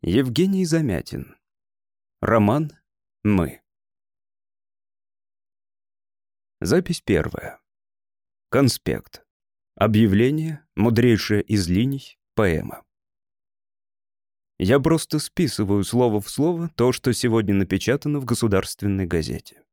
Евгений Замятин. Роман «Мы». Запись первая. Конспект. Объявление, мудрейшее из линий, поэма. Я просто списываю слово в слово то, что сегодня напечатано в государственной газете.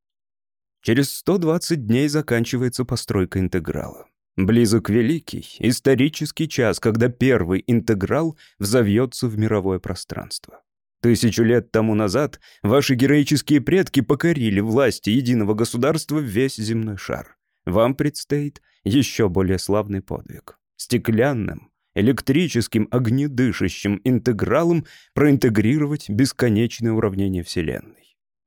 Через 120 дней заканчивается постройка интеграла. Близок великий, исторический час, когда первый интеграл взовьется в мировое пространство. Тысячу лет тому назад ваши героические предки покорили власти единого государства весь земной шар. Вам предстоит еще более славный подвиг. Стеклянным, электрическим, огнедышащим интегралом проинтегрировать бесконечное уравнение Вселенной.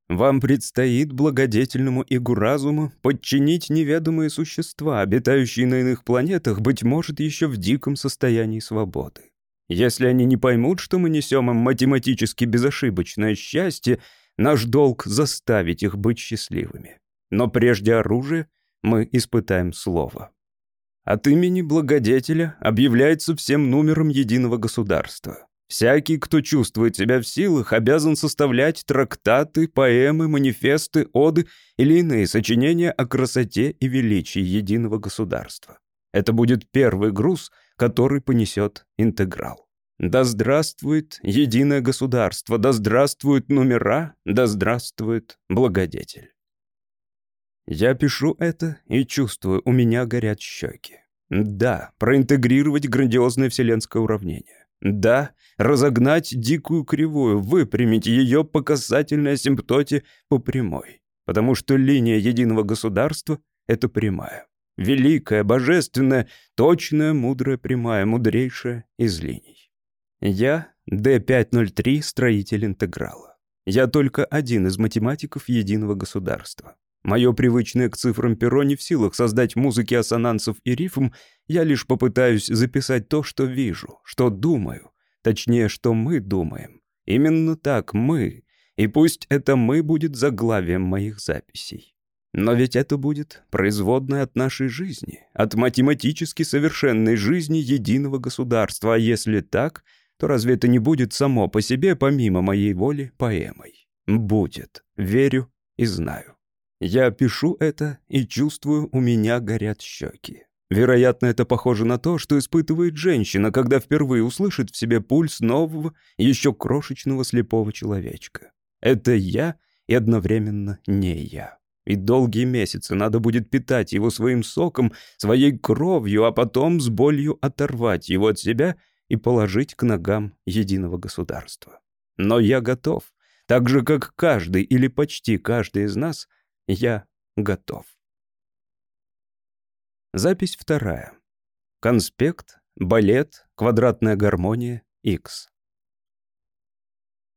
Вам предстоит благодетельному игу разума подчинить неведомые существа, обитающие на иных планетах, быть может, еще в диком состоянии свободы. Если они не поймут, что мы несем им математически безошибочное счастье, наш долг — заставить их быть счастливыми. Но прежде оружия мы испытаем слово. От имени благодетеля объявляется всем номером единого государства. Всякий, кто чувствует себя в силах, обязан составлять трактаты, поэмы, манифесты, оды или иные сочинения о красоте и величии единого государства. Это будет первый груз, который понесет интеграл. Да здравствует единое государство, да здравствуют номера, да здравствует благодетель. Я пишу это и чувствую, у меня горят щеки. Да, проинтегрировать грандиозное вселенское уравнение. Да, разогнать дикую кривую, выпрямить ее по касательной асимптоте по прямой. Потому что линия единого государства — это прямая. Великая, божественная, точная, мудрая прямая, мудрейшая из линий. Я D503, строитель интеграла. Я только один из математиков единого государства. Мое привычное к цифрам перо не в силах создать музыки ассонансов и рифм, я лишь попытаюсь записать то, что вижу, что думаю, точнее, что мы думаем. Именно так мы, и пусть это «мы» будет заглавием моих записей. Но ведь это будет производное от нашей жизни, от математически совершенной жизни единого государства, а если так, то разве это не будет само по себе, помимо моей воли, поэмой? Будет, верю и знаю. Я пишу это и чувствую, у меня горят щеки. Вероятно, это похоже на то, что испытывает женщина, когда впервые услышит в себе пульс нового, еще крошечного слепого человечка. Это я и одновременно не я. И долгие месяцы надо будет питать его своим соком, своей кровью, а потом с болью оторвать его от себя и положить к ногам единого государства. Но я готов, так же, как каждый или почти каждый из нас — я готов. Запись вторая. Конспект, балет, квадратная гармония, X.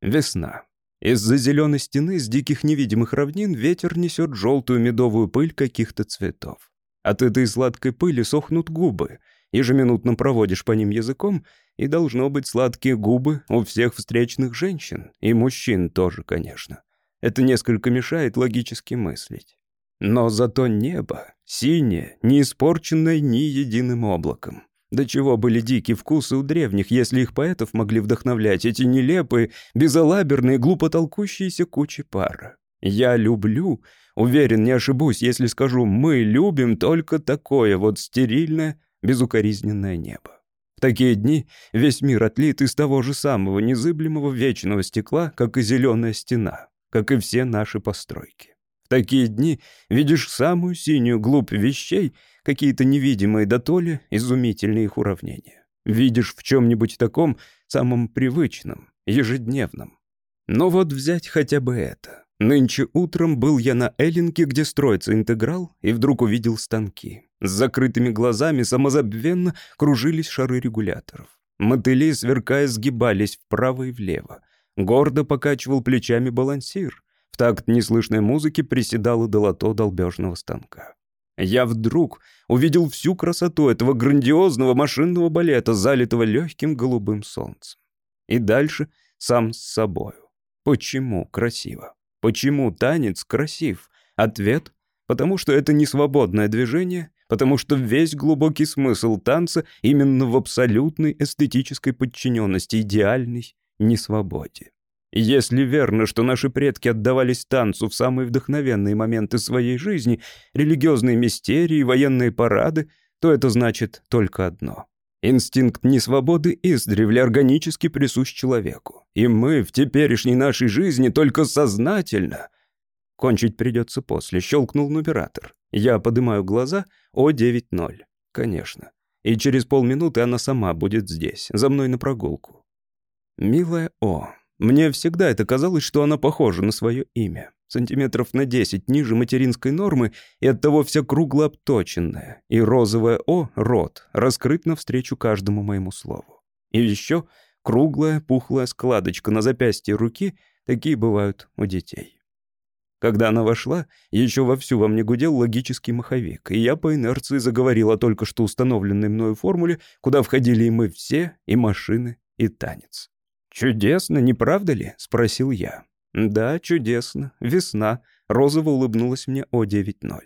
Весна. Из-за зеленой стены с диких невидимых равнин ветер несет желтую медовую пыль каких-то цветов. От этой сладкой пыли сохнут губы. Ежеминутно проводишь по ним языком, и должно быть сладкие губы у всех встречных женщин, и мужчин тоже, конечно. Это несколько мешает логически мыслить. Но зато небо синее, не испорченное ни единым облаком. До чего были дикие вкусы у древних, если их поэтов могли вдохновлять эти нелепые, безалаберные, глупо толкущиеся кучи пара. Я люблю, уверен, не ошибусь, если скажу, мы любим только такое вот стерильное, безукоризненное небо. В такие дни весь мир отлит из того же самого незыблемого вечного стекла, как и зеленая стена как и все наши постройки. В такие дни видишь самую синюю глубь вещей, какие-то невидимые до толи, изумительные их уравнения. Видишь в чем-нибудь таком, самом привычном, ежедневном. Но вот взять хотя бы это. Нынче утром был я на Эллинке, где строится интеграл, и вдруг увидел станки. С закрытыми глазами самозабвенно кружились шары регуляторов. Мотыли, сверкая, сгибались вправо и влево. Гордо покачивал плечами балансир. В такт неслышной музыки приседал и долото долбежного станка. Я вдруг увидел всю красоту этого грандиозного машинного балета, залитого легким голубым солнцем. И дальше сам с собою. Почему красиво? Почему танец красив? Ответ — потому что это не свободное движение, потому что весь глубокий смысл танца именно в абсолютной эстетической подчиненности, идеальной несвободе. Если верно, что наши предки отдавались танцу в самые вдохновенные моменты своей жизни, религиозные мистерии, военные парады, то это значит только одно. Инстинкт несвободы издревле органически присущ человеку. И мы в теперешней нашей жизни только сознательно... Кончить придется после, щелкнул нумератор. Я поднимаю глаза, О90. Конечно. И через полминуты она сама будет здесь, за мной на прогулку. Милая О, мне всегда это казалось, что она похожа на свое имя. Сантиметров на 10 ниже материнской нормы и оттого вся кругло обточенная. И розовая «О» — рот, раскрыт навстречу каждому моему слову. И еще круглая пухлая складочка на запястье руки, такие бывают у детей. Когда она вошла, еще вовсю во мне гудел логический маховик, и я по инерции заговорил о только что установленной мною формуле, куда входили и мы все, и машины, и танец. «Чудесно, не правда ли?» — спросил я. «Да, чудесно. Весна». Розово улыбнулась мне О90.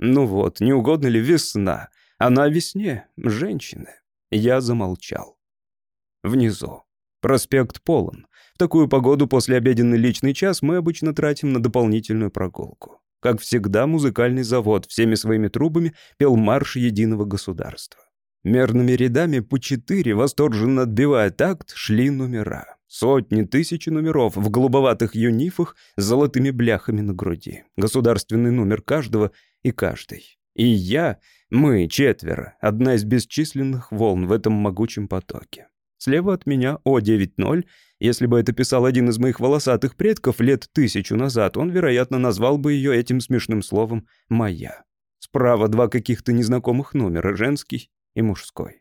«Ну вот, не угодно ли весна? Она о весне, женщины». Я замолчал. Внизу. Проспект полон. В такую погоду после обеденный личный час мы обычно тратим на дополнительную прогулку. Как всегда, музыкальный завод всеми своими трубами пел марш единого государства. Мерными рядами по четыре, восторженно отбивая такт, шли номера. Сотни, тысячи номеров в голубоватых юнифах с золотыми бляхами на груди. Государственный номер каждого и каждой. И я, мы, четверо, одна из бесчисленных волн в этом могучем потоке. Слева от меня О90. Если бы это писал один из моих волосатых предков лет тысячу назад, он, вероятно, назвал бы ее этим смешным словом «моя». Справа два каких-то незнакомых номера, женский и мужской.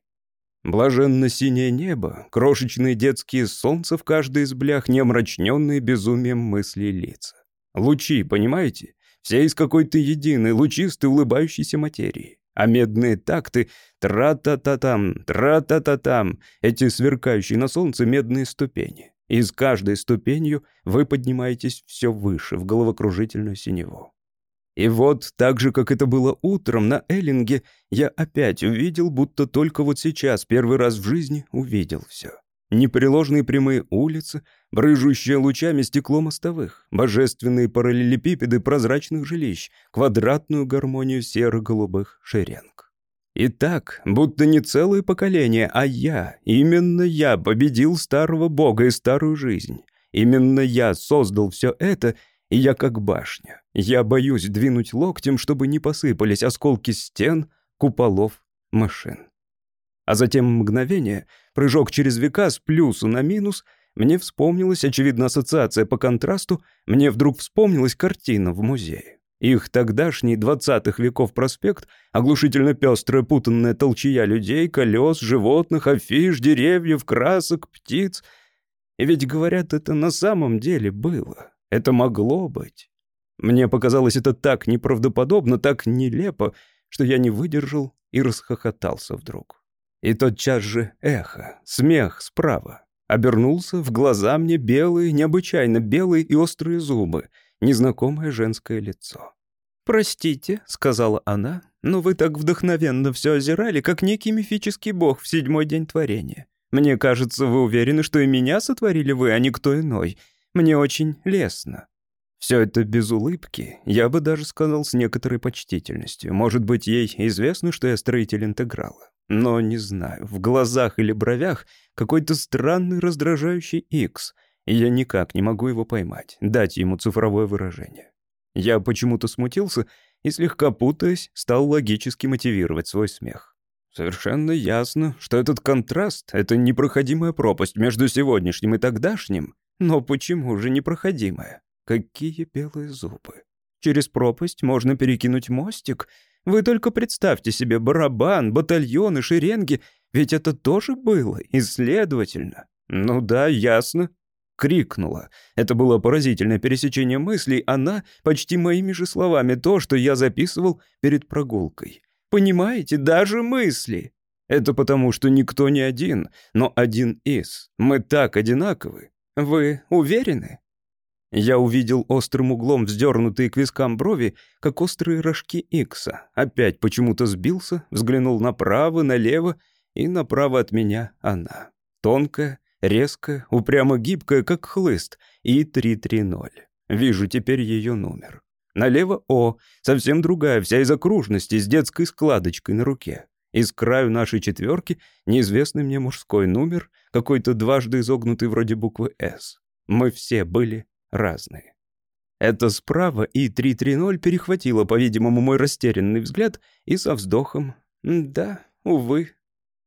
Блаженно-синее небо, крошечные детские солнца в каждой из блях, не омраченные безумием мысли лица. Лучи, понимаете? Все из какой-то единой, лучистой, улыбающейся материи. А медные такты тра-та-та-там, тра-та-та-там, эти сверкающие на солнце медные ступени. И с каждой ступенью вы поднимаетесь все выше, в головокружительную синеву. И вот, так же, как это было утром на Эллинге, я опять увидел, будто только вот сейчас, первый раз в жизни, увидел все. Непреложные прямые улицы, брыжущие лучами стекло мостовых, божественные параллелепипеды прозрачных жилищ, квадратную гармонию серо-голубых шеренг. И так, будто не целое поколение, а я, именно я победил старого бога и старую жизнь. Именно я создал все это — и я как башня. Я боюсь двинуть локтем, чтобы не посыпались осколки стен, куполов, машин. А затем мгновение, прыжок через века с плюсу на минус, мне вспомнилась, очевидно, ассоциация по контрасту, мне вдруг вспомнилась картина в музее. Их тогдашний двадцатых веков проспект, оглушительно пестрая путанная толчья людей, колес, животных, афиш, деревьев, красок, птиц. И ведь, говорят, это на самом деле было. Это могло быть. Мне показалось это так неправдоподобно, так нелепо, что я не выдержал и расхохотался вдруг. И тотчас же эхо, смех справа. Обернулся, в глаза мне белые, необычайно белые и острые зубы, незнакомое женское лицо. «Простите», — сказала она, — «но вы так вдохновенно все озирали, как некий мифический бог в седьмой день творения. Мне кажется, вы уверены, что и меня сотворили вы, а не кто иной, мне очень лестно. Все это без улыбки, я бы даже сказал с некоторой почтительностью. Может быть, ей известно, что я строитель интеграла. Но не знаю, в глазах или бровях какой-то странный раздражающий X, и я никак не могу его поймать, дать ему цифровое выражение. Я почему-то смутился и, слегка путаясь, стал логически мотивировать свой смех. Совершенно ясно, что этот контраст — это непроходимая пропасть между сегодняшним и тогдашним, но почему же непроходимая? Какие белые зубы. Через пропасть можно перекинуть мостик. Вы только представьте себе барабан, батальоны, шеренги. Ведь это тоже было, исследовательно. Ну да, ясно. Крикнула. Это было поразительное пересечение мыслей. Она почти моими же словами то, что я записывал перед прогулкой. Понимаете, даже мысли. Это потому, что никто не один, но один из. Мы так одинаковы. «Вы уверены?» Я увидел острым углом вздернутые к вискам брови, как острые рожки Икса. Опять почему-то сбился, взглянул направо, налево, и направо от меня она. Тонкая, резкая, упрямо гибкая, как хлыст, и 330. Вижу теперь ее номер. Налево О, совсем другая, вся из окружности, с детской складочкой на руке. Из краю нашей четверки неизвестный мне мужской номер, какой-то дважды изогнутый вроде буквы «С». Мы все были разные. Это справа и 330 перехватило, по-видимому, мой растерянный взгляд и со вздохом «Да, увы».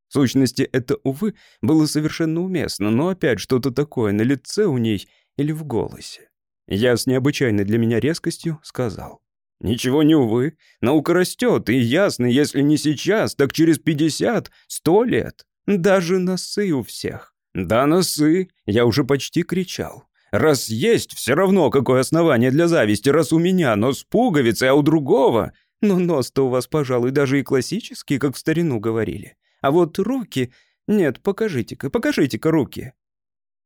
В сущности, это «увы» было совершенно уместно, но опять что-то такое на лице у ней или в голосе. Я с необычайной для меня резкостью сказал. «Ничего не увы. Наука растет, и ясно, если не сейчас, так через пятьдесят, сто лет. Даже носы у всех». «Да, носы!» Я уже почти кричал. «Раз есть, все равно какое основание для зависти, раз у меня нос пуговицы, а у другого...» «Но нос-то у вас, пожалуй, даже и классический, как в старину говорили. А вот руки... Нет, покажите-ка, покажите-ка руки».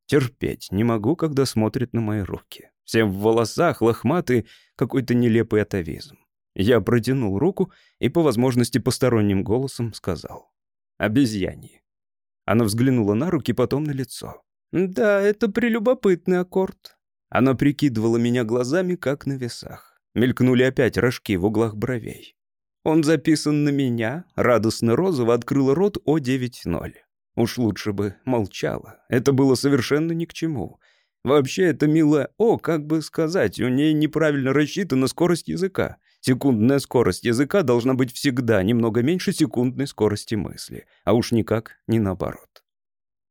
Терпеть не могу, когда смотрят на мои руки. Все в волосах, лохматые, какой-то нелепый атовизм. Я протянул руку и, по возможности, посторонним голосом сказал. «Обезьянье». Она взглянула на руки, потом на лицо. «Да, это прелюбопытный аккорд». Она прикидывала меня глазами, как на весах. Мелькнули опять рожки в углах бровей. Он записан на меня, радостно розово открыла рот О90. Уж лучше бы молчала. Это было совершенно ни к чему. Вообще, это милая О, как бы сказать, у ней неправильно рассчитана скорость языка. Секундная скорость языка должна быть всегда немного меньше секундной скорости мысли, а уж никак не наоборот.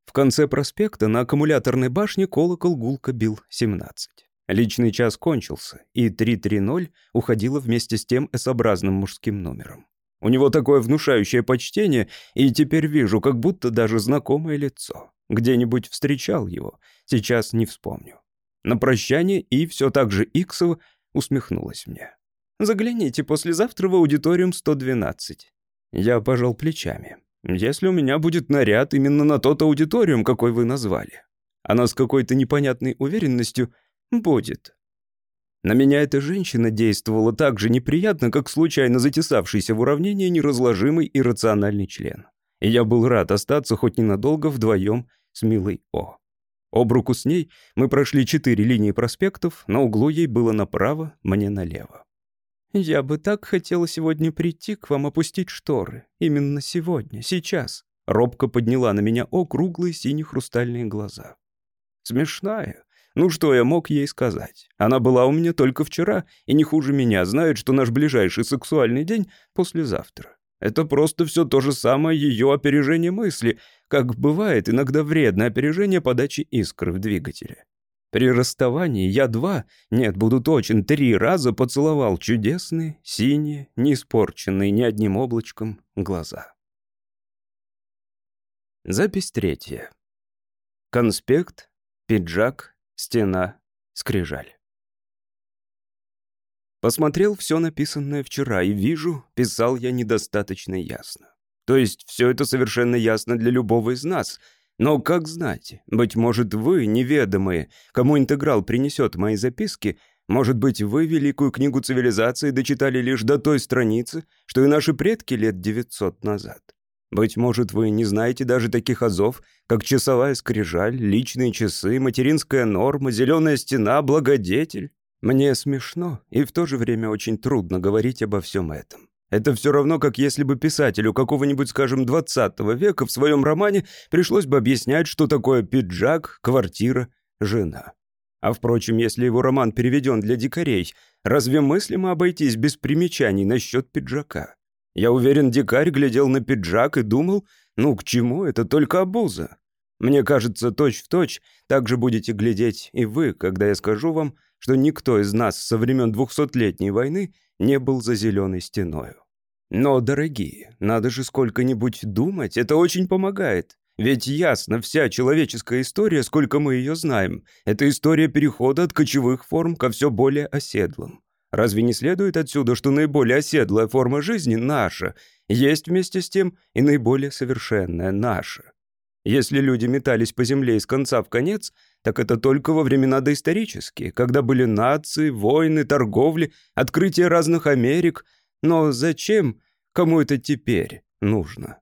В конце проспекта на аккумуляторной башне колокол гулко бил 17. Личный час кончился, и 330 уходила вместе с тем S-образным мужским номером. У него такое внушающее почтение, и теперь вижу, как будто даже знакомое лицо. Где-нибудь встречал его, сейчас не вспомню. На прощание и все так же Иксова усмехнулась мне. «Загляните послезавтра в аудиториум 112». Я пожал плечами. «Если у меня будет наряд именно на тот аудиториум, какой вы назвали». Она с какой-то непонятной уверенностью «будет». На меня эта женщина действовала так же неприятно, как случайно затесавшийся в уравнение неразложимый иррациональный член. И я был рад остаться хоть ненадолго вдвоем с милой О. Об руку с ней мы прошли четыре линии проспектов, на углу ей было направо, мне налево. «Я бы так хотела сегодня прийти к вам опустить шторы. Именно сегодня, сейчас». Робко подняла на меня О круглые сине-хрустальные глаза. Смешная. Ну что я мог ей сказать? Она была у меня только вчера, и не хуже меня знает, что наш ближайший сексуальный день послезавтра. Это просто все то же самое ее опережение мысли, как бывает иногда вредное опережение подачи искры в двигателе. При расставании я два, нет, буду точен, три раза поцеловал чудесные, синие, не испорченные ни одним облачком глаза. Запись третья. Конспект, пиджак, стена, скрижаль. Посмотрел все написанное вчера и вижу, писал я недостаточно ясно. То есть все это совершенно ясно для любого из нас. Но как знать, быть может, вы, неведомые, кому интеграл принесет мои записки, может быть, вы великую книгу цивилизации дочитали лишь до той страницы, что и наши предки лет 900 назад. Быть может, вы не знаете даже таких азов, как часовая скрижаль, личные часы, материнская норма, зеленая стена, благодетель. Мне смешно и в то же время очень трудно говорить обо всем этом. Это все равно, как если бы писателю какого-нибудь, скажем, 20 века в своем романе пришлось бы объяснять, что такое пиджак, квартира, жена. А впрочем, если его роман переведен для дикарей, разве мыслимо обойтись без примечаний насчет пиджака? Я уверен, дикарь глядел на пиджак и думал, ну к чему это только обуза? Мне кажется, точь-в-точь точь, так же будете глядеть и вы, когда я скажу вам, что никто из нас со времен двухсотлетней войны не был за зеленой стеною. Но, дорогие, надо же сколько-нибудь думать, это очень помогает. Ведь ясно, вся человеческая история, сколько мы ее знаем, это история перехода от кочевых форм ко все более оседлым. Разве не следует отсюда, что наиболее оседлая форма жизни наша, есть вместе с тем и наиболее совершенная наша? Если люди метались по земле из конца в конец, так это только во времена доисторические, когда были нации, войны, торговли, открытие разных Америк. Но зачем? Кому это теперь нужно?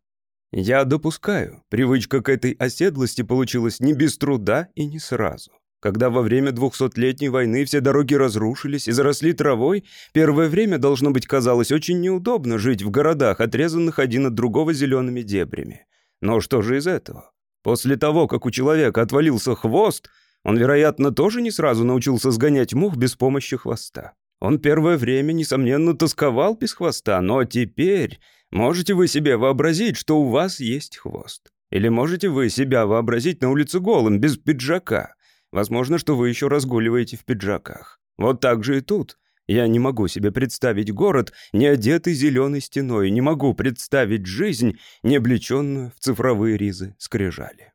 Я допускаю, привычка к этой оседлости получилась не без труда и не сразу. Когда во время двухсотлетней войны все дороги разрушились и заросли травой, первое время, должно быть, казалось очень неудобно жить в городах, отрезанных один от другого зелеными дебрями. Но что же из этого? После того, как у человека отвалился хвост, он, вероятно, тоже не сразу научился сгонять мух без помощи хвоста. Он первое время, несомненно, тосковал без хвоста, но теперь можете вы себе вообразить, что у вас есть хвост? Или можете вы себя вообразить на улице голым, без пиджака? Возможно, что вы еще разгуливаете в пиджаках. Вот так же и тут. Я не могу себе представить город, не одетый зеленой стеной, не могу представить жизнь, не облеченную в цифровые ризы скрижали.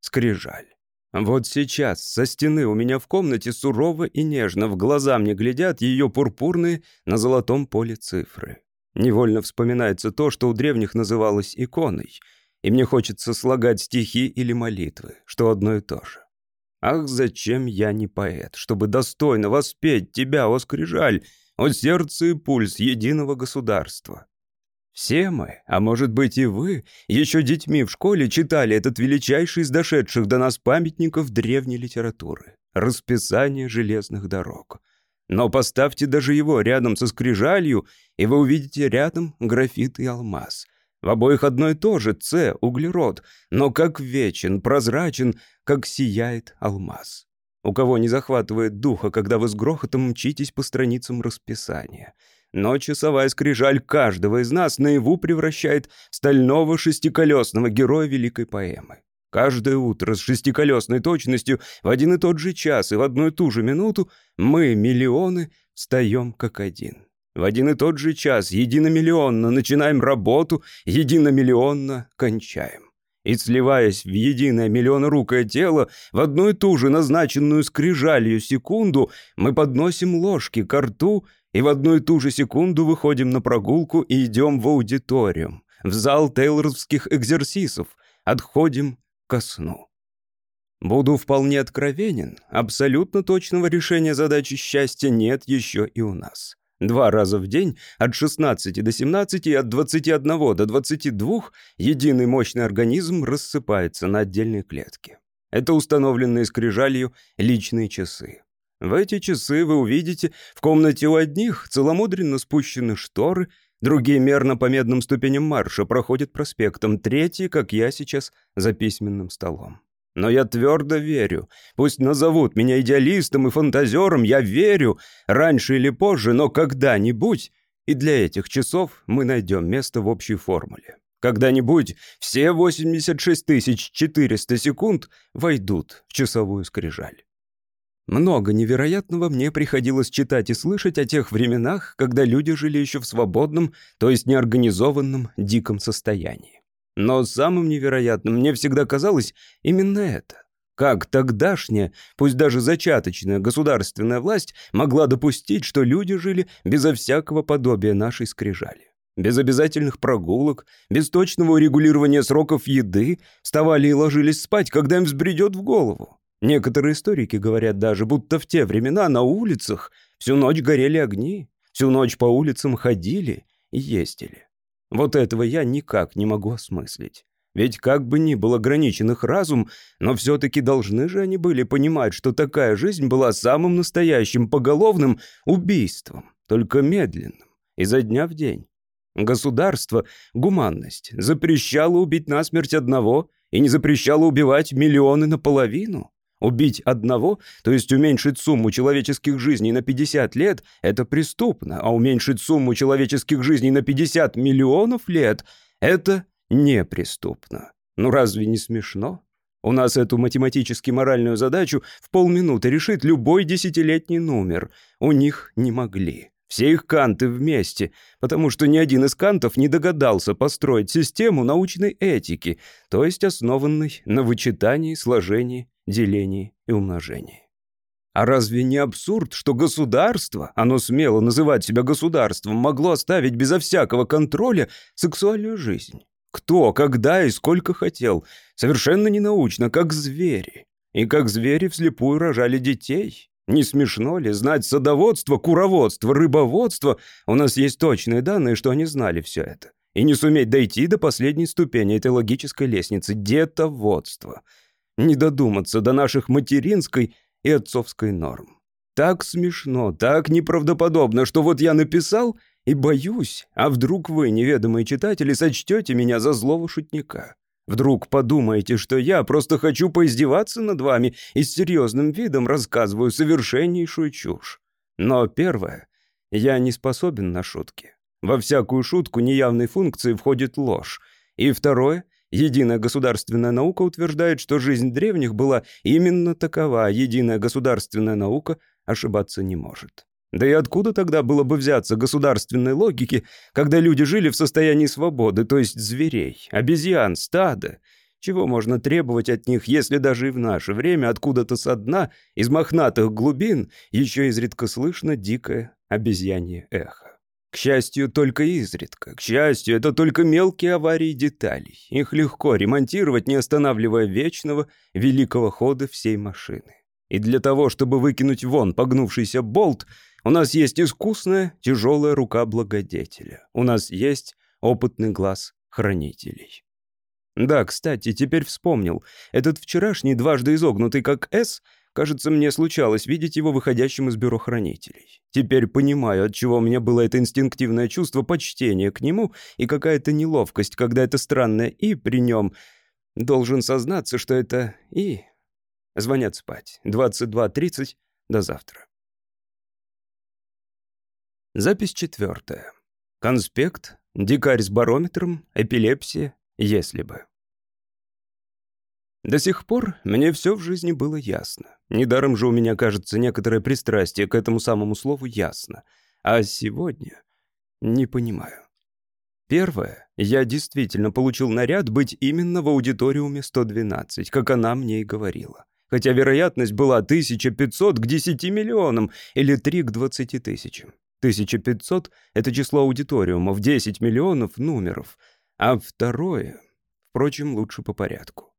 Скрижаль. Вот сейчас со стены у меня в комнате сурово и нежно в глаза мне глядят ее пурпурные на золотом поле цифры. Невольно вспоминается то, что у древних называлось иконой, и мне хочется слагать стихи или молитвы, что одно и то же. Ах, зачем я не поэт, чтобы достойно воспеть тебя, о скрижаль, о сердце и пульс единого государства. Все мы, а может быть и вы, еще детьми в школе читали этот величайший из дошедших до нас памятников древней литературы — «Расписание железных дорог». Но поставьте даже его рядом со скрижалью, и вы увидите рядом графит и алмаз. В обоих одно и то же — С, углерод, но как вечен, прозрачен, как сияет алмаз. У кого не захватывает духа, когда вы с грохотом мчитесь по страницам расписания — но часовая скрижаль каждого из нас наяву превращает в стального шестиколесного героя великой поэмы. Каждое утро с шестиколесной точностью в один и тот же час и в одну и ту же минуту мы, миллионы, встаем как один. В один и тот же час единомиллионно начинаем работу, единомиллионно кончаем. И сливаясь в единое миллионорукое тело, в одну и ту же назначенную скрижалью секунду, мы подносим ложки к рту и в одну и ту же секунду выходим на прогулку и идем в аудиториум, в зал тейлоровских экзерсисов, отходим ко сну. Буду вполне откровенен, абсолютно точного решения задачи счастья нет еще и у нас. Два раза в день, от 16 до 17 и от 21 до 22, единый мощный организм рассыпается на отдельные клетки. Это установленные скрижалью личные часы. В эти часы вы увидите в комнате у одних целомудренно спущены шторы, другие мерно по медным ступеням марша проходят проспектом, третьи, как я сейчас, за письменным столом. Но я твердо верю. Пусть назовут меня идеалистом и фантазером, я верю. Раньше или позже, но когда-нибудь. И для этих часов мы найдем место в общей формуле. Когда-нибудь все 86 400 секунд войдут в часовую скрижаль. Много невероятного мне приходилось читать и слышать о тех временах, когда люди жили еще в свободном, то есть неорганизованном, диком состоянии. Но самым невероятным мне всегда казалось именно это. Как тогдашняя, пусть даже зачаточная государственная власть могла допустить, что люди жили безо всякого подобия нашей скрижали? Без обязательных прогулок, без точного урегулирования сроков еды, вставали и ложились спать, когда им взбредет в голову. Некоторые историки говорят даже, будто в те времена на улицах всю ночь горели огни, всю ночь по улицам ходили и ездили. Вот этого я никак не могу осмыслить. Ведь как бы ни был ограничен их разум, но все-таки должны же они были понимать, что такая жизнь была самым настоящим поголовным убийством, только медленным, изо дня в день. Государство, гуманность, запрещало убить насмерть одного и не запрещало убивать миллионы наполовину. Убить одного, то есть уменьшить сумму человеческих жизней на 50 лет, это преступно, а уменьшить сумму человеческих жизней на 50 миллионов лет — это непреступно. Ну разве не смешно? У нас эту математически-моральную задачу в полминуты решит любой десятилетний номер. У них не могли. Все их канты вместе, потому что ни один из кантов не догадался построить систему научной этики, то есть основанной на вычитании, сложении делении и умножении. А разве не абсурд, что государство, оно смело называть себя государством, могло оставить безо всякого контроля сексуальную жизнь? Кто, когда и сколько хотел. Совершенно ненаучно, как звери. И как звери вслепую рожали детей. Не смешно ли знать садоводство, куроводство, рыбоводство? У нас есть точные данные, что они знали все это. и не суметь дойти до последней ступени этой логической лестницы — детоводство. Не додуматься до наших материнской и отцовской норм. Так смешно, так неправдоподобно, что вот я написал и боюсь, а вдруг вы, неведомые читатели, сочтете меня за злого шутника. Вдруг подумаете, что я просто хочу поиздеваться над вами и с серьезным видом рассказываю совершеннейшую чушь. Но первое, я не способен на шутки. Во всякую шутку неявной функции входит ложь. И второе, единая государственная наука утверждает, что жизнь древних была именно такова, а единая государственная наука ошибаться не может. Да и откуда тогда было бы взяться государственной логике, когда люди жили в состоянии свободы, то есть зверей, обезьян, стада? Чего можно требовать от них, если даже и в наше время откуда-то со дна, из мохнатых глубин, еще изредка слышно дикое обезьянье эхо? К счастью, только изредка. К счастью, это только мелкие аварии деталей. Их легко ремонтировать, не останавливая вечного, великого хода всей машины. И для того, чтобы выкинуть вон погнувшийся болт, у нас есть искусная, тяжелая рука благодетеля. У нас есть опытный глаз хранителей. Да, кстати, теперь вспомнил. Этот вчерашний, дважды изогнутый как «С», Кажется, мне случалось видеть его выходящим из бюро хранителей. Теперь понимаю, от чего у меня было это инстинктивное чувство почтения к нему и какая-то неловкость, когда это странное «и» при нем. Должен сознаться, что это «и». Звонят спать. 22.30. До завтра. Запись четвертая. Конспект. Дикарь с барометром. Эпилепсия. Если бы. До сих пор мне все в жизни было ясно. Недаром же у меня, кажется, некоторое пристрастие к этому самому слову «ясно». А сегодня не понимаю. Первое, я действительно получил наряд быть именно в аудиториуме 112, как она мне и говорила. Хотя вероятность была 1500 к 10 миллионам или 3 к 20 тысячам. 1500 — это число аудиториумов, 10 миллионов — номеров. А второе, впрочем, лучше по порядку.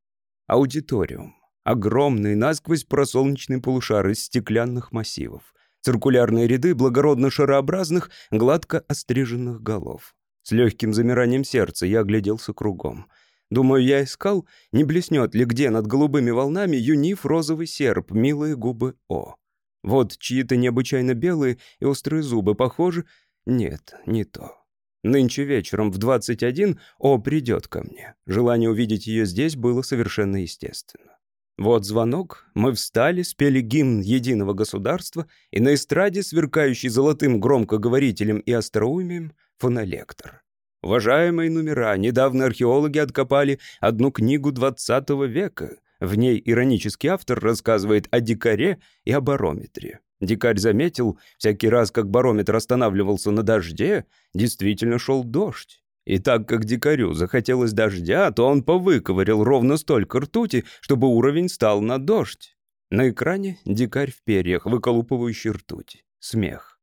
Аудиториум. Огромный, насквозь просолнечный полушар из стеклянных массивов. Циркулярные ряды благородно шарообразных, гладко остриженных голов. С легким замиранием сердца я огляделся кругом. Думаю, я искал, не блеснет ли где над голубыми волнами юниф розовый серп, милые губы О. Вот чьи-то необычайно белые и острые зубы, похожи... Нет, не то. Нынче вечером в 21 О придет ко мне. Желание увидеть ее здесь было совершенно естественно. Вот звонок, мы встали, спели гимн единого государства, и на эстраде, сверкающий золотым громкоговорителем и остроумием, фонолектор. Уважаемые номера, недавно археологи откопали одну книгу 20 века. В ней иронический автор рассказывает о дикаре и о барометре. Дикарь заметил, всякий раз, как барометр останавливался на дожде, действительно шел дождь. И так как дикарю захотелось дождя, то он повыковырил ровно столько ртути, чтобы уровень стал на дождь. На экране дикарь в перьях, выколупывающий ртуть. Смех.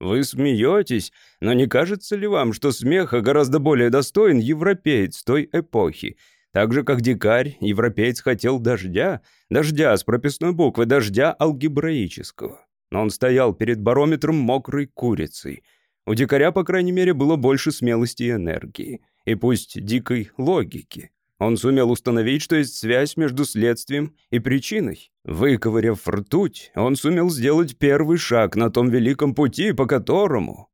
Вы смеетесь, но не кажется ли вам, что смеха гораздо более достоин европеец той эпохи? Так же, как дикарь, европеец хотел дождя, дождя с прописной буквы, дождя алгебраического но он стоял перед барометром мокрой курицей. У дикаря, по крайней мере, было больше смелости и энергии. И пусть дикой логики. Он сумел установить, что есть связь между следствием и причиной. Выковыряв ртуть, он сумел сделать первый шаг на том великом пути, по которому...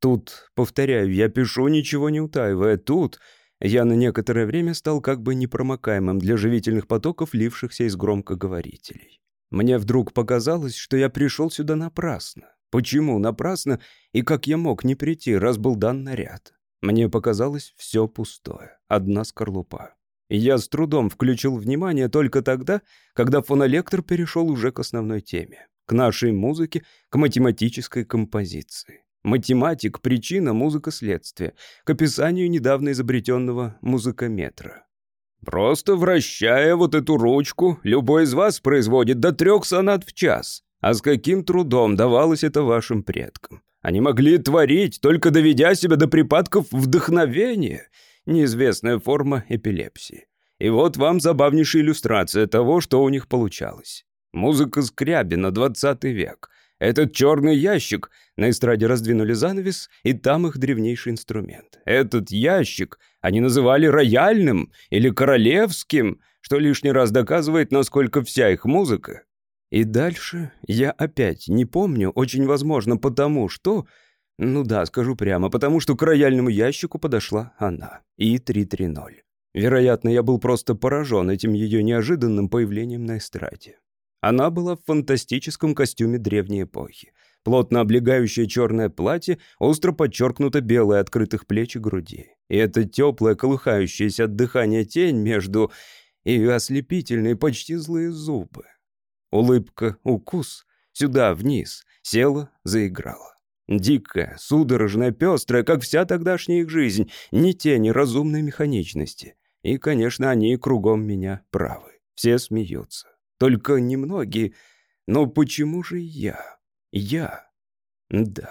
Тут, повторяю, я пишу, ничего не утаивая, тут я на некоторое время стал как бы непромокаемым для живительных потоков, лившихся из громкоговорителей. Мне вдруг показалось, что я пришел сюда напрасно. Почему напрасно и как я мог не прийти, раз был дан наряд? Мне показалось все пустое, одна скорлупа. Я с трудом включил внимание только тогда, когда фонолектор перешел уже к основной теме, к нашей музыке, к математической композиции. Математик — причина, музыка — следствие, к описанию недавно изобретенного музыкометра. Просто вращая вот эту ручку, любой из вас производит до трех сонат в час. А с каким трудом давалось это вашим предкам? Они могли творить, только доведя себя до припадков вдохновения. Неизвестная форма эпилепсии. И вот вам забавнейшая иллюстрация того, что у них получалось. Музыка Скрябина, 20 век. Этот черный ящик!» На эстраде раздвинули занавес, и там их древнейший инструмент. Этот ящик они называли рояльным или королевским, что лишний раз доказывает, насколько вся их музыка. И дальше я опять не помню, очень возможно потому, что... Ну да, скажу прямо, потому что к рояльному ящику подошла она. И 330. Вероятно, я был просто поражен этим ее неожиданным появлением на эстраде. Она была в фантастическом костюме древней эпохи. Плотно облегающее черное платье, остро подчеркнуто белое открытых плеч и груди. И эта теплая, колыхающаяся от дыхания тень между... и ослепительные, почти злые зубы. Улыбка, укус, сюда, вниз, села, заиграла. Дикая, судорожная, пестрая, как вся тогдашняя их жизнь, ни тени разумной механичности. И, конечно, они кругом меня правы. Все смеются. Только немногие. Но почему же я? Я? Да.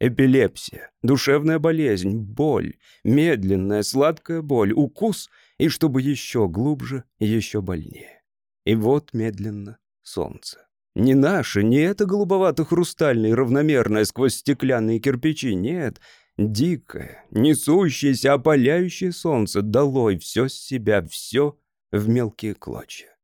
Эпилепсия, душевная болезнь, боль, медленная, сладкая боль, укус, и чтобы еще глубже, еще больнее. И вот медленно солнце. Не наше, не это голубовато-хрустальное, равномерное сквозь стеклянные кирпичи, нет, дикое, несущееся, опаляющее солнце, долой все с себя, все в мелкие клочья.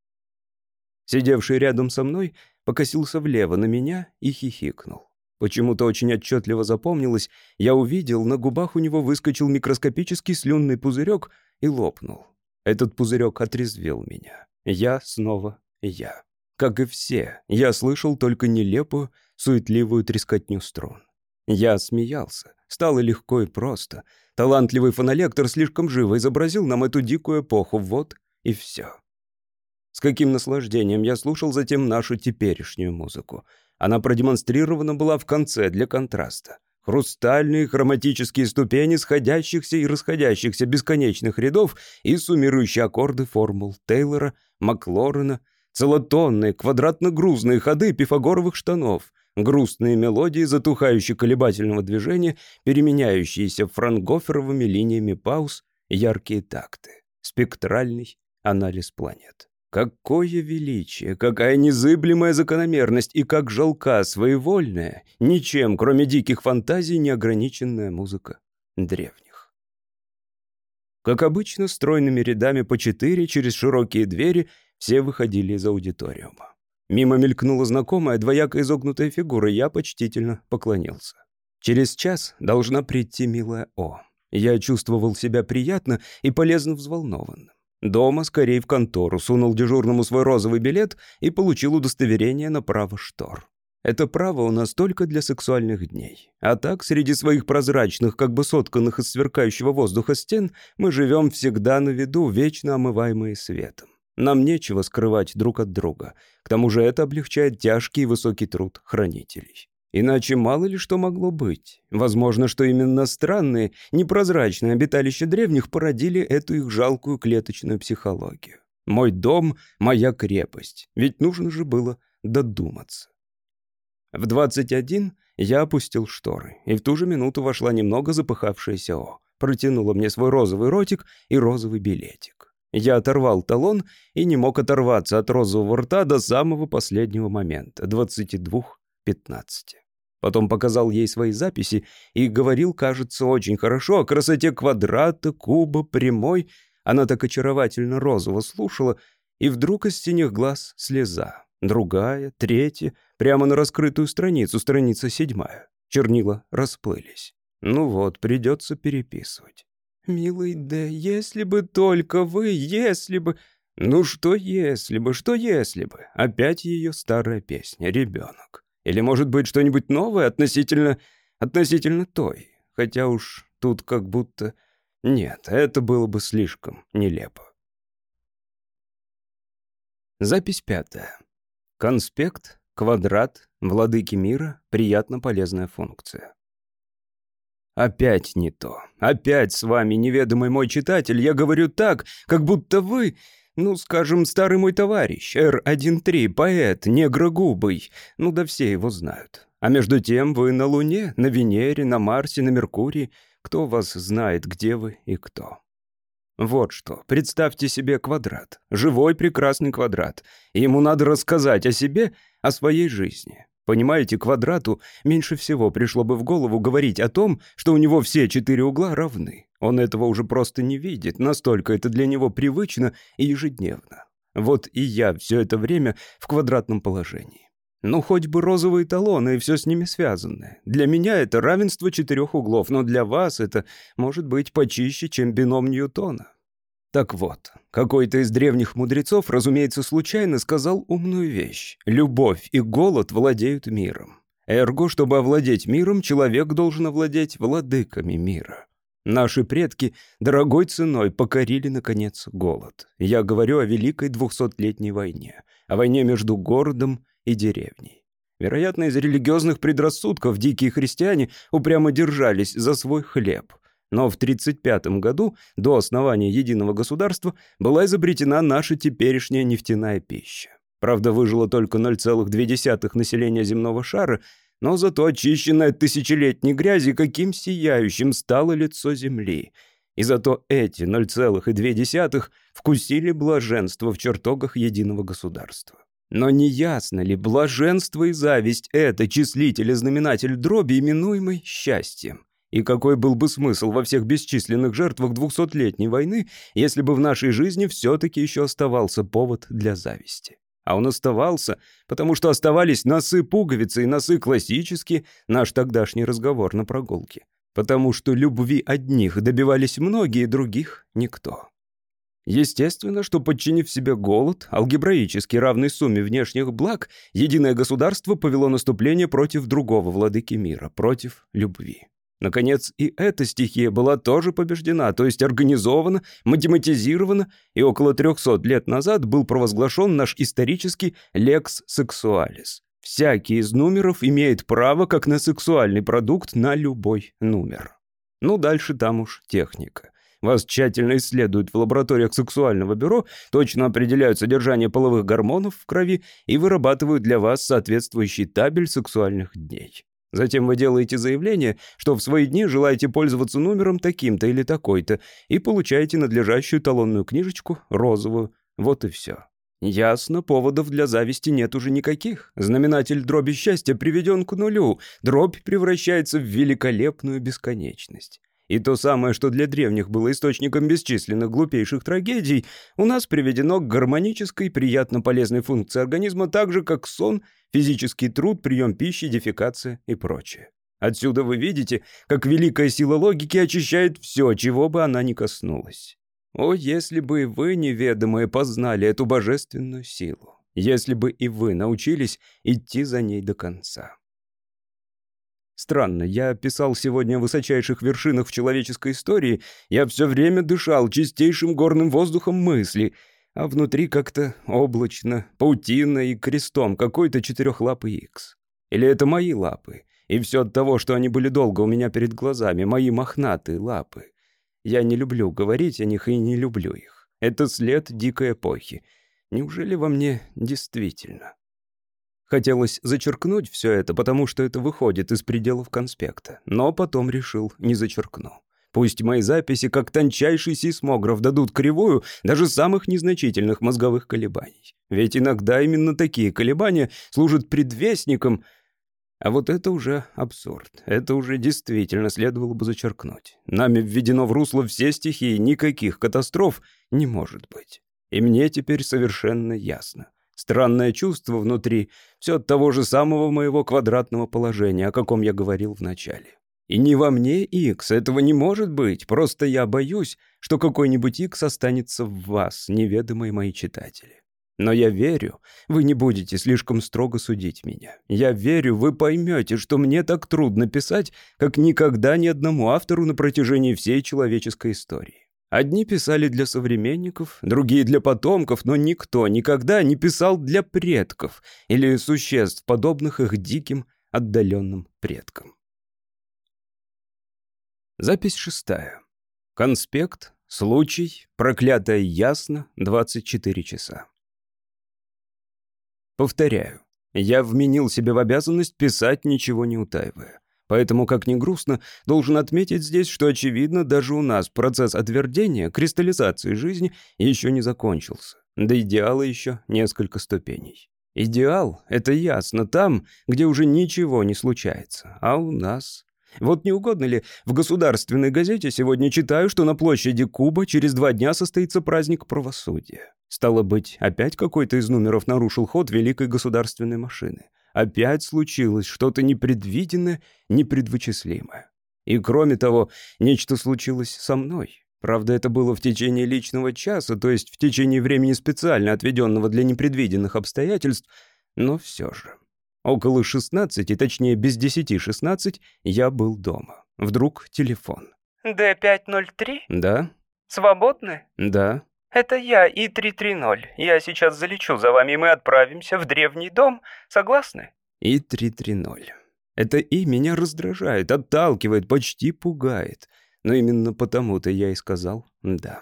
Сидевший рядом со мной покосился влево на меня и хихикнул. Почему-то очень отчетливо запомнилось, я увидел, на губах у него выскочил микроскопический слюнный пузырек и лопнул. Этот пузырек отрезвил меня. Я снова я. Как и все, я слышал только нелепую, суетливую трескотню струн. Я смеялся. Стало легко и просто. Талантливый фонолектор слишком живо изобразил нам эту дикую эпоху. Вот и все. С каким наслаждением я слушал затем нашу теперешнюю музыку. Она продемонстрирована была в конце для контраста. Хрустальные хроматические ступени сходящихся и расходящихся бесконечных рядов и суммирующие аккорды формул Тейлора, Маклорена, целотонные квадратно-грузные ходы пифагоровых штанов, грустные мелодии затухающие колебательного движения, переменяющиеся франгоферовыми линиями пауз, яркие такты, спектральный анализ планет. Какое величие, какая незыблемая закономерность и как жалка своевольная, ничем, кроме диких фантазий, неограниченная музыка древних. Как обычно, стройными рядами по четыре через широкие двери все выходили из аудиториума. Мимо мелькнула знакомая двояко изогнутая фигура, я почтительно поклонился. Через час должна прийти милая О. Я чувствовал себя приятно и полезно взволнованным. Дома, скорее в контору, сунул дежурному свой розовый билет и получил удостоверение на право штор. Это право у нас только для сексуальных дней. А так, среди своих прозрачных, как бы сотканных из сверкающего воздуха стен, мы живем всегда на виду, вечно омываемые светом. Нам нечего скрывать друг от друга. К тому же это облегчает тяжкий и высокий труд хранителей. Иначе мало ли что могло быть. Возможно, что именно странные, непрозрачные обиталища древних породили эту их жалкую клеточную психологию. Мой дом — моя крепость. Ведь нужно же было додуматься. В 21 я опустил шторы, и в ту же минуту вошла немного запыхавшаяся О. Протянула мне свой розовый ротик и розовый билетик. Я оторвал талон и не мог оторваться от розового рта до самого последнего момента — 22.15. Потом показал ей свои записи и говорил, кажется, очень хорошо о красоте квадрата, куба, прямой. Она так очаровательно розово слушала, и вдруг из синих глаз слеза. Другая, третья, прямо на раскрытую страницу, страница седьмая. Чернила расплылись. Ну вот, придется переписывать. «Милый Д, если бы только вы, если бы...» «Ну что если бы, что если бы?» Опять ее старая песня «Ребенок». Или, может быть, что-нибудь новое относительно... относительно той. Хотя уж тут как будто... Нет, это было бы слишком нелепо. Запись пятая. Конспект, квадрат, владыки мира, приятно полезная функция. Опять не то. Опять с вами, неведомый мой читатель, я говорю так, как будто вы... Ну, скажем, старый мой товарищ, Р-13, поэт, негрогубый. Ну да все его знают. А между тем вы на Луне, на Венере, на Марсе, на Меркурии. Кто вас знает, где вы и кто? Вот что, представьте себе квадрат. Живой прекрасный квадрат. ему надо рассказать о себе, о своей жизни. Понимаете, квадрату меньше всего пришло бы в голову говорить о том, что у него все четыре угла равны. Он этого уже просто не видит, настолько это для него привычно и ежедневно. Вот и я все это время в квадратном положении. Ну, хоть бы розовые талоны и все с ними связанное. Для меня это равенство четырех углов, но для вас это может быть почище, чем бином Ньютона. Так вот, какой-то из древних мудрецов, разумеется, случайно сказал умную вещь. Любовь и голод владеют миром. Эрго, чтобы овладеть миром, человек должен овладеть владыками мира. Наши предки дорогой ценой покорили, наконец, голод. Я говорю о Великой двухсотлетней войне, о войне между городом и деревней. Вероятно, из религиозных предрассудков дикие христиане упрямо держались за свой хлеб — но в 1935 году, до основания единого государства, была изобретена наша теперешняя нефтяная пища. Правда, выжило только 0,2 населения земного шара, но зато очищенное от тысячелетней грязи каким сияющим стало лицо Земли. И зато эти 0,2 вкусили блаженство в чертогах единого государства. Но не ясно ли, блаженство и зависть — это числитель и знаменатель дроби, именуемый счастьем? И какой был бы смысл во всех бесчисленных жертвах двухсотлетней войны, если бы в нашей жизни все-таки еще оставался повод для зависти? А он оставался, потому что оставались носы пуговицы и носы классические, наш тогдашний разговор на прогулке. Потому что любви одних добивались многие, других — никто. Естественно, что подчинив себе голод, алгебраически равный сумме внешних благ, единое государство повело наступление против другого владыки мира, против любви. Наконец, и эта стихия была тоже побеждена, то есть организована, математизирована, и около 300 лет назад был провозглашен наш исторический «лекс сексуалис». Всякий из номеров имеет право, как на сексуальный продукт, на любой номер. Ну, дальше там уж техника. Вас тщательно исследуют в лабораториях сексуального бюро, точно определяют содержание половых гормонов в крови и вырабатывают для вас соответствующий табель сексуальных дней. Затем вы делаете заявление, что в свои дни желаете пользоваться номером таким-то или такой-то, и получаете надлежащую талонную книжечку, розовую. Вот и все. Ясно, поводов для зависти нет уже никаких. Знаменатель дроби счастья приведен к нулю. Дробь превращается в великолепную бесконечность. И то самое, что для древних было источником бесчисленных глупейших трагедий, у нас приведено к гармонической, приятно полезной функции организма, так же, как сон, физический труд, прием пищи, дефекация и прочее. Отсюда вы видите, как великая сила логики очищает все, чего бы она ни коснулась. О, если бы вы, неведомые, познали эту божественную силу, если бы и вы научились идти за ней до конца. Странно, я писал сегодня о высочайших вершинах в человеческой истории, я все время дышал чистейшим горным воздухом мысли, а внутри как-то облачно, паутина и крестом какой-то четырехлапый икс. Или это мои лапы, и все от того, что они были долго у меня перед глазами, мои мохнатые лапы. Я не люблю говорить о них и не люблю их. Это след дикой эпохи. Неужели во мне действительно? Хотелось зачеркнуть все это, потому что это выходит из пределов конспекта, но потом решил не зачеркну. Пусть мои записи, как тончайший сейсмограф, дадут кривую даже самых незначительных мозговых колебаний. Ведь иногда именно такие колебания служат предвестником, а вот это уже абсурд. Это уже действительно следовало бы зачеркнуть. Нами введено в русло все стихии, никаких катастроф не может быть. И мне теперь совершенно ясно. Странное чувство внутри, все от того же самого моего квадратного положения, о каком я говорил в начале. И не во мне X, этого не может быть, просто я боюсь, что какой-нибудь X останется в вас, неведомые мои читатели. Но я верю, вы не будете слишком строго судить меня. Я верю, вы поймете, что мне так трудно писать, как никогда ни одному автору на протяжении всей человеческой истории. Одни писали для современников, другие для потомков, но никто никогда не писал для предков или существ, подобных их диким, отдаленным предкам. Запись шестая. Конспект. Случай. Проклятое ясно. 24 часа. Повторяю. Я вменил себе в обязанность писать, ничего не утаивая. Поэтому, как ни грустно, должен отметить здесь, что, очевидно, даже у нас процесс отвердения, кристаллизации жизни еще не закончился. До идеала еще несколько ступеней. Идеал — это ясно, там, где уже ничего не случается. А у нас... Вот не угодно ли, в государственной газете сегодня читаю, что на площади Куба через два дня состоится праздник правосудия. Стало быть, опять какой-то из номеров нарушил ход великой государственной машины. Опять случилось что-то непредвиденное, непредвычислимое. И кроме того, нечто случилось со мной. Правда, это было в течение личного часа, то есть в течение времени специально отведенного для непредвиденных обстоятельств, но все же. Около 16, точнее без 10-16, я был дома. Вдруг телефон. «Д-503?» «Да?» «Свободны?» «Да». «Это я, И-330. Я сейчас залечу за вами, и мы отправимся в древний дом. Согласны?» И-330. Это И меня раздражает, отталкивает, почти пугает. Но именно потому-то я и сказал «да».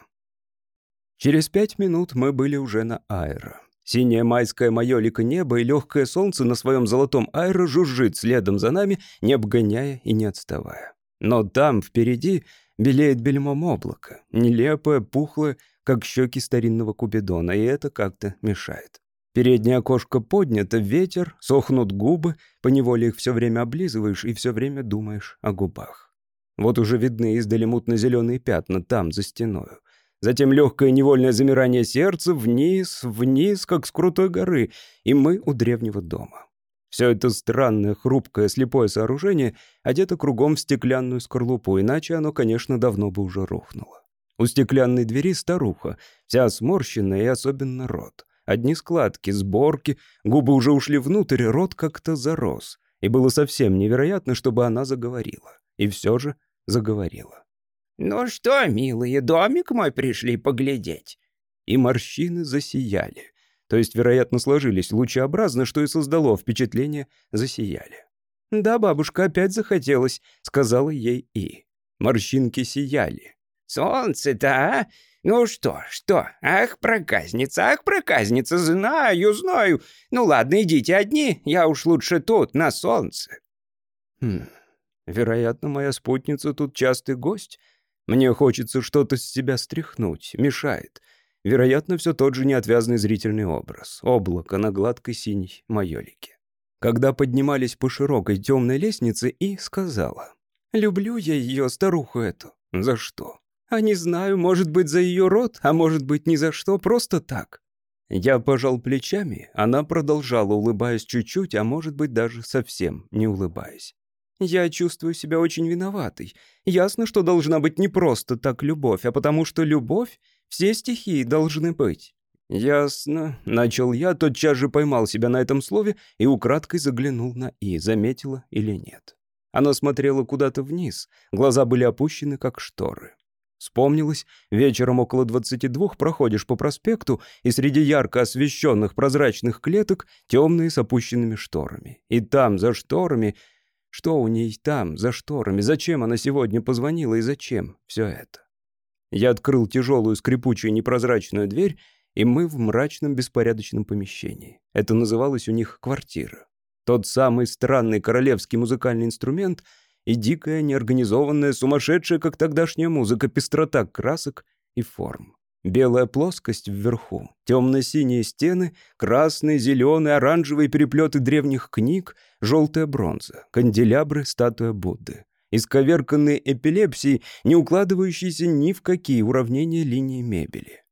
Через пять минут мы были уже на аэро. Синее майское майолико небо и легкое солнце на своем золотом аэро жужжит следом за нами, не обгоняя и не отставая. Но там, впереди, белеет бельмом облако, нелепое, пухлое, как щеки старинного купидона, и это как-то мешает. Переднее окошко поднято, ветер, сохнут губы, поневоле их все время облизываешь и все время думаешь о губах. Вот уже видны издали мутно-зеленые пятна там, за стеною. Затем легкое невольное замирание сердца вниз, вниз, как с крутой горы, и мы у древнего дома. Все это странное, хрупкое, слепое сооружение одето кругом в стеклянную скорлупу, иначе оно, конечно, давно бы уже рухнуло. У стеклянной двери старуха, вся сморщенная и особенно рот. Одни складки, сборки, губы уже ушли внутрь, рот как-то зарос. И было совсем невероятно, чтобы она заговорила. И все же заговорила. «Ну что, милые, домик мой пришли поглядеть?» И морщины засияли. То есть, вероятно, сложились лучеобразно, что и создало впечатление «засияли». «Да, бабушка, опять захотелось», — сказала ей И. Морщинки сияли. «Солнце-то, а? Ну что, что? Ах, проказница, ах, проказница, знаю, знаю. Ну ладно, идите одни, я уж лучше тут, на солнце». Хм, вероятно, моя спутница тут частый гость. Мне хочется что-то с себя стряхнуть, мешает. Вероятно, все тот же неотвязный зрительный образ. Облако на гладкой синей майолике. Когда поднимались по широкой темной лестнице, и сказала. «Люблю я ее, старуху эту. За что? А не знаю, может быть, за ее рот, а может быть, ни за что, просто так». Я пожал плечами, она продолжала, улыбаясь чуть-чуть, а может быть, даже совсем не улыбаясь. Я чувствую себя очень виноватой. Ясно, что должна быть не просто так любовь, а потому что любовь — все стихии должны быть. «Ясно», — начал я, тотчас же поймал себя на этом слове и украдкой заглянул на «и», заметила или нет. Она смотрела куда-то вниз, глаза были опущены, как шторы. Вспомнилось, вечером около двадцати двух проходишь по проспекту, и среди ярко освещенных прозрачных клеток темные с опущенными шторами. И там, за шторами, что у ней там, за шторами? Зачем она сегодня позвонила и зачем все это? Я открыл тяжелую скрипучую непрозрачную дверь, и мы в мрачном беспорядочном помещении. Это называлось у них квартира. Тот самый странный королевский музыкальный инструмент и дикая, неорганизованная, сумасшедшая, как тогдашняя музыка, пестрота красок и форм. Белая плоскость вверху, темно-синие стены, красные, зеленые, оранжевые переплеты древних книг, желтая бронза, канделябры, статуя Будды. Исковерканные эпилепсией, не укладывающиеся ни в какие уравнения линии мебели.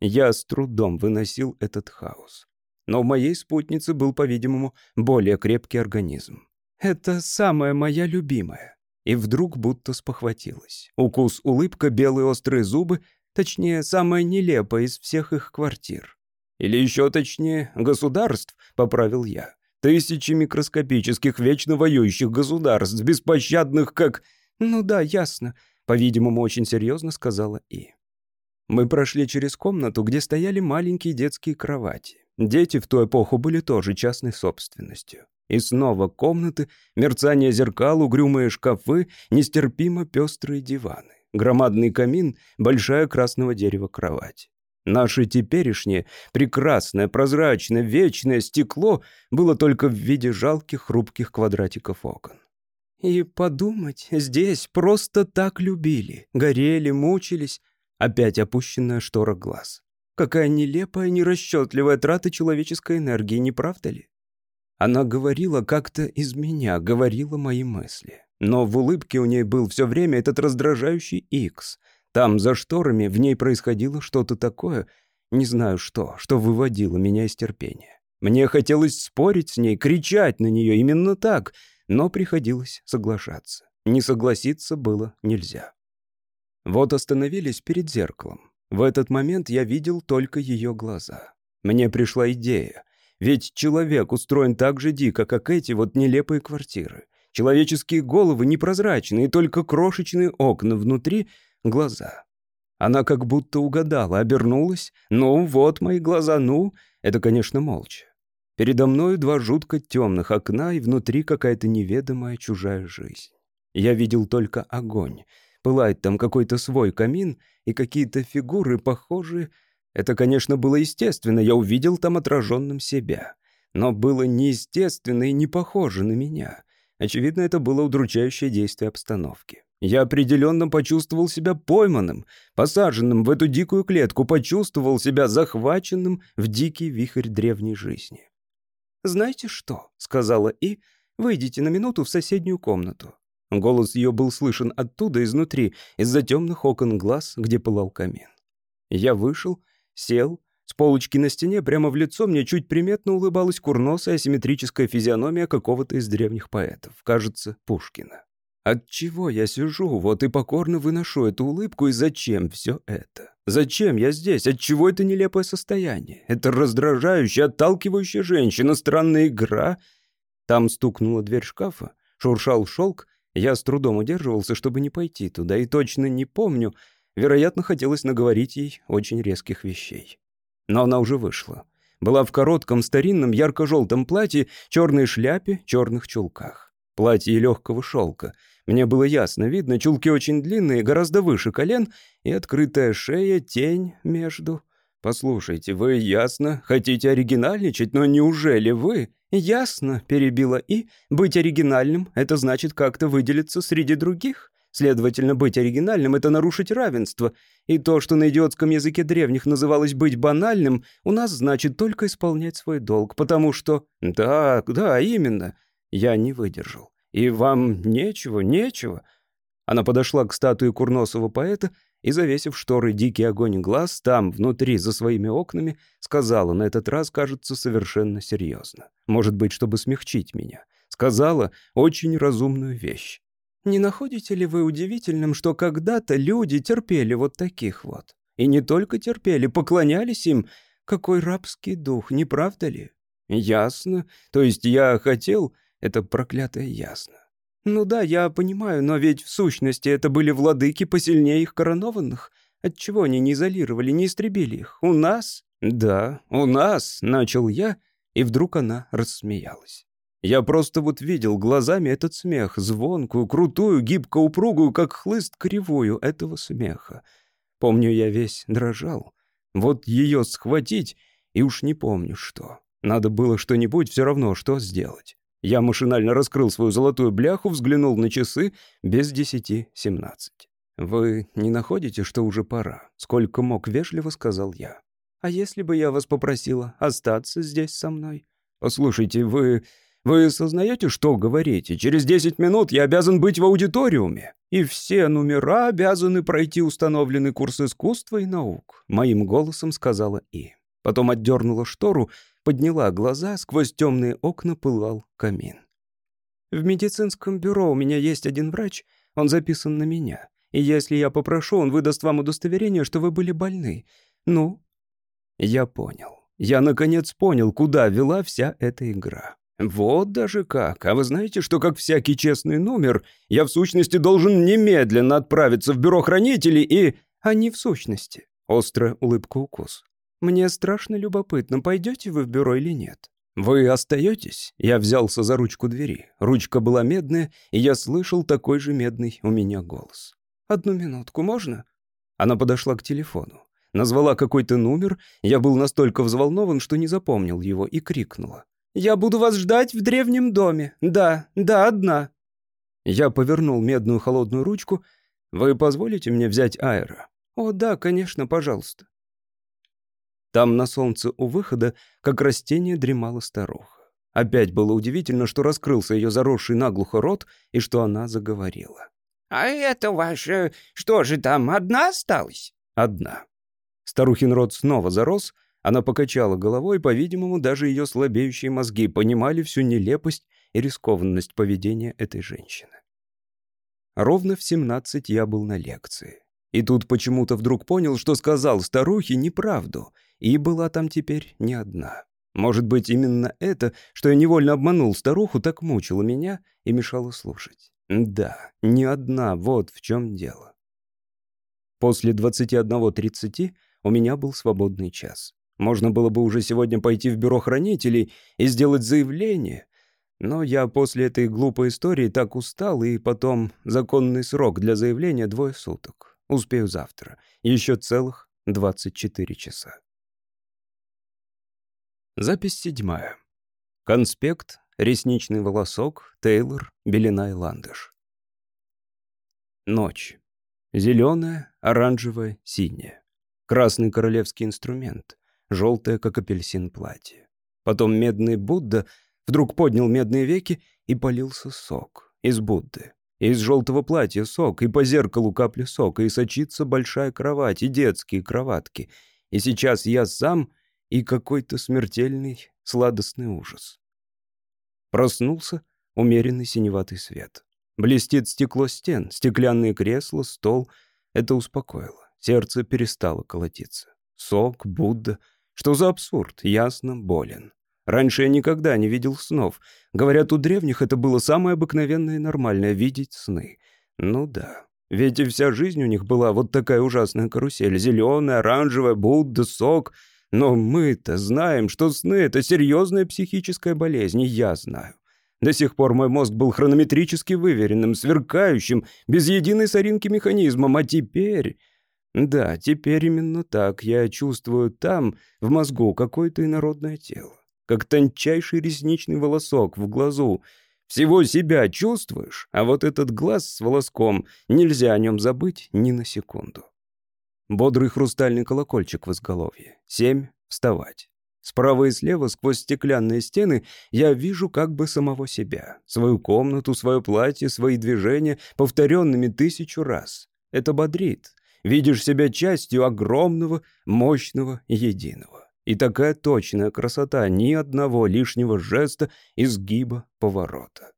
Я с трудом выносил этот хаос. Но у моей спутницы был, по-видимому, более крепкий организм. «Это самая моя любимая». И вдруг будто спохватилась. Укус, улыбка, белые острые зубы, Точнее, самая нелепая из всех их квартир. Или еще точнее, государств, поправил я. Тысячи микроскопических, вечно воюющих государств, беспощадных как... Ну да, ясно, по-видимому, очень серьезно сказала И. Мы прошли через комнату, где стояли маленькие детские кровати. Дети в ту эпоху были тоже частной собственностью. И снова комнаты, мерцание зеркал, угрюмые шкафы, нестерпимо пестрые диваны. Громадный камин, большая красного дерева кровать. Наше теперешнее, прекрасное, прозрачное, вечное стекло было только в виде жалких хрупких квадратиков окон. И подумать, здесь просто так любили, горели, мучились. Опять опущенная штора глаз. Какая нелепая, нерасчетливая трата человеческой энергии, не правда ли? Она говорила как-то из меня, говорила мои мысли. Но в улыбке у ней был все время этот раздражающий икс. Там, за шторами, в ней происходило что-то такое, не знаю что, что выводило меня из терпения. Мне хотелось спорить с ней, кричать на нее именно так, но приходилось соглашаться. Не согласиться было нельзя. Вот остановились перед зеркалом. В этот момент я видел только ее глаза. Мне пришла идея. Ведь человек устроен так же дико, как эти вот нелепые квартиры. Человеческие головы непрозрачные, только крошечные окна внутри — глаза. Она как будто угадала, обернулась. «Ну, вот мои глаза, ну!» Это, конечно, молча. Передо мною два жутко темных окна, и внутри какая-то неведомая чужая жизнь. Я видел только огонь. Пылает там какой-то свой камин, и какие-то фигуры похожие. Это, конечно, было естественно, я увидел там отраженным себя. Но было неестественно и не похоже на меня. Очевидно, это было удручающее действие обстановки. Я определенно почувствовал себя пойманным, посаженным в эту дикую клетку, почувствовал себя захваченным в дикий вихрь древней жизни. «Знаете что?» — сказала И. «Выйдите на минуту в соседнюю комнату». Голос ее был слышен оттуда, изнутри, из-за темных окон глаз, где пылал камин. Я вышел, сел. С полочки на стене прямо в лицо мне чуть приметно улыбалась курносая асимметрическая физиономия какого-то из древних поэтов, кажется, Пушкина. Отчего я сижу, вот и покорно выношу эту улыбку, и зачем все это? Зачем я здесь? Отчего это нелепое состояние? Это раздражающая, отталкивающая женщина, странная игра. Там стукнула дверь шкафа, шуршал шелк. Я с трудом удерживался, чтобы не пойти туда, и точно не помню. Вероятно, хотелось наговорить ей очень резких вещей. Но она уже вышла. Была в коротком, старинном, ярко-желтом платье, черной шляпе, черных чулках. Платье легкого шелка — мне было ясно видно, чулки очень длинные, гораздо выше колен, и открытая шея, тень между... «Послушайте, вы ясно хотите оригинальничать, но неужели вы...» «Ясно», — перебила И, — «быть оригинальным — это значит как-то выделиться среди других. Следовательно, быть оригинальным — это нарушить равенство. И то, что на идиотском языке древних называлось быть банальным, у нас значит только исполнять свой долг, потому что...» «Да, да, именно». Я не выдержал. «И вам нечего, нечего?» Она подошла к статуе курносого поэта и, завесив шторы дикий огонь глаз, там, внутри, за своими окнами, сказала, на этот раз, кажется, совершенно серьезно. Может быть, чтобы смягчить меня. Сказала очень разумную вещь. «Не находите ли вы удивительным, что когда-то люди терпели вот таких вот? И не только терпели, поклонялись им. Какой рабский дух, не правда ли?» «Ясно. То есть я хотел...» Это проклятое ясно. Ну да, я понимаю, но ведь в сущности это были владыки посильнее их коронованных. Отчего они не изолировали, не истребили их? У нас? Да, у нас, начал я, и вдруг она рассмеялась. Я просто вот видел глазами этот смех, звонкую, крутую, гибко-упругую, как хлыст кривую этого смеха. Помню, я весь дрожал. Вот ее схватить, и уж не помню что. Надо было что-нибудь все равно, что сделать. Я машинально раскрыл свою золотую бляху, взглянул на часы без десяти семнадцать. «Вы не находите, что уже пора?» Сколько мог, вежливо сказал я. «А если бы я вас попросила остаться здесь со мной?» «Послушайте, вы... Вы сознаете, что говорите? Через десять минут я обязан быть в аудиториуме, и все номера обязаны пройти установленный курс искусства и наук», моим голосом сказала И. Потом отдернула штору подняла глаза, сквозь темные окна пылал камин. «В медицинском бюро у меня есть один врач, он записан на меня. И если я попрошу, он выдаст вам удостоверение, что вы были больны. Ну?» Я понял. Я, наконец, понял, куда вела вся эта игра. Вот даже как. А вы знаете, что как всякий честный номер, я в сущности должен немедленно отправиться в бюро хранителей и... А не в сущности. Острая улыбка укус. Мне страшно любопытно, пойдете вы в бюро или нет. «Вы остаетесь?» Я взялся за ручку двери. Ручка была медная, и я слышал такой же медный у меня голос. «Одну минутку, можно?» Она подошла к телефону. Назвала какой-то номер, я был настолько взволнован, что не запомнил его, и крикнула. «Я буду вас ждать в древнем доме. Да, да, одна». Я повернул медную холодную ручку. «Вы позволите мне взять аэро?» «О, да, конечно, пожалуйста». Там на солнце у выхода, как растение, дремала старуха. Опять было удивительно, что раскрылся ее заросший наглухо рот и что она заговорила. «А это ваша... Что же там, одна осталась?» «Одна». Старухин рот снова зарос, она покачала головой, по-видимому, даже ее слабеющие мозги понимали всю нелепость и рискованность поведения этой женщины. Ровно в 17 я был на лекции. И тут почему-то вдруг понял, что сказал старухе неправду — и была там теперь не одна. Может быть, именно это, что я невольно обманул старуху, так мучило меня и мешало слушать. Да, не одна, вот в чем дело. После 21.30 у меня был свободный час. Можно было бы уже сегодня пойти в бюро хранителей и сделать заявление, но я после этой глупой истории так устал, и потом законный срок для заявления двое суток. Успею завтра. Еще целых 24 часа. Запись седьмая. Конспект, ресничный волосок, Тейлор, белина и ландыш. Ночь. Зеленая, оранжевая, синяя. Красный королевский инструмент. Желтое, как апельсин, платье. Потом медный Будда вдруг поднял медные веки и полился сок. Из Будды. из желтого платья сок, и по зеркалу капли сока, и сочится большая кровать, и детские кроватки. И сейчас я сам и какой-то смертельный сладостный ужас. Проснулся умеренный синеватый свет. Блестит стекло стен, стеклянные кресла, стол. Это успокоило. Сердце перестало колотиться. Сок, Будда. Что за абсурд? Ясно, болен. Раньше я никогда не видел снов. Говорят, у древних это было самое обыкновенное и нормальное — видеть сны. Ну да. Ведь и вся жизнь у них была вот такая ужасная карусель. Зеленая, оранжевая, Будда, сок — но мы-то знаем, что сны — это серьезная психическая болезнь, я знаю. До сих пор мой мозг был хронометрически выверенным, сверкающим, без единой соринки механизмом, а теперь... Да, теперь именно так я чувствую там, в мозгу, какое-то инородное тело. Как тончайший ресничный волосок в глазу. Всего себя чувствуешь, а вот этот глаз с волоском, нельзя о нем забыть ни на секунду. Бодрый хрустальный колокольчик в изголовье. Семь. Вставать. Справа и слева, сквозь стеклянные стены, я вижу как бы самого себя. Свою комнату, свое платье, свои движения, повторенными тысячу раз. Это бодрит. Видишь себя частью огромного, мощного, единого. И такая точная красота, ни одного лишнего жеста, изгиба, поворота.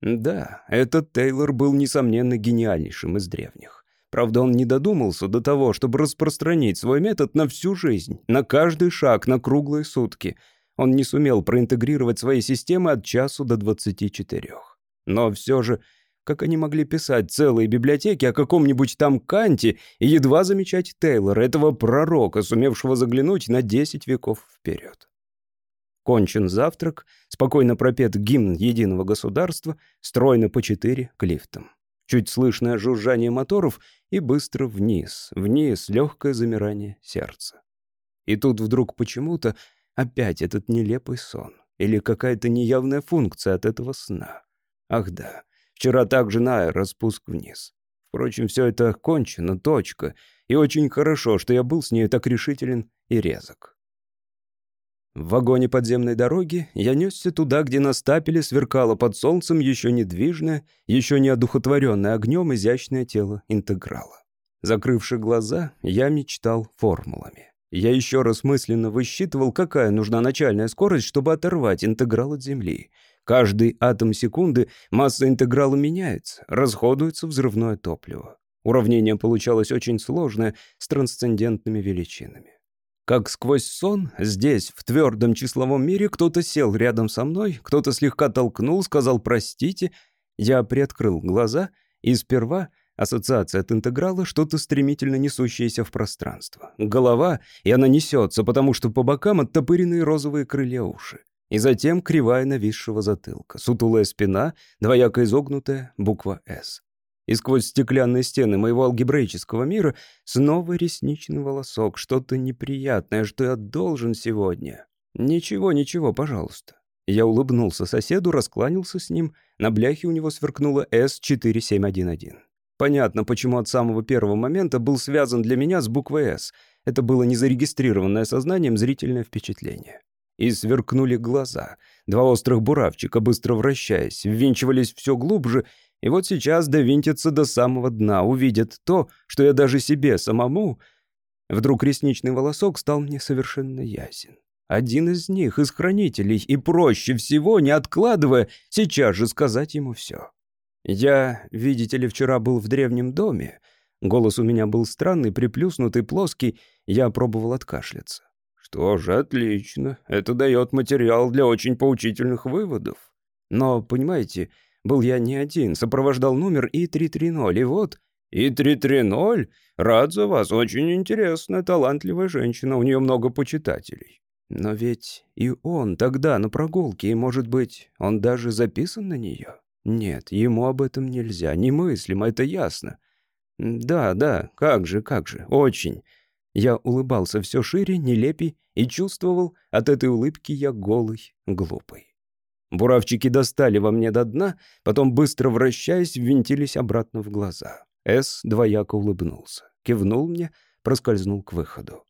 Да, этот Тейлор был, несомненно, гениальнейшим из древних. Правда, он не додумался до того, чтобы распространить свой метод на всю жизнь, на каждый шаг, на круглые сутки. Он не сумел проинтегрировать свои системы от часу до 24. Но все же, как они могли писать целые библиотеки о каком-нибудь там Канте и едва замечать Тейлора, этого пророка, сумевшего заглянуть на 10 веков вперед. Кончен завтрак, спокойно пропет гимн единого государства, стройно по четыре к лифтам. Чуть слышное жужжание моторов и быстро вниз, вниз, легкое замирание сердца. И тут вдруг почему-то опять этот нелепый сон. Или какая-то неявная функция от этого сна. Ах да, вчера также на распуск вниз. Впрочем, все это кончено, точка. И очень хорошо, что я был с ней так решителен и резок. В вагоне подземной дороги я несся туда, где на стапеле сверкало под солнцем еще недвижное, еще не одухотворенное огнем изящное тело интеграла. Закрывши глаза, я мечтал формулами. Я еще раз мысленно высчитывал, какая нужна начальная скорость, чтобы оторвать интеграл от Земли. Каждый атом секунды масса интеграла меняется, расходуется взрывное топливо. Уравнение получалось очень сложное, с трансцендентными величинами. Как сквозь сон, здесь, в твердом числовом мире, кто-то сел рядом со мной, кто-то слегка толкнул, сказал «простите». Я приоткрыл глаза, и сперва ассоциация от интеграла что-то стремительно несущееся в пространство. Голова, и она несется, потому что по бокам оттопыренные розовые крылья уши. И затем кривая нависшего затылка, сутулая спина, двояко изогнутая буква «С» и сквозь стеклянные стены моего алгебраического мира снова ресничный волосок, что-то неприятное, что я должен сегодня. Ничего, ничего, пожалуйста. Я улыбнулся соседу, раскланялся с ним. На бляхе у него сверкнуло С4711. Понятно, почему от самого первого момента был связан для меня с буквой «С». Это было незарегистрированное сознанием зрительное впечатление. И сверкнули глаза. Два острых буравчика, быстро вращаясь, ввинчивались все глубже, и вот сейчас довинтятся до самого дна, увидят то, что я даже себе самому... Вдруг ресничный волосок стал мне совершенно ясен. Один из них, из хранителей, и проще всего, не откладывая, сейчас же сказать ему все. Я, видите ли, вчера был в древнем доме. Голос у меня был странный, приплюснутый, плоский. Я пробовал откашляться. Что же, отлично. Это дает материал для очень поучительных выводов. Но, понимаете, был я не один, сопровождал номер И-330, и вот... И-330? Рад за вас, очень интересная, талантливая женщина, у нее много почитателей. Но ведь и он тогда на прогулке, и, может быть, он даже записан на нее? Нет, ему об этом нельзя, немыслимо, это ясно. Да, да, как же, как же, очень. Я улыбался все шире, нелепей, и чувствовал, от этой улыбки я голый, глупый. Буравчики достали во мне до дна, потом, быстро вращаясь, ввинтились обратно в глаза. С двояко улыбнулся, кивнул мне, проскользнул к выходу.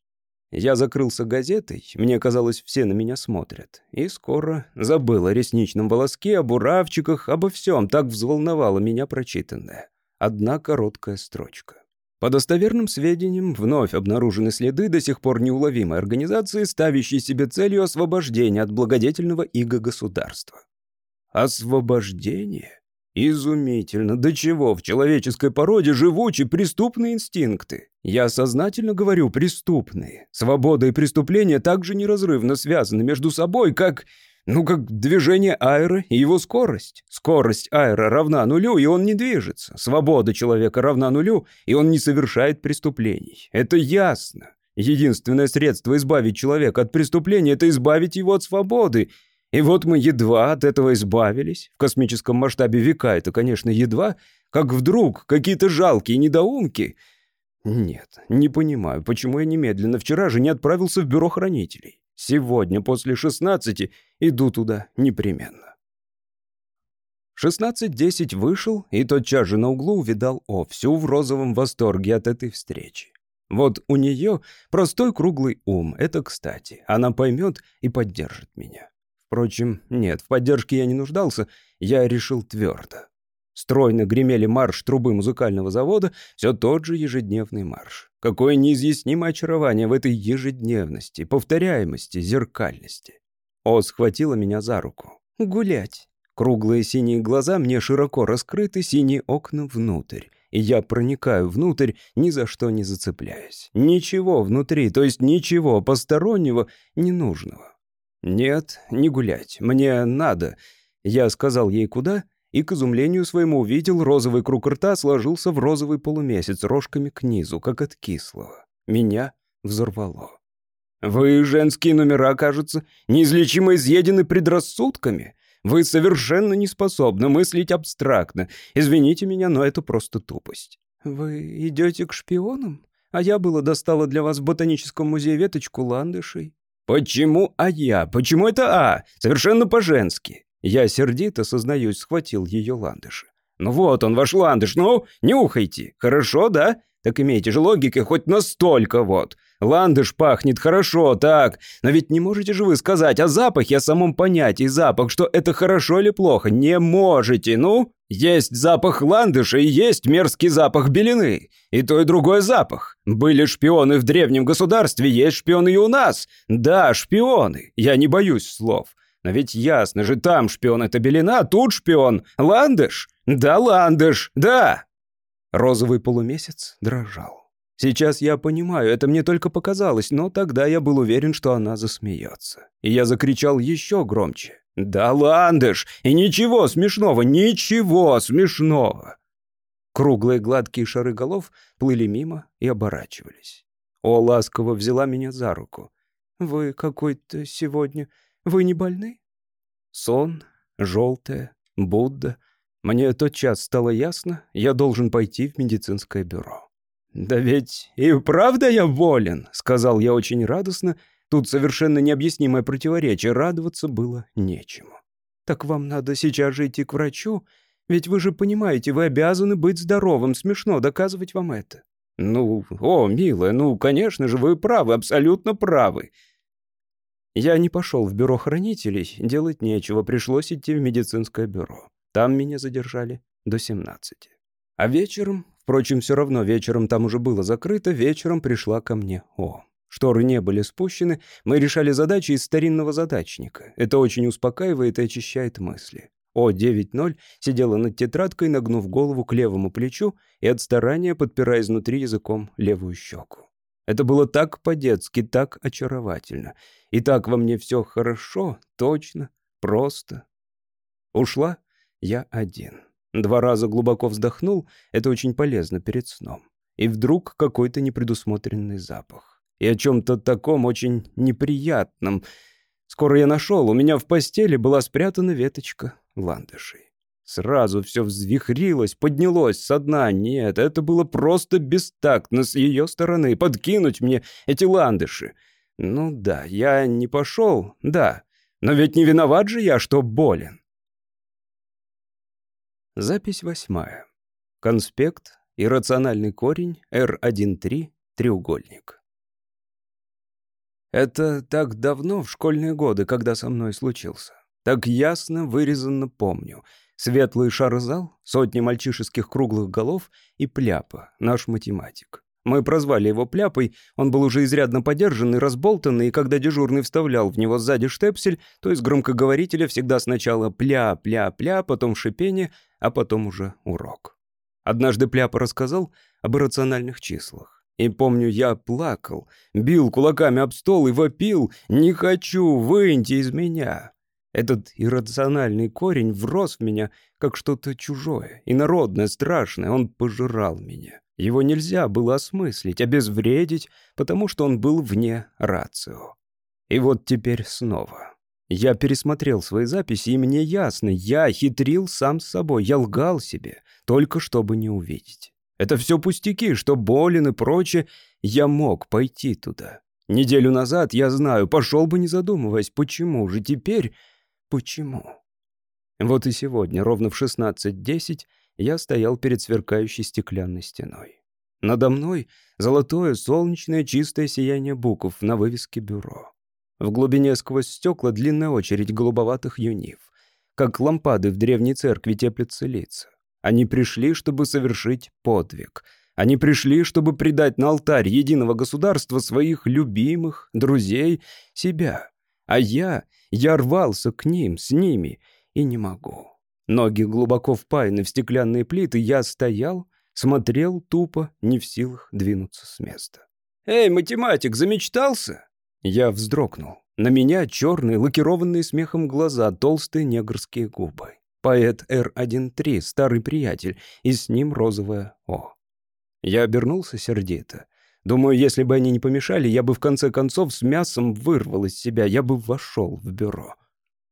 Я закрылся газетой, мне казалось, все на меня смотрят. И скоро забыл о ресничном волоске, о буравчиках, обо всем, так взволновало меня прочитанное. Одна короткая строчка. По достоверным сведениям, вновь обнаружены следы до сих пор неуловимой организации, ставящей себе целью освобождения от благодетельного иго государства. Освобождение? Изумительно, до чего в человеческой породе живучи преступные инстинкты. Я сознательно говорю преступные. Свобода и преступление также неразрывно связаны между собой, как... Ну, как движение аэро и его скорость. Скорость аэро равна нулю, и он не движется. Свобода человека равна нулю, и он не совершает преступлений. Это ясно. Единственное средство избавить человека от преступления — это избавить его от свободы. И вот мы едва от этого избавились. В космическом масштабе века это, конечно, едва. Как вдруг какие-то жалкие недоумки... Нет, не понимаю, почему я немедленно вчера же не отправился в бюро хранителей. Сегодня после 16 иду туда непременно. 16.10 вышел и тотчас же на углу увидал О, всю в розовом восторге от этой встречи. Вот у нее простой круглый ум, это кстати. Она поймет и поддержит меня. Впрочем, нет, в поддержке я не нуждался, я решил твердо. Стройно гремели марш трубы музыкального завода, все тот же ежедневный марш. Какое неизъяснимое очарование в этой ежедневности, повторяемости, зеркальности. О схватила меня за руку. «Гулять». Круглые синие глаза мне широко раскрыты, синие окна внутрь. И я проникаю внутрь, ни за что не зацепляясь. Ничего внутри, то есть ничего постороннего, ненужного. «Нет, не гулять. Мне надо». Я сказал ей куда, и, к изумлению своему, увидел, розовый круг рта сложился в розовый полумесяц рожками к низу, как от кислого. Меня взорвало. «Вы, женские номера, кажется, неизлечимо изъедены предрассудками. Вы совершенно не способны мыслить абстрактно. Извините меня, но это просто тупость». «Вы идете к шпионам? А я было достала для вас в ботаническом музее веточку ландышей». «Почему А я? Почему это А? Совершенно по-женски». Я сердито, сознаюсь, схватил ее ландыши. «Ну вот он, ваш ландыш, ну, нюхайте. Хорошо, да? Так имейте же логики хоть настолько вот. Ландыш пахнет хорошо, так. Но ведь не можете же вы сказать о запахе, о самом понятии запах, что это хорошо или плохо. Не можете, ну? Есть запах ландыша и есть мерзкий запах белины. И то, и другой запах. Были шпионы в древнем государстве, есть шпионы и у нас. Да, шпионы. Я не боюсь слов. Но ведь ясно же, там шпион это белина, а тут шпион. Ландыш? Да, ландыш, да. Розовый полумесяц дрожал. Сейчас я понимаю, это мне только показалось, но тогда я был уверен, что она засмеется. И я закричал еще громче. «Да, ландыш! И ничего смешного, ничего смешного!» Круглые гладкие шары голов плыли мимо и оборачивались. О, ласково взяла меня за руку. «Вы какой-то сегодня... Вы не больны?» Сон, желтая, Будда. Мне тотчас стало ясно, я должен пойти в медицинское бюро. «Да ведь и правда я болен», — сказал я очень радостно. Тут совершенно необъяснимое противоречие, радоваться было нечему. «Так вам надо сейчас же идти к врачу, ведь вы же понимаете, вы обязаны быть здоровым, смешно доказывать вам это». «Ну, о, милая, ну, конечно же, вы правы, абсолютно правы». Я не пошел в бюро хранителей, делать нечего, пришлось идти в медицинское бюро. Там меня задержали до 17. А вечером, впрочем, все равно вечером там уже было закрыто, вечером пришла ко мне О. Шторы не были спущены, мы решали задачи из старинного задачника. Это очень успокаивает и очищает мысли. О-9-0 сидела над тетрадкой, нагнув голову к левому плечу и от старания подпирая изнутри языком левую щеку. Это было так по-детски, так очаровательно. И так во мне все хорошо, точно, просто. Ушла я один. Два раза глубоко вздохнул, это очень полезно перед сном. И вдруг какой-то непредусмотренный запах. И о чем-то таком очень неприятном. Скоро я нашел, у меня в постели была спрятана веточка ландышей. Сразу все взвихрилось, поднялось со дна. Нет, это было просто бестактно с ее стороны, подкинуть мне эти ландыши. Ну да, я не пошел, да. Но ведь не виноват же я, что болен. Запись восьмая. Конспект. Иррациональный корень. R13. Треугольник. Это так давно, в школьные годы, когда со мной случился. Так ясно, вырезанно помню. Светлый шар-зал, сотни мальчишеских круглых голов и Пляпа, наш математик. Мы прозвали его Пляпой, он был уже изрядно подержанный, разболтанный, и когда дежурный вставлял в него сзади штепсель, то из громкоговорителя всегда сначала пля-пля-пля, потом шипение, а потом уже урок. Однажды Пляпа рассказал об иррациональных числах. И помню, я плакал, бил кулаками об стол и вопил «Не хочу, выньте из меня!» Этот иррациональный корень врос в меня, как что-то чужое, инородное, страшное, он пожирал меня. Его нельзя было осмыслить, обезвредить, потому что он был вне рацио. И вот теперь снова. Я пересмотрел свои записи, и мне ясно, я хитрил сам с собой, я лгал себе, только чтобы не увидеть. Это все пустяки, что болен и прочее. Я мог пойти туда. Неделю назад, я знаю, пошел бы не задумываясь, почему же теперь, почему? Вот и сегодня, ровно в 16.10, я стоял перед сверкающей стеклянной стеной. Надо мной золотое, солнечное, чистое сияние букв на вывеске бюро. В глубине сквозь стекла длинная очередь голубоватых юнив. Как лампады в древней церкви теплятся лица. Они пришли, чтобы совершить подвиг. Они пришли, чтобы предать на алтарь единого государства своих любимых, друзей, себя. А я, я рвался к ним, с ними, и не могу. Ноги глубоко впаяны в стеклянные плиты, я стоял, смотрел тупо, не в силах двинуться с места. «Эй, математик, замечтался?» Я вздрогнул. На меня черные, лакированные смехом глаза, толстые негрские губы. Поэт Р-13, старый приятель, и с ним розовое О. Я обернулся сердито. Думаю, если бы они не помешали, я бы в конце концов с мясом вырвал из себя, я бы вошел в бюро.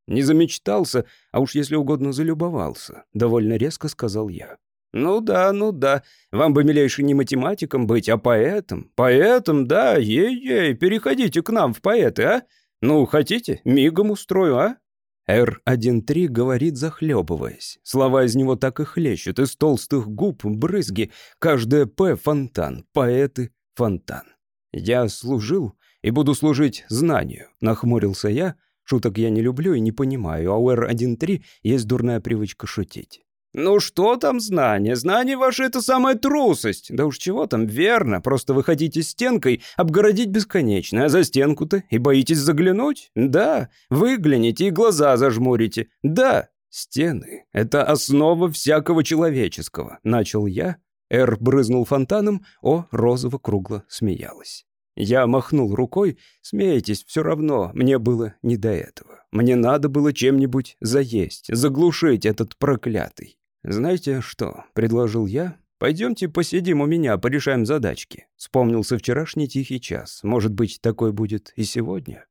Не замечтался, а уж если угодно залюбовался, довольно резко сказал я. Ну да, ну да. Вам бы, милейший, не математиком быть, а поэтом. Поэтом, да, ей-ей, переходите к нам в поэты, а? Ну, хотите, мигом устрою, а? Р-1-3 говорит, захлебываясь. Слова из него так и хлещут, из толстых губ брызги. Каждое «П» — фонтан, поэты — фонтан. Я служил и буду служить знанию, нахмурился я, Шуток я не люблю и не понимаю, а у Р-1.3 есть дурная привычка шутить. «Ну что там знание? Знание ваше — это самая трусость. Да уж чего там, верно. Просто вы хотите стенкой обгородить бесконечно, а за стенку-то и боитесь заглянуть? Да, выгляните и глаза зажмурите. Да, стены — это основа всякого человеческого», — начал я. Р брызнул фонтаном, О розово кругло смеялась. Я махнул рукой. «Смейтесь, все равно, мне было не до этого. Мне надо было чем-нибудь заесть, заглушить этот проклятый». «Знаете что?» — предложил я. «Пойдемте посидим у меня, порешаем задачки». Вспомнился вчерашний тихий час. Может быть, такой будет и сегодня?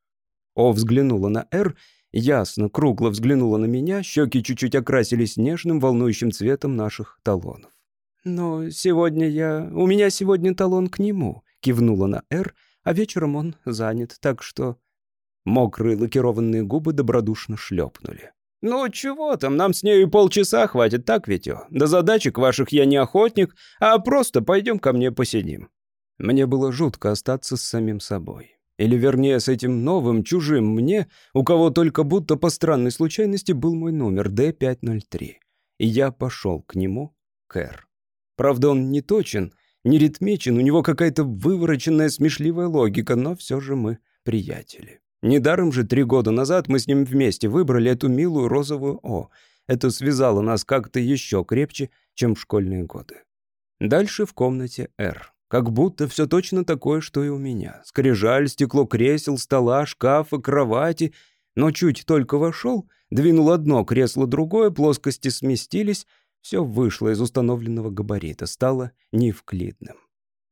О взглянула на «Р», ясно, кругло взглянула на меня, щеки чуть-чуть окрасились нежным, волнующим цветом наших талонов. «Но сегодня я... У меня сегодня талон к нему», кивнула на «Р», а вечером он занят, так что... Мокрые лакированные губы добродушно шлепнули. «Ну чего там, нам с ней полчаса хватит, так ведь? О? До задачек ваших я не охотник, а просто пойдем ко мне посидим». Мне было жутко остаться с самим собой. Или, вернее, с этим новым, чужим мне, у кого только будто по странной случайности был мой номер D503. И я пошел к нему, Кэр. Правда, он не точен, не ритмичен, у него какая-то вывороченная смешливая логика, но все же мы приятели. Недаром же три года назад мы с ним вместе выбрали эту милую розовую О. Это связало нас как-то еще крепче, чем в школьные годы. Дальше в комнате Р. Как будто все точно такое, что и у меня. Скрижаль, стекло кресел, стола, шкафа, кровати. Но чуть только вошел, двинул одно кресло, другое, плоскости сместились, все вышло из установленного габарита, стало неевклидным.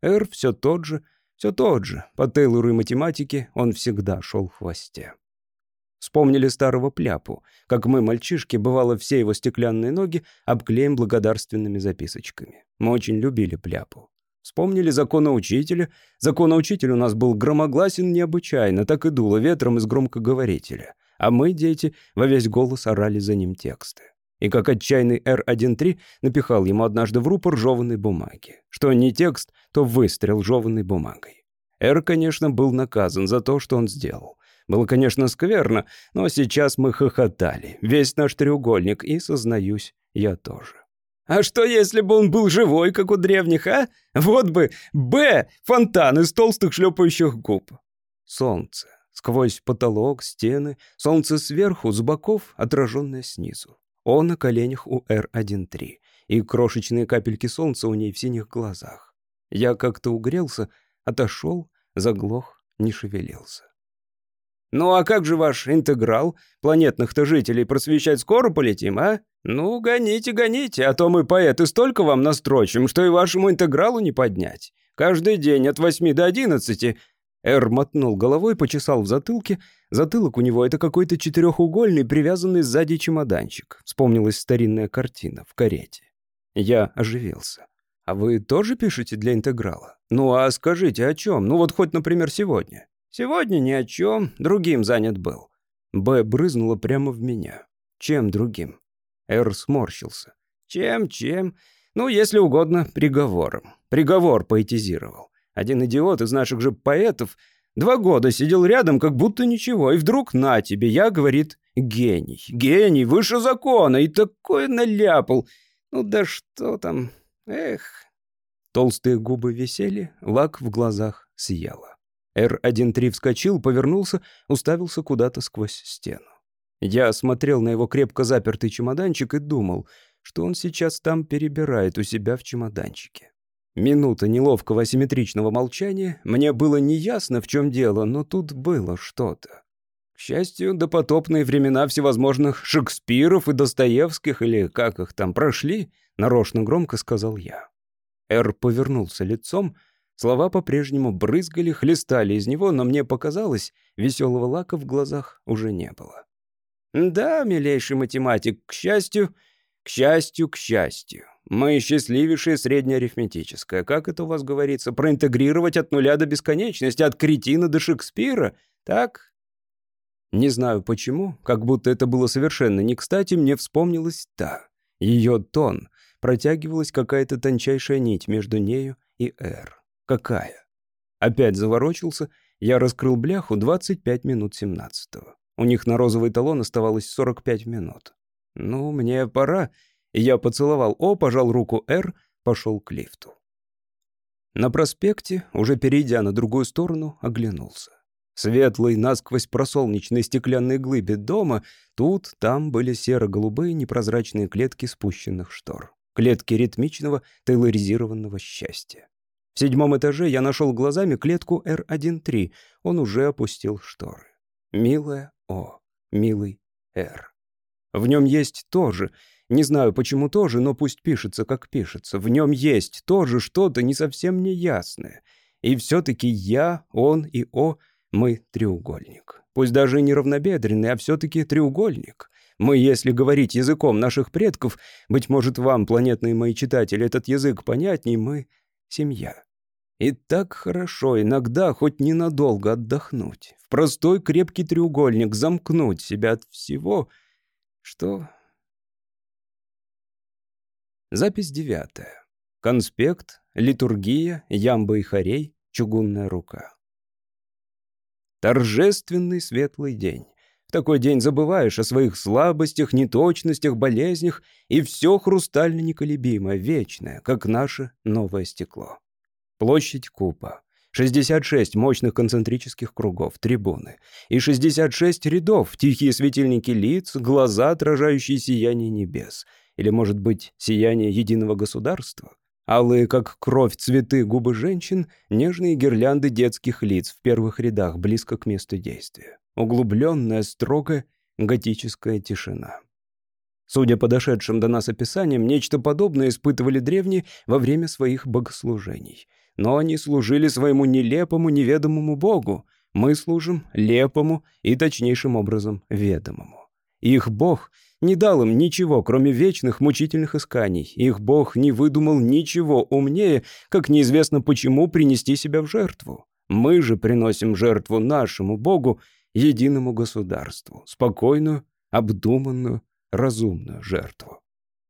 Р все тот же, все тот же. По Тейлору и математике он всегда шел в хвосте. Вспомнили старого пляпу, как мы, мальчишки, бывало, все его стеклянные ноги обклеим благодарственными записочками. Мы очень любили пляпу. Вспомнили законоучителя. Законоучитель у нас был громогласен необычайно, так и дуло ветром из громкоговорителя. А мы, дети, во весь голос орали за ним тексты. И как отчаянный Р-13 напихал ему однажды в рупор жеванной бумаги. Что не текст, то выстрел жеванной бумагой. Эр, конечно, был наказан за то, что он сделал. Было, конечно, скверно, но сейчас мы хохотали. Весь наш треугольник, и, сознаюсь, я тоже. А что, если бы он был живой, как у древних, а? Вот бы Б, фонтан из толстых шлепающих губ. Солнце. Сквозь потолок, стены, солнце сверху, с боков, отраженное снизу. Он на коленях у Р-13, и крошечные капельки солнца у ней в синих глазах. Я как-то угрелся, отошел, заглох, не шевелился. «Ну а как же ваш интеграл? Планетных-то жителей просвещать скоро полетим, а? Ну, гоните, гоните, а то мы, поэты, столько вам настрочим, что и вашему интегралу не поднять. Каждый день от восьми до одиннадцати...» Эр мотнул головой, почесал в затылке. Затылок у него — это какой-то четырехугольный, привязанный сзади чемоданчик. Вспомнилась старинная картина в карете. Я оживился. «А вы тоже пишете для интеграла? Ну а скажите, о чем? Ну вот хоть, например, сегодня». «Сегодня ни о чем, другим занят был». Б брызнула прямо в меня. «Чем другим?» Р сморщился. «Чем, чем? Ну, если угодно, приговором. Приговор поэтизировал. Один идиот из наших же поэтов два года сидел рядом, как будто ничего, и вдруг на тебе, я, говорит, гений, гений, выше закона, и такое наляпал. Ну да что там, эх». Толстые губы висели, лак в глазах съела. Р-1-3 вскочил, повернулся, уставился куда-то сквозь стену. Я смотрел на его крепко запертый чемоданчик и думал, что он сейчас там перебирает у себя в чемоданчике. Минута неловкого асимметричного молчания. Мне было неясно, в чем дело, но тут было что-то. К счастью, допотопные времена всевозможных Шекспиров и Достоевских, или как их там прошли, нарочно громко сказал я. Р повернулся лицом, Слова по-прежнему брызгали, хлестали из него, но мне показалось, веселого лака в глазах уже не было. «Да, милейший математик, к счастью, к счастью, к счастью. Мы счастливейшее среднеарифметическое. Как это у вас говорится? Проинтегрировать от нуля до бесконечности, от кретина до Шекспира? Так?» Не знаю почему, как будто это было совершенно не кстати, мне вспомнилась та. Ее тон. Протягивалась какая-то тончайшая нить между нею и Эр. Какая? Опять заворочился. Я раскрыл бляху 25 минут 17-го. У них на розовый талон оставалось 45 минут. Ну, мне пора. Я поцеловал О, пожал руку Р, пошел к лифту. На проспекте, уже перейдя на другую сторону, оглянулся. Светлый, насквозь просолнечной стеклянной глыбе дома, тут, там были серо-голубые непрозрачные клетки спущенных штор. Клетки ритмичного, тейлоризированного счастья. В седьмом этаже я нашел глазами клетку R13. Он уже опустил шторы. Милая О, милый Р. В нем есть тоже, не знаю почему тоже, но пусть пишется как пишется. В нем есть тоже что-то не совсем неясное. И все-таки я, он и О, мы треугольник. Пусть даже не равнобедренный, а все-таки треугольник. Мы, если говорить языком наших предков, быть может, вам, планетные мои читатели, этот язык понятней, мы семья. И так хорошо иногда хоть ненадолго отдохнуть, в простой крепкий треугольник замкнуть себя от всего. Что? Запись девятая. Конспект, литургия, ямба и хорей, чугунная рука. Торжественный светлый день. В такой день забываешь о своих слабостях, неточностях, болезнях, и все хрустально неколебимое, вечное, как наше новое стекло. Площадь Купа. 66 мощных концентрических кругов, трибуны. И 66 рядов, тихие светильники лиц, глаза, отражающие сияние небес. Или, может быть, сияние единого государства? Алые, как кровь, цветы губы женщин, нежные гирлянды детских лиц в первых рядах, близко к месту действия. Углубленная, строгая, готическая тишина. Судя по дошедшим до нас описаниям, нечто подобное испытывали древние во время своих богослужений. Но они служили своему нелепому, неведомому богу. Мы служим лепому и точнейшим образом ведомому. Их бог не дал им ничего, кроме вечных мучительных исканий. Их Бог не выдумал ничего умнее, как неизвестно почему принести себя в жертву. Мы же приносим жертву нашему Богу, единому государству, спокойную, обдуманную, разумную жертву.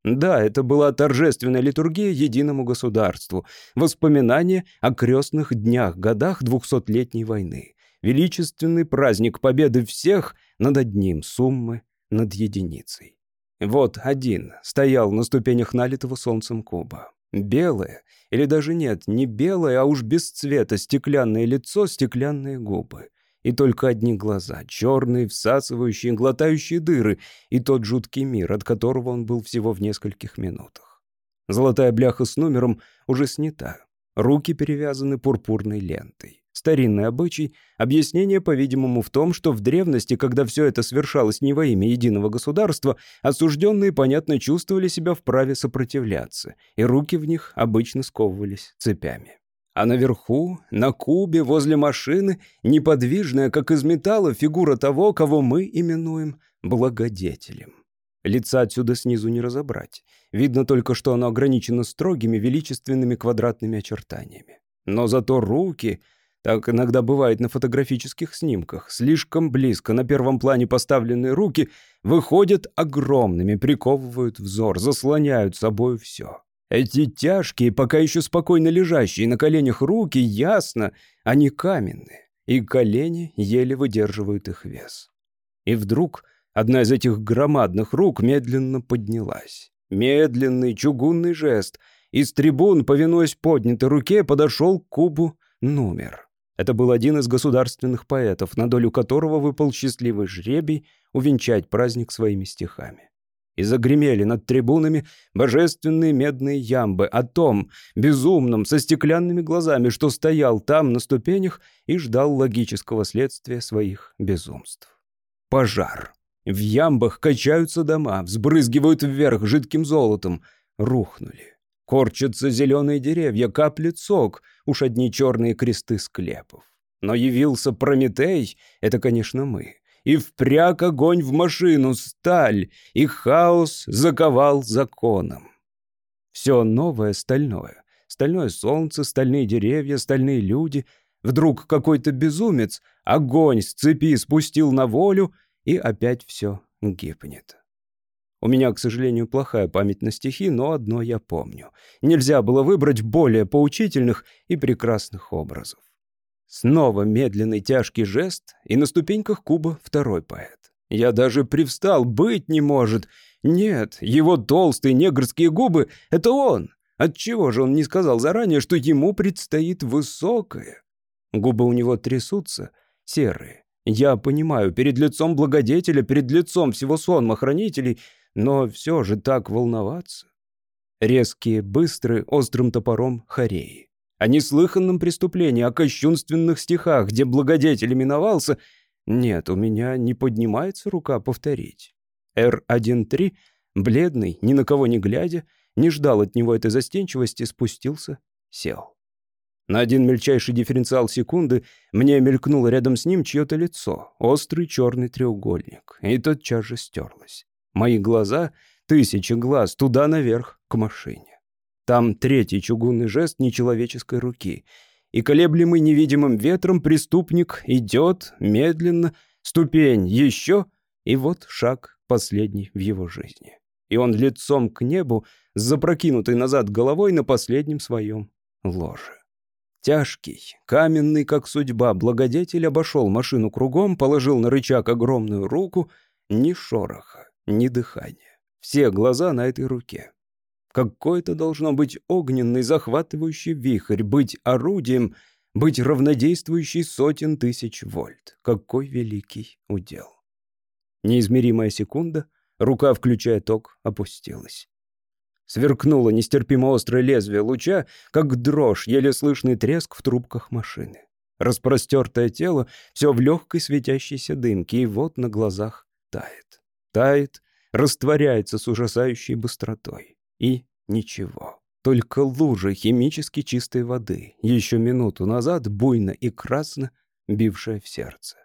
Да, это была торжественная литургия единому государству, воспоминание о крестных днях, годах двухсотлетней войны, величественный праздник победы всех над одним суммы над единицей. Вот один стоял на ступенях налитого солнцем куба. Белое, или даже нет, не белое, а уж без цвета, стеклянное лицо, стеклянные губы. И только одни глаза, черные, всасывающие, глотающие дыры, и тот жуткий мир, от которого он был всего в нескольких минутах. Золотая бляха с номером уже снята. Руки перевязаны пурпурной лентой. Старинный обычай, объяснение, по-видимому, в том, что в древности, когда все это совершалось не во имя единого государства, осужденные, понятно, чувствовали себя вправе сопротивляться, и руки в них обычно сковывались цепями. А наверху, на кубе, возле машины, неподвижная, как из металла, фигура того, кого мы именуем благодетелем. Лица отсюда снизу не разобрать. Видно только, что оно ограничено строгими, величественными квадратными очертаниями. Но зато руки так иногда бывает на фотографических снимках. Слишком близко на первом плане поставленные руки выходят огромными, приковывают взор, заслоняют собой все. Эти тяжкие, пока еще спокойно лежащие на коленях руки, ясно, они каменные, и колени еле выдерживают их вес. И вдруг одна из этих громадных рук медленно поднялась. Медленный чугунный жест. Из трибун, повинуясь поднятой руке, подошел к кубу номер. Это был один из государственных поэтов, на долю которого выпал счастливый жребий увенчать праздник своими стихами. И загремели над трибунами божественные медные ямбы о том, безумном, со стеклянными глазами, что стоял там на ступенях и ждал логического следствия своих безумств. Пожар. В ямбах качаются дома, взбрызгивают вверх жидким золотом. Рухнули. Корчатся зеленые деревья, каплет сок, уж одни черные кресты склепов. Но явился Прометей, это, конечно, мы. И впряг огонь в машину, сталь, и хаос заковал законом. Все новое стальное. Стальное солнце, стальные деревья, стальные люди. Вдруг какой-то безумец огонь с цепи спустил на волю, и опять все гибнет. У меня, к сожалению, плохая память на стихи, но одно я помню. Нельзя было выбрать более поучительных и прекрасных образов. Снова медленный тяжкий жест, и на ступеньках куба второй поэт. Я даже привстал, быть не может. Нет, его толстые негрские губы — это он. Отчего же он не сказал заранее, что ему предстоит высокое? Губы у него трясутся, серые. Я понимаю, перед лицом благодетеля, перед лицом всего сонма хранителей — но все же так волноваться. Резкие, быстрые, острым топором хореи. О неслыханном преступлении, о кощунственных стихах, где благодетель именовался. Нет, у меня не поднимается рука повторить. Р-1-3, бледный, ни на кого не глядя, не ждал от него этой застенчивости, спустился, сел. На один мельчайший дифференциал секунды мне мелькнуло рядом с ним чье-то лицо, острый черный треугольник, и тотчас же стерлось. Мои глаза, тысячи глаз, туда наверх, к машине. Там третий чугунный жест нечеловеческой руки. И колеблемый невидимым ветром преступник идет медленно, ступень еще, и вот шаг последний в его жизни. И он лицом к небу, с запрокинутой назад головой на последнем своем ложе. Тяжкий, каменный, как судьба, благодетель обошел машину кругом, положил на рычаг огромную руку, ни шороха, ни дыхания. Все глаза на этой руке. Какой-то должно быть огненный, захватывающий вихрь, быть орудием, быть равнодействующей сотен тысяч вольт. Какой великий удел. Неизмеримая секунда, рука, включая ток, опустилась. Сверкнуло нестерпимо острое лезвие луча, как дрожь, еле слышный треск в трубках машины. Распростертое тело все в легкой светящейся дымке, и вот на глазах тает. Тает, растворяется с ужасающей быстротой. И ничего. Только лужа химически чистой воды, еще минуту назад буйно и красно бившая в сердце.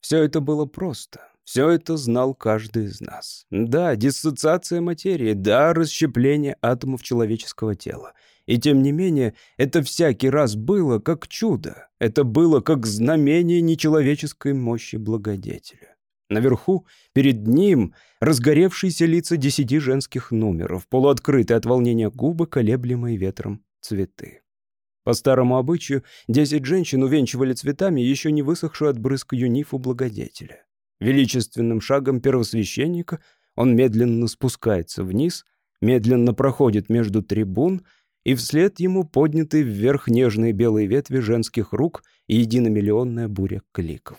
Все это было просто. Все это знал каждый из нас. Да, диссоциация материи, да, расщепление атомов человеческого тела. И тем не менее, это всякий раз было как чудо. Это было как знамение нечеловеческой мощи благодетеля. Наверху, перед ним, разгоревшиеся лица десяти женских номеров, полуоткрытые от волнения губы, колеблемые ветром цветы. По старому обычаю, десять женщин увенчивали цветами еще не высохшую от брызг юнифу благодетеля. Величественным шагом первосвященника он медленно спускается вниз, медленно проходит между трибун, и вслед ему подняты вверх нежные белые ветви женских рук и единомиллионная буря кликов.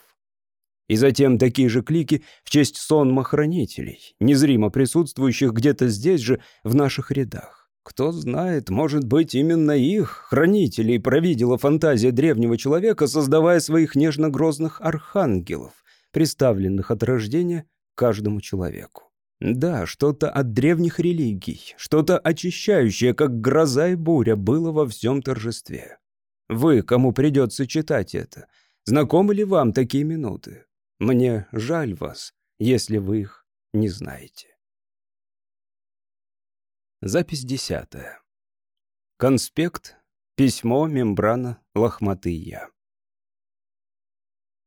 И затем такие же клики в честь сонма хранителей, незримо присутствующих где-то здесь же, в наших рядах. Кто знает, может быть, именно их, хранителей, провидела фантазия древнего человека, создавая своих нежно-грозных архангелов, представленных от рождения каждому человеку. Да, что-то от древних религий, что-то очищающее, как гроза и буря, было во всем торжестве. Вы, кому придется читать это, знакомы ли вам такие минуты? Мне жаль вас, если вы их не знаете. Запись десятая. Конспект, письмо, мембрана, лохматый я.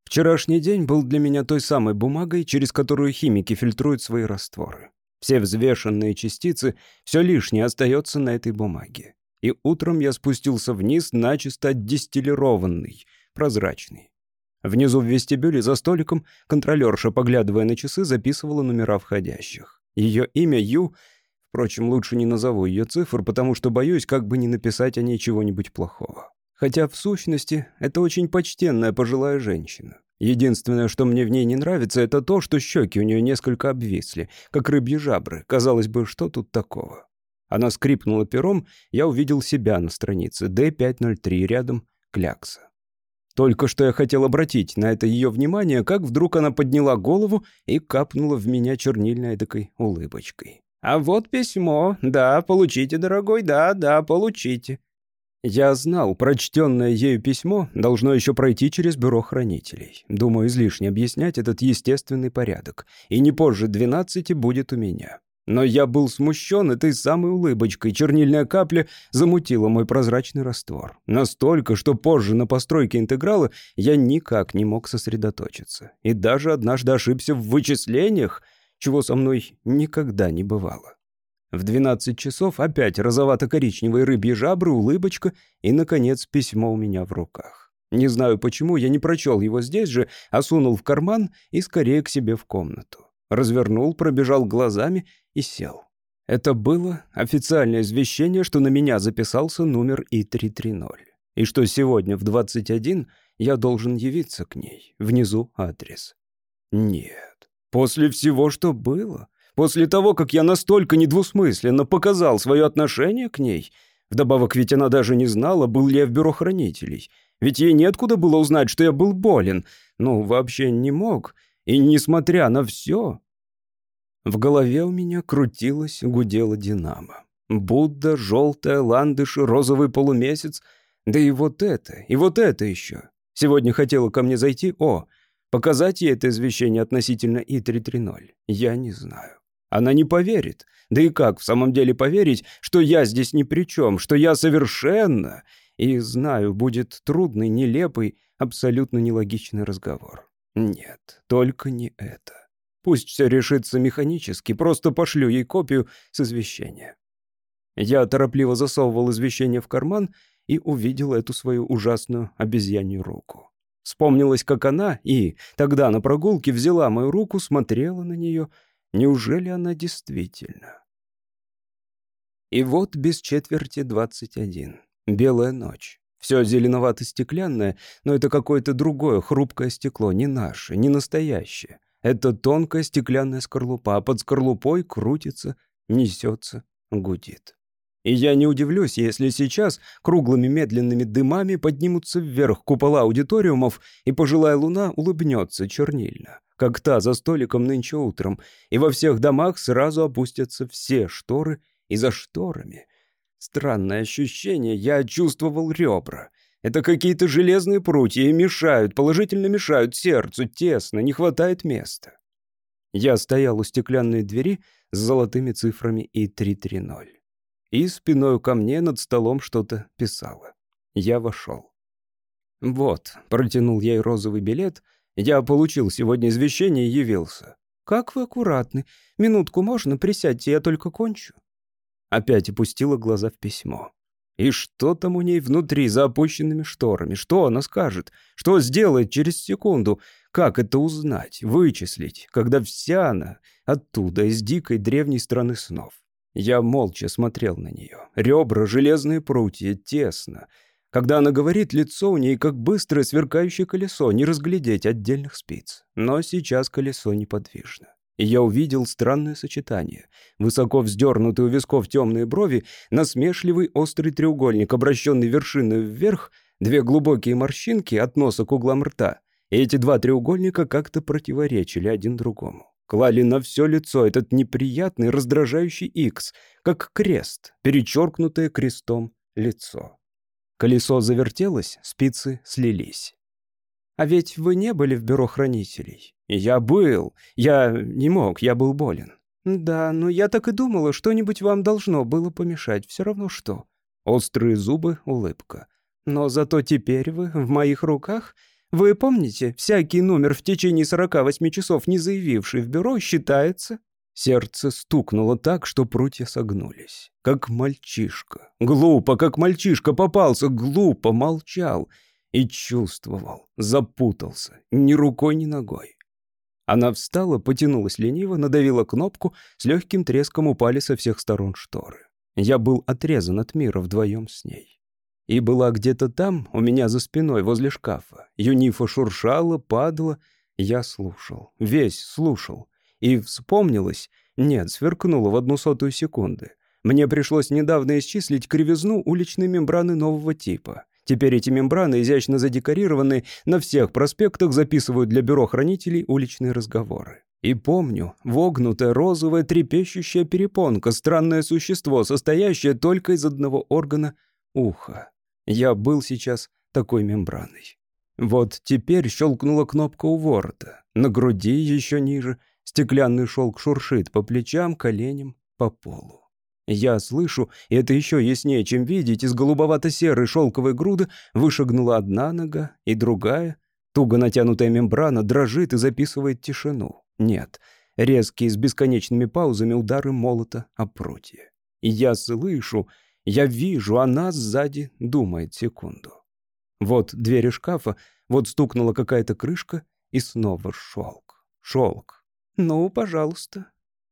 Вчерашний день был для меня той самой бумагой, через которую химики фильтруют свои растворы. Все взвешенные частицы, все лишнее остается на этой бумаге. И утром я спустился вниз, начисто дистиллированный, прозрачный. Внизу в вестибюле за столиком контролерша, поглядывая на часы, записывала номера входящих. Ее имя Ю, впрочем, лучше не назову ее цифр, потому что боюсь, как бы не написать о ней чего-нибудь плохого. Хотя, в сущности, это очень почтенная пожилая женщина. Единственное, что мне в ней не нравится, это то, что щеки у нее несколько обвисли, как рыбьи жабры. Казалось бы, что тут такого? Она скрипнула пером, я увидел себя на странице D503 рядом клякса. Только что я хотел обратить на это ее внимание, как вдруг она подняла голову и капнула в меня чернильной такой улыбочкой. «А вот письмо. Да, получите, дорогой, да, да, получите». Я знал, прочтенное ею письмо должно еще пройти через бюро хранителей. Думаю, излишне объяснять этот естественный порядок. И не позже двенадцати будет у меня. Но я был смущен этой самой улыбочкой. Чернильная капля замутила мой прозрачный раствор. Настолько, что позже на постройке интеграла я никак не мог сосредоточиться. И даже однажды ошибся в вычислениях, чего со мной никогда не бывало. В 12 часов опять розовато-коричневые рыбьи жабры, улыбочка и, наконец, письмо у меня в руках. Не знаю почему, я не прочел его здесь же, а сунул в карман и скорее к себе в комнату. Развернул, пробежал глазами и сел. Это было официальное извещение, что на меня записался номер И-330. И что сегодня в 21 я должен явиться к ней. Внизу адрес. Нет. После всего, что было, После того, как я настолько недвусмысленно показал свое отношение к ней, вдобавок ведь она даже не знала, был ли я в бюро хранителей. Ведь ей неоткуда было узнать, что я был болен. Ну, вообще не мог. И несмотря на все... В голове у меня крутилось, гудело динамо. Будда, желтая, ландыши, розовый полумесяц. Да и вот это, и вот это еще. Сегодня хотела ко мне зайти, о, показать ей это извещение относительно И-330. Я не знаю. Она не поверит. Да и как в самом деле поверить, что я здесь ни при чем, что я совершенно... И знаю, будет трудный, нелепый, абсолютно нелогичный разговор. Нет, только не это. Пусть все решится механически, просто пошлю ей копию с извещения. Я торопливо засовывал извещение в карман и увидел эту свою ужасную обезьянью руку. Вспомнилось, как она и тогда на прогулке взяла мою руку, смотрела на нее. Неужели она действительно? И вот без четверти двадцать один. Белая ночь. Все зеленовато-стеклянное, но это какое-то другое хрупкое стекло, не наше, не настоящее. Это тонкая стеклянная скорлупа, а под скорлупой крутится, несется, гудит. И я не удивлюсь, если сейчас круглыми медленными дымами поднимутся вверх купола аудиториумов, и пожилая луна улыбнется чернильно, как та за столиком нынче утром, и во всех домах сразу опустятся все шторы, и за шторами. Странное ощущение, я чувствовал ребра. Это какие-то железные прутья и мешают, положительно мешают сердцу, тесно, не хватает места. Я стоял у стеклянной двери с золотыми цифрами и 330 и спиной ко мне над столом что-то писала. Я вошел. «Вот», — протянул ей розовый билет, «я получил сегодня извещение и явился». «Как вы аккуратны. Минутку можно? Присядьте, я только кончу». Опять опустила глаза в письмо. И что там у ней внутри за опущенными шторами? Что она скажет? Что сделает через секунду? Как это узнать, вычислить, когда вся она оттуда, из дикой древней страны снов? Я молча смотрел на нее. Ребра, железные прутья, тесно. Когда она говорит, лицо у ней как быстрое сверкающее колесо, не разглядеть отдельных спиц. Но сейчас колесо неподвижно. И я увидел странное сочетание. Высоко вздернутые у висков темные брови, насмешливый острый треугольник, обращенный вершиной вверх, две глубокие морщинки от носа к углам рта. И эти два треугольника как-то противоречили один другому клали на все лицо этот неприятный, раздражающий икс, как крест, перечеркнутое крестом лицо. Колесо завертелось, спицы слились. «А ведь вы не были в бюро хранителей?» «Я был. Я не мог, я был болен». «Да, но я так и думала, что-нибудь вам должно было помешать, все равно что». Острые зубы, улыбка. «Но зато теперь вы в моих руках, вы помните, всякий номер в течение 48 часов, не заявивший в бюро, считается...» Сердце стукнуло так, что прутья согнулись. Как мальчишка. Глупо, как мальчишка попался, глупо молчал. И чувствовал, запутался, ни рукой, ни ногой. Она встала, потянулась лениво, надавила кнопку, с легким треском упали со всех сторон шторы. Я был отрезан от мира вдвоем с ней и была где-то там, у меня за спиной, возле шкафа. Юнифа шуршала, падала. Я слушал, весь слушал. И вспомнилось, нет, сверкнуло в одну сотую секунды. Мне пришлось недавно исчислить кривизну уличной мембраны нового типа. Теперь эти мембраны, изящно задекорированные, на всех проспектах записывают для бюро хранителей уличные разговоры. И помню, вогнутая розовая трепещущая перепонка, странное существо, состоящее только из одного органа — уха. Я был сейчас такой мембраной. Вот теперь щелкнула кнопка у ворота. На груди еще ниже стеклянный шелк шуршит по плечам, коленям, по полу. Я слышу, и это еще яснее, чем видеть, из голубовато-серой шелковой груды вышагнула одна нога и другая. Туго натянутая мембрана дрожит и записывает тишину. Нет, резкие с бесконечными паузами удары молота о прутье. Я слышу, я вижу, она сзади думает секунду. Вот двери шкафа, вот стукнула какая-то крышка, и снова шелк. Шелк. Ну, пожалуйста.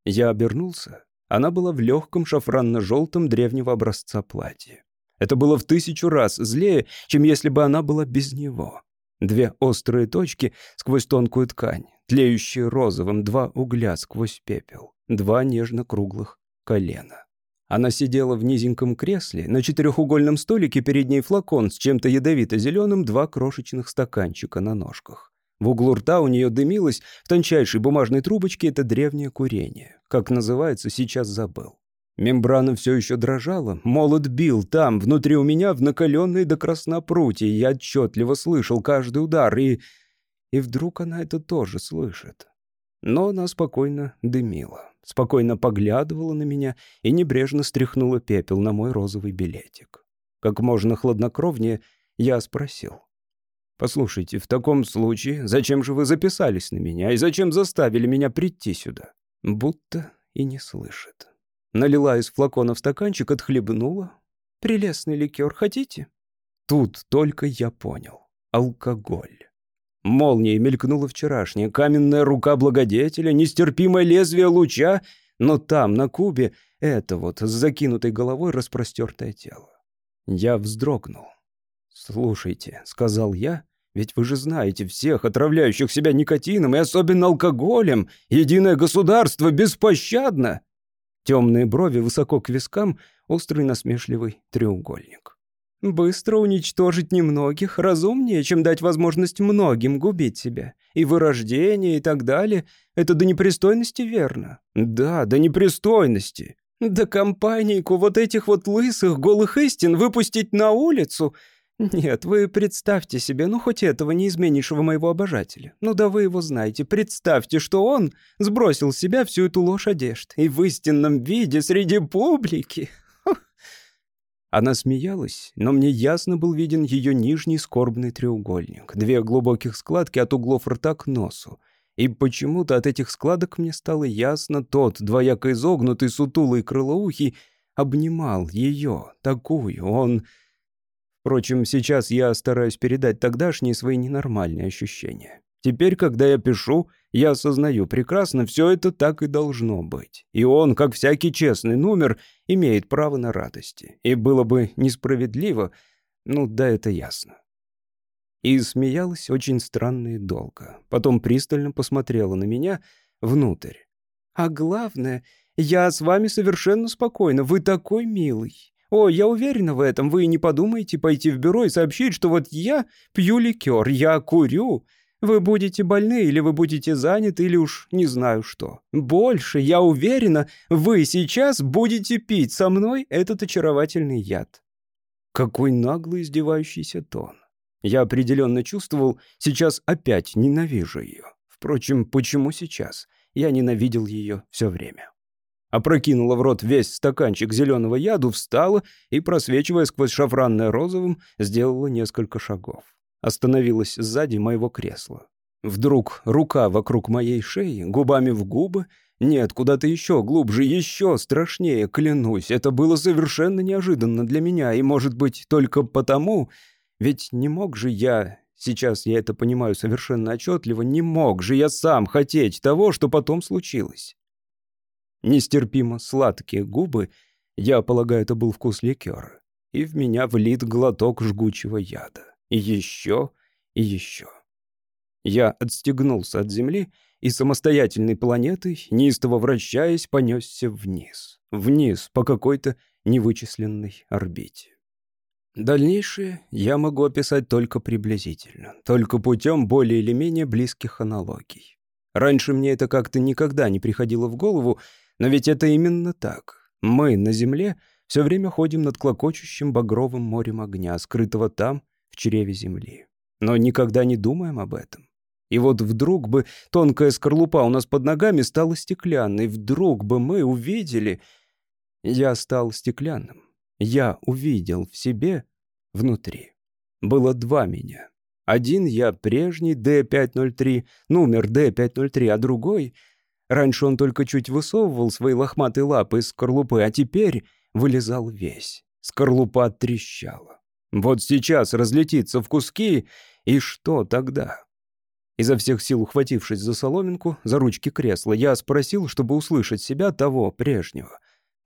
Я обернулся. Она была в легком шафранно-желтом древнего образца платье. Это было в тысячу раз злее, чем если бы она была без него. Две острые точки сквозь тонкую ткань, тлеющие розовым, два угля сквозь пепел, два нежно-круглых колена. Она сидела в низеньком кресле, на четырехугольном столике перед ней флакон с чем-то ядовито-зеленым, два крошечных стаканчика на ножках. В углу рта у нее дымилось, в тончайшей бумажной трубочке это древнее курение. Как называется, сейчас забыл. Мембрана все еще дрожала, молот бил там, внутри у меня, в накаленной до красна прутье. Я отчетливо слышал каждый удар, и... И вдруг она это тоже слышит. Но она спокойно дымила спокойно поглядывала на меня и небрежно стряхнула пепел на мой розовый билетик. Как можно хладнокровнее я спросил. Послушайте, в таком случае, зачем же вы записались на меня и зачем заставили меня прийти сюда? Будто и не слышит. Налила из флакона в стаканчик, отхлебнула. Прелестный ликер хотите? Тут только я понял. Алкоголь. Молнией мелькнула вчерашняя каменная рука благодетеля, нестерпимое лезвие луча, но там, на кубе, это вот с закинутой головой распростертое тело. Я вздрогнул. «Слушайте», — сказал я, — «ведь вы же знаете всех, отравляющих себя никотином и особенно алкоголем. Единое государство беспощадно!» Темные брови высоко к вискам, острый насмешливый треугольник. Быстро уничтожить немногих разумнее, чем дать возможность многим губить себя. И вырождение, и так далее. Это до непристойности верно. Да, до непристойности. Да компанийку вот этих вот лысых голых истин выпустить на улицу. Нет, вы представьте себе, ну хоть этого неизменнейшего моего обожателя. Ну да вы его знаете. Представьте, что он сбросил с себя всю эту ложь одежд. И в истинном виде среди публики. Она смеялась, но мне ясно был виден ее нижний скорбный треугольник, две глубоких складки от углов рта к носу. И почему-то от этих складок мне стало ясно, тот, двояко изогнутый, сутулый крылоухий, обнимал ее, такую, он... Впрочем, сейчас я стараюсь передать тогдашние свои ненормальные ощущения. Теперь, когда я пишу, я осознаю прекрасно, все это так и должно быть. И он, как всякий честный номер, имеет право на радости. И было бы несправедливо, ну да, это ясно. И смеялась очень странно и долго. Потом пристально посмотрела на меня внутрь. «А главное, я с вами совершенно спокойна, вы такой милый. О, я уверена в этом, вы не подумаете пойти в бюро и сообщить, что вот я пью ликер, я курю». Вы будете больны, или вы будете заняты, или уж не знаю что. Больше, я уверена, вы сейчас будете пить со мной этот очаровательный яд». Какой наглый издевающийся тон. Я определенно чувствовал, сейчас опять ненавижу ее. Впрочем, почему сейчас? Я ненавидел ее все время. Опрокинула в рот весь стаканчик зеленого яду, встала и, просвечивая сквозь шафранное розовым, сделала несколько шагов остановилась сзади моего кресла. Вдруг рука вокруг моей шеи, губами в губы, нет, куда-то еще глубже, еще страшнее, клянусь. Это было совершенно неожиданно для меня, и, может быть, только потому, ведь не мог же я, сейчас я это понимаю совершенно отчетливо, не мог же я сам хотеть того, что потом случилось. Нестерпимо сладкие губы, я полагаю, это был вкус ликера, и в меня влит глоток жгучего яда. И еще, и еще. Я отстегнулся от Земли и самостоятельной планетой, неистово вращаясь, понесся вниз. Вниз по какой-то невычисленной орбите. Дальнейшее я могу описать только приблизительно, только путем более или менее близких аналогий. Раньше мне это как-то никогда не приходило в голову, но ведь это именно так. Мы на Земле все время ходим над клокочущим багровым морем огня, скрытого там, в чреве земли. Но никогда не думаем об этом. И вот вдруг бы тонкая скорлупа у нас под ногами стала стеклянной, вдруг бы мы увидели... Я стал стеклянным. Я увидел в себе внутри. Было два меня. Один я прежний, D503, номер D503, а другой... Раньше он только чуть высовывал свои лохматые лапы из скорлупы, а теперь вылезал весь. Скорлупа трещала. Вот сейчас разлетится в куски, и что тогда? Изо всех сил ухватившись за соломинку, за ручки кресла, я спросил, чтобы услышать себя того прежнего.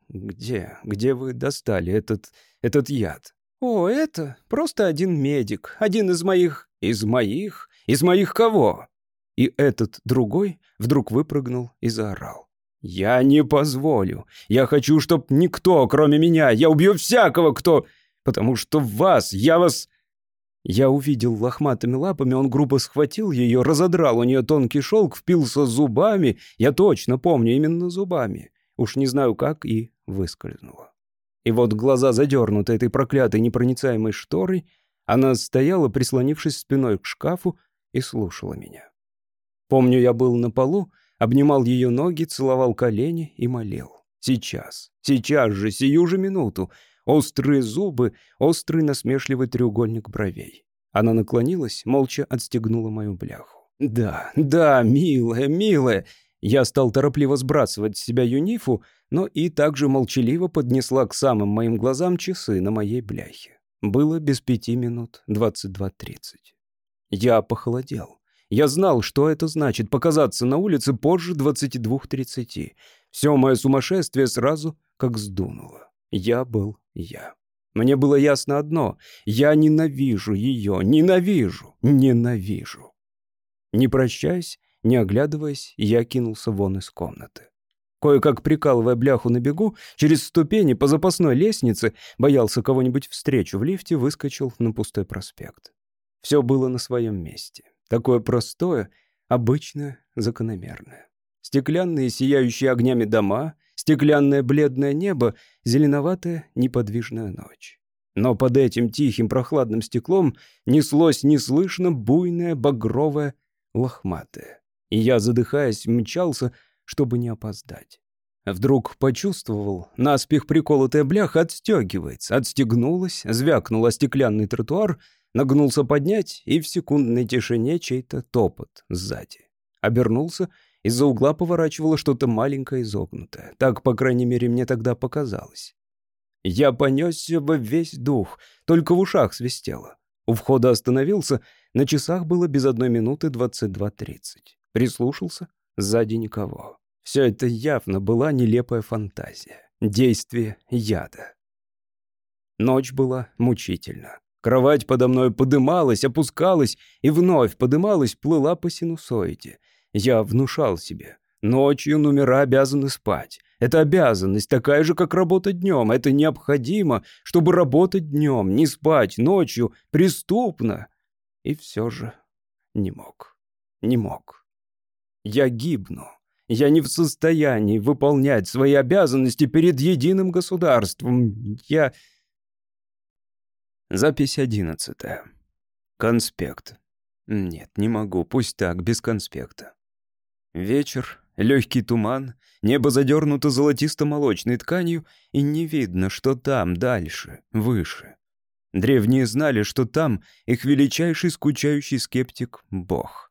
«Где, где вы достали этот, этот яд?» «О, это просто один медик, один из моих...» «Из моих? Из моих кого?» И этот другой вдруг выпрыгнул и заорал. «Я не позволю. Я хочу, чтоб никто, кроме меня, я убью всякого, кто...» потому что вас, я вас...» Я увидел лохматыми лапами, он грубо схватил ее, разодрал у нее тонкий шелк, впился зубами, я точно помню, именно зубами. Уж не знаю как, и выскользнула. И вот глаза задернуты этой проклятой непроницаемой шторой, она стояла, прислонившись спиной к шкафу, и слушала меня. Помню, я был на полу, обнимал ее ноги, целовал колени и молил. Сейчас, сейчас же, сию же минуту, Острые зубы, острый насмешливый треугольник бровей. Она наклонилась, молча отстегнула мою бляху. «Да, да, милая, милая!» Я стал торопливо сбрасывать с себя юнифу, но и также молчаливо поднесла к самым моим глазам часы на моей бляхе. Было без пяти минут двадцать два тридцать. Я похолодел. Я знал, что это значит показаться на улице позже двадцати двух тридцати. Все мое сумасшествие сразу как сдунуло. Я был я. Мне было ясно одно — я ненавижу ее, ненавижу, ненавижу. Не прощаясь, не оглядываясь, я кинулся вон из комнаты. Кое-как прикалывая бляху на бегу, через ступени по запасной лестнице, боялся кого-нибудь встречу в лифте, выскочил на пустой проспект. Все было на своем месте. Такое простое, обычное, закономерное. Стеклянные, сияющие огнями дома, стеклянное бледное небо, зеленоватая неподвижная ночь. Но под этим тихим прохладным стеклом неслось неслышно буйное, багровое, лохматое. И я, задыхаясь, мчался, чтобы не опоздать. Вдруг почувствовал, наспех приколотая бляха отстегивается, отстегнулась, звякнула стеклянный тротуар, нагнулся поднять, и в секундной тишине чей-то топот сзади. Обернулся, из-за угла поворачивало что-то маленькое изогнутое. Так, по крайней мере, мне тогда показалось. Я понесся во весь дух, только в ушах свистело. У входа остановился, на часах было без одной минуты двадцать два тридцать. Прислушался, сзади никого. Все это явно была нелепая фантазия. Действие яда. Ночь была мучительна. Кровать подо мной подымалась, опускалась и вновь подымалась, плыла по синусоиде. Я внушал себе. Ночью номера обязаны спать. Это обязанность, такая же, как работа днем. Это необходимо, чтобы работать днем, не спать ночью. Преступно. И все же не мог. Не мог. Я гибну. Я не в состоянии выполнять свои обязанности перед единым государством. Я... Запись одиннадцатая. Конспект. Нет, не могу, пусть так, без конспекта. Вечер, легкий туман, небо задернуто золотисто-молочной тканью, и не видно, что там дальше, выше. Древние знали, что там их величайший скучающий скептик — Бог.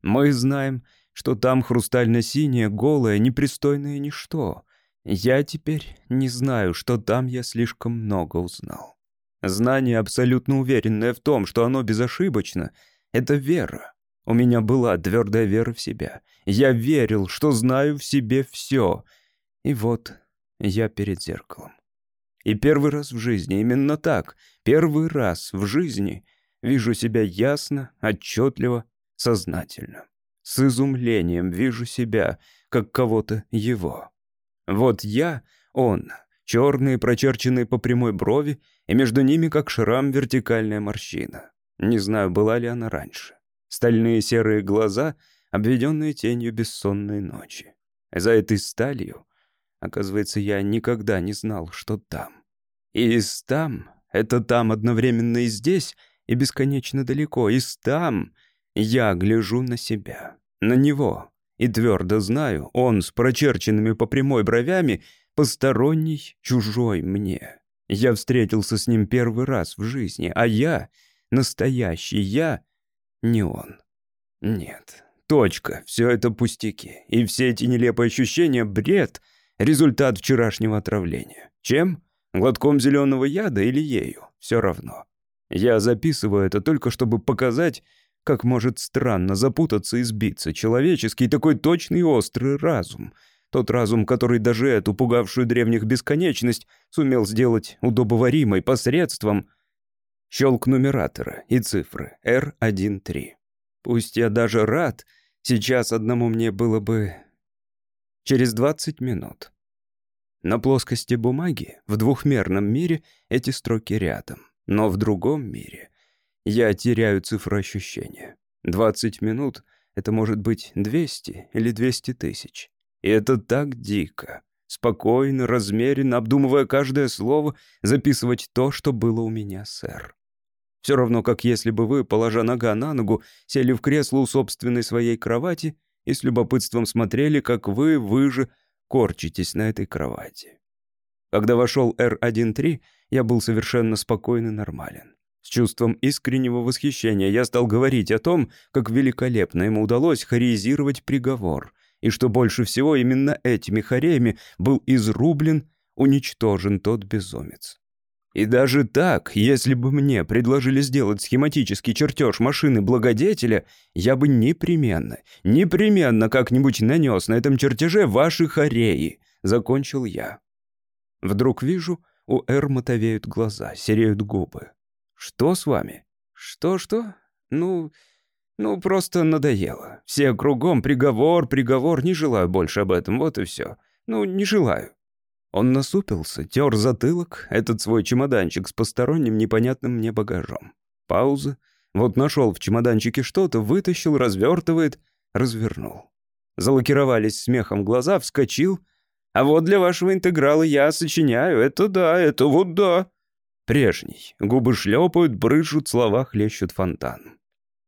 Мы знаем, что там хрустально-синее, голое, непристойное ничто. Я теперь не знаю, что там я слишком много узнал. Знание, абсолютно уверенное в том, что оно безошибочно, — это вера. У меня была твердая вера в себя. Я верил, что знаю в себе все. И вот я перед зеркалом. И первый раз в жизни, именно так, первый раз в жизни вижу себя ясно, отчетливо, сознательно. С изумлением вижу себя, как кого-то его. Вот я, он, черные, прочерченные по прямой брови, и между ними, как шрам, вертикальная морщина. Не знаю, была ли она раньше. Стальные серые глаза, обведенные тенью бессонной ночи. За этой сталью, оказывается, я никогда не знал, что там. И из там, это там одновременно и здесь, и бесконечно далеко, и там я гляжу на себя, на него, и твердо знаю, он с прочерченными по прямой бровями посторонний, чужой мне. Я встретился с ним первый раз в жизни, а я, настоящий я, не он. Нет, точка, все это пустяки. И все эти нелепые ощущения — бред, результат вчерашнего отравления. Чем? Глотком зеленого яда или ею? Все равно. Я записываю это только чтобы показать, как может странно запутаться и сбиться человеческий такой точный и острый разум. Тот разум, который даже эту пугавшую древних бесконечность сумел сделать удобоваримой посредством щелк нумератора и цифры R13. Пусть я даже рад, сейчас одному мне было бы через 20 минут. На плоскости бумаги, в двухмерном мире, эти строки рядом. Но в другом мире я теряю цифру ощущения. 20 минут — это может быть 200 или 200 тысяч. И это так дико. Спокойно, размеренно, обдумывая каждое слово, записывать то, что было у меня, сэр. Все равно, как если бы вы, положа нога на ногу, сели в кресло у собственной своей кровати и с любопытством смотрели, как вы, вы же, корчитесь на этой кровати. Когда вошел R13, я был совершенно спокойный и нормален. С чувством искреннего восхищения я стал говорить о том, как великолепно ему удалось хореизировать приговор, и что больше всего именно этими хореями был изрублен, уничтожен тот безумец. И даже так, если бы мне предложили сделать схематический чертеж машины благодетеля, я бы непременно, непременно как-нибудь нанес на этом чертеже ваши хореи, закончил я. Вдруг вижу, у Эр мотовеют глаза, сереют губы. «Что с вами?» «Что-что? Ну, ну, просто надоело. Все кругом приговор, приговор, не желаю больше об этом, вот и все. Ну, не желаю». Он насупился, тер затылок, этот свой чемоданчик с посторонним непонятным мне багажом. Пауза. Вот нашел в чемоданчике что-то, вытащил, развертывает, развернул. Залакировались смехом глаза, вскочил. «А вот для вашего интеграла я сочиняю, это да, это вот да». Прежний. Губы шлепают, брызжут, слова хлещут фонтан.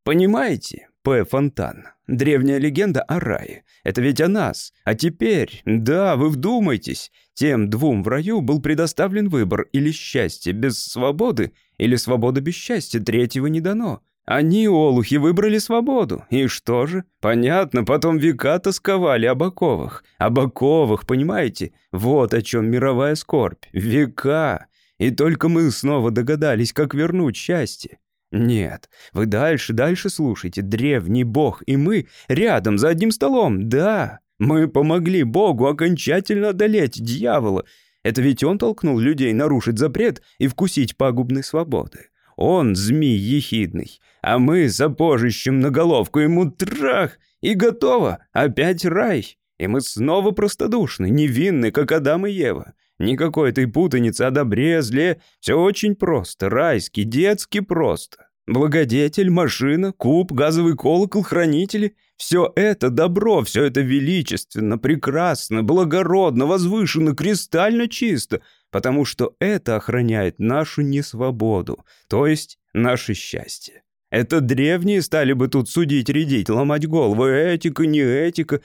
Понимаете, П. Фонтан, древняя легенда о рае. Это ведь о нас. А теперь, да, вы вдумайтесь, тем двум в раю был предоставлен выбор или счастье без свободы, или свобода без счастья, третьего не дано. Они, олухи, выбрали свободу. И что же? Понятно, потом века тосковали об оковах. Об оковах, понимаете? Вот о чем мировая скорбь. Века. И только мы снова догадались, как вернуть счастье. Нет, вы дальше, дальше слушайте. Древний бог и мы рядом, за одним столом. Да, мы помогли богу окончательно одолеть дьявола. Это ведь он толкнул людей нарушить запрет и вкусить пагубной свободы. Он змей ехидный, а мы сапожищем на головку ему трах, и готово, опять рай. И мы снова простодушны, невинны, как Адам и Ева. Никакой этой путаницы о добре, зле. Все очень просто, райски, детски просто. Благодетель, машина, куб, газовый колокол, хранители — все это добро, все это величественно, прекрасно, благородно, возвышенно, кристально чисто, потому что это охраняет нашу несвободу, то есть наше счастье. Это древние стали бы тут судить, рядить, ломать голову, этика, не этика.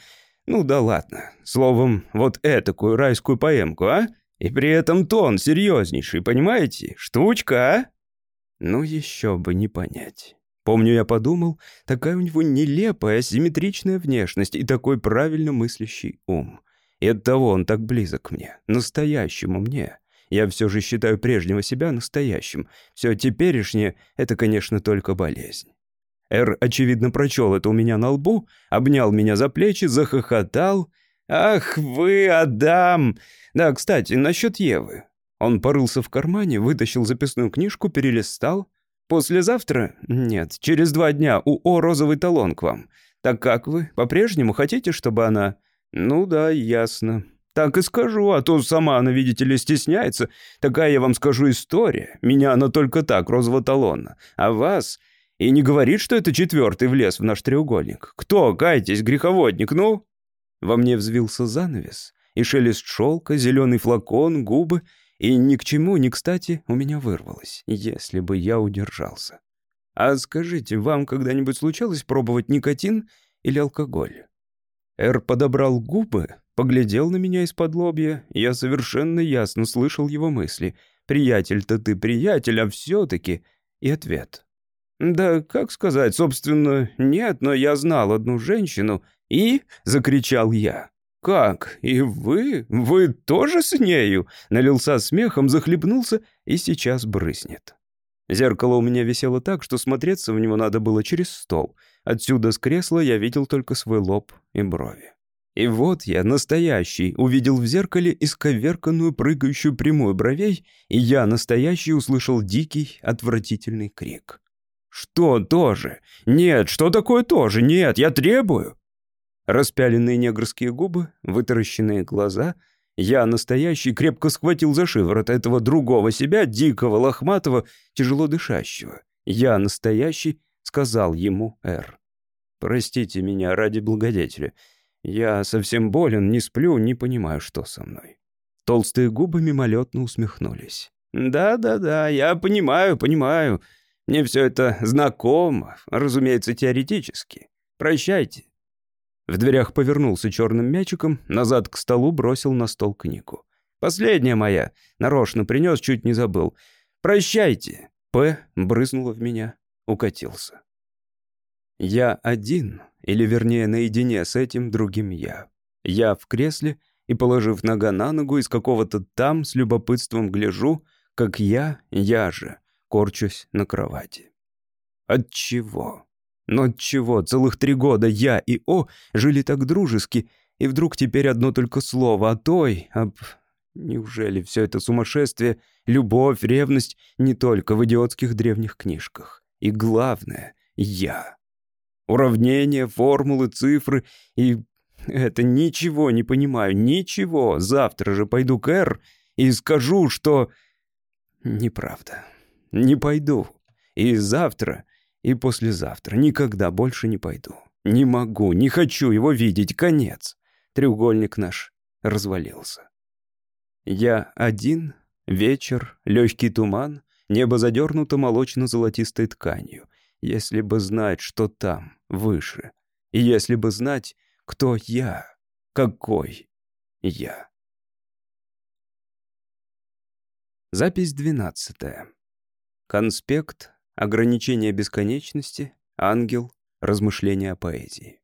Ну да ладно, словом, вот этакую райскую поэмку, а? И при этом тон серьезнейший, понимаете? Штучка, а? Ну, еще бы не понять. Помню, я подумал, такая у него нелепая, асимметричная внешность и такой правильно мыслящий ум. И оттого он так близок мне, настоящему мне. Я все же считаю прежнего себя настоящим. Все теперешнее — это, конечно, только болезнь. Эр, очевидно, прочел это у меня на лбу, обнял меня за плечи, захохотал. «Ах вы, Адам! Да, кстати, насчет Евы. Он порылся в кармане, вытащил записную книжку, перелистал. «Послезавтра? Нет, через два дня у О розовый талон к вам. Так как вы? По-прежнему хотите, чтобы она...» «Ну да, ясно. Так и скажу, а то сама она, видите ли, стесняется. Такая, я вам скажу, история. Меня она только так, розового талона. А вас...» И не говорит, что это четвертый влез в наш треугольник. Кто, кайтесь, греховодник, ну?» Во мне взвился занавес и шелест шелка, зеленый флакон, губы, и ни к чему, ни кстати у меня вырвалось, если бы я удержался. А скажите, вам когда-нибудь случалось пробовать никотин или алкоголь? Эр подобрал губы, поглядел на меня из-под лобья, я совершенно ясно слышал его мысли. «Приятель-то ты приятель, а все-таки...» И ответ. «Да, как сказать, собственно, нет, но я знал одну женщину, и...» — закричал я. «Как? И вы? Вы тоже с нею?» Налился смехом, захлебнулся и сейчас брызнет. Зеркало у меня висело так, что смотреться в него надо было через стол. Отсюда с кресла я видел только свой лоб и брови. И вот я, настоящий, увидел в зеркале исковерканную прыгающую прямую бровей, и я, настоящий, услышал дикий, отвратительный крик. «Что тоже? Нет, что такое тоже? Нет, я требую!» Распяленные негрские губы, вытаращенные глаза. Я, настоящий, крепко схватил за шиворот этого другого себя, дикого, лохматого, тяжело дышащего. Я, настоящий, сказал ему Эр. «Простите меня ради благодетеля. Я совсем болен, не сплю, не понимаю, что со мной». Толстые губы мимолетно усмехнулись. «Да-да-да, я понимаю, понимаю. Мне все это знакомо, разумеется, теоретически. Прощайте. В дверях повернулся черным мячиком, назад к столу бросил на стол книгу. «Последняя моя. Нарочно принес, чуть не забыл. Прощайте». «П» брызнуло в меня, укатился. Я один, или вернее наедине с этим другим я. Я в кресле и, положив нога на ногу, из какого-то там с любопытством гляжу, как я, я же, корчусь на кровати. От чего? Но от чего целых три года я и О жили так дружески, и вдруг теперь одно только слово о той, об... Неужели все это сумасшествие, любовь, ревность не только в идиотских древних книжках? И главное — я. Уравнения, формулы, цифры и... Это ничего не понимаю, ничего. Завтра же пойду к Р и скажу, что... Неправда. Не пойду. И завтра, и послезавтра никогда больше не пойду. Не могу, не хочу его видеть, конец. Треугольник наш развалился. Я один, вечер, легкий туман, небо задернуто молочно-золотистой тканью. Если бы знать, что там, выше. И если бы знать, кто я, какой я. Запись двенадцатая. Конспект, ограничение бесконечности, ангел, размышления о поэзии.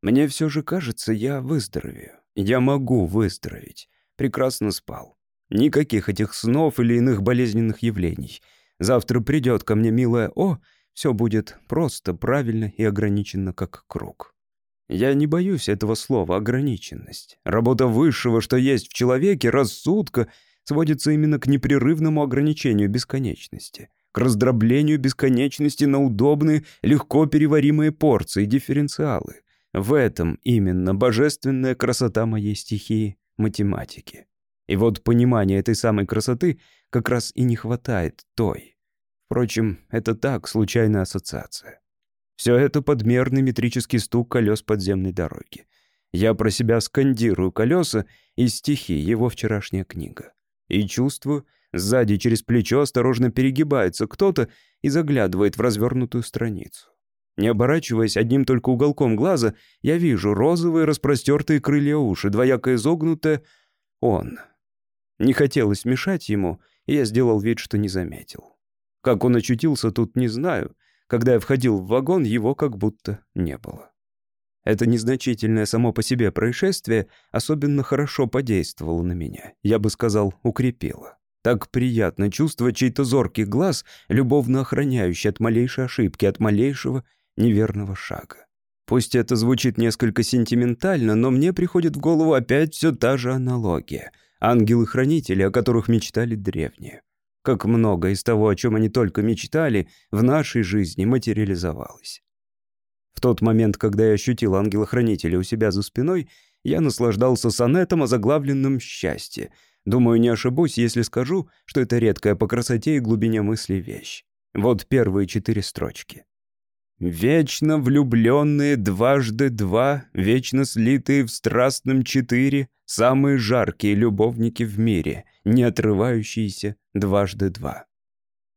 Мне все же кажется, я выздоровею. Я могу выздороветь. Прекрасно спал. Никаких этих снов или иных болезненных явлений. Завтра придет ко мне милая О, все будет просто, правильно и ограниченно, как круг. Я не боюсь этого слова «ограниченность». Работа высшего, что есть в человеке, рассудка, сводится именно к непрерывному ограничению бесконечности, к раздроблению бесконечности на удобные, легко переваримые порции, дифференциалы. В этом именно божественная красота моей стихии — математики. И вот понимания этой самой красоты как раз и не хватает той. Впрочем, это так, случайная ассоциация. Все это подмерный метрический стук колес подземной дороги. Я про себя скандирую колеса и стихи, его вчерашняя книга. И чувствую, сзади через плечо осторожно перегибается кто-то и заглядывает в развернутую страницу. Не оборачиваясь одним только уголком глаза, я вижу розовые распростертые крылья уши, двояко изогнутое «он». Не хотелось мешать ему, и я сделал вид, что не заметил. Как он очутился тут, не знаю. Когда я входил в вагон, его как будто не было. Это незначительное само по себе происшествие особенно хорошо подействовало на меня. Я бы сказал, укрепило. Так приятно чувствовать чей-то зоркий глаз, любовно охраняющий от малейшей ошибки, от малейшего неверного шага. Пусть это звучит несколько сентиментально, но мне приходит в голову опять все та же аналогия. Ангелы-хранители, о которых мечтали древние. Как много из того, о чем они только мечтали, в нашей жизни материализовалось. В тот момент, когда я ощутил ангела-хранителя у себя за спиной, я наслаждался сонетом, озаглавленным «Счастье». Думаю, не ошибусь, если скажу, что это редкая по красоте и глубине мысли вещь. Вот первые четыре строчки. Вечно влюбленные дважды два, вечно слитые в страстном четыре, самые жаркие любовники в мире, не отрывающиеся дважды два.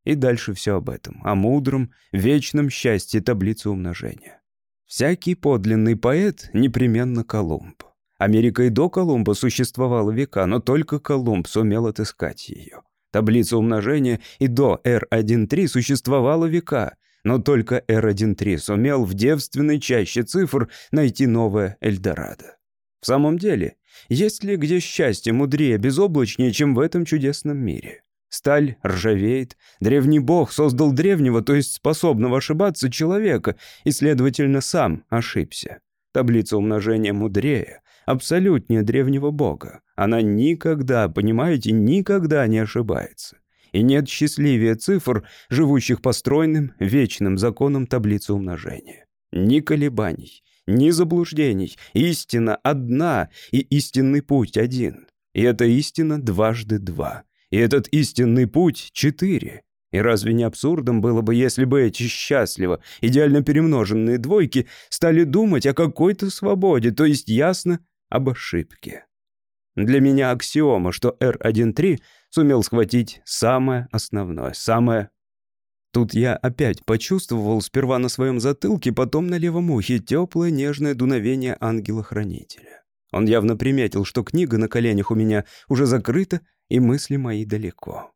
И дальше все об этом, о мудром, вечном счастье таблицы умножения. Всякий подлинный поэт непременно Колумб. Америка и до Колумба существовала века, но только Колумб сумел отыскать ее. Таблица умножения и до R1.3 существовала века, но только R1.3 сумел в девственной чаще цифр найти новое Эльдорадо. В самом деле, есть ли где счастье мудрее, безоблачнее, чем в этом чудесном мире? Сталь ржавеет, древний бог создал древнего, то есть способного ошибаться человека, и, следовательно, сам ошибся. Таблица умножения мудрее, абсолютнее древнего бога. Она никогда, понимаете, никогда не ошибается и нет счастливее цифр, живущих по стройным, вечным законам таблицы умножения. Ни колебаний, ни заблуждений. Истина одна, и истинный путь один. И эта истина дважды два. И этот истинный путь четыре. И разве не абсурдом было бы, если бы эти счастливо, идеально перемноженные двойки стали думать о какой-то свободе, то есть ясно об ошибке? Для меня аксиома, что R13 сумел схватить самое основное, самое... Тут я опять почувствовал сперва на своем затылке, потом на левом ухе теплое нежное дуновение ангела-хранителя. Он явно приметил, что книга на коленях у меня уже закрыта, и мысли мои далеко.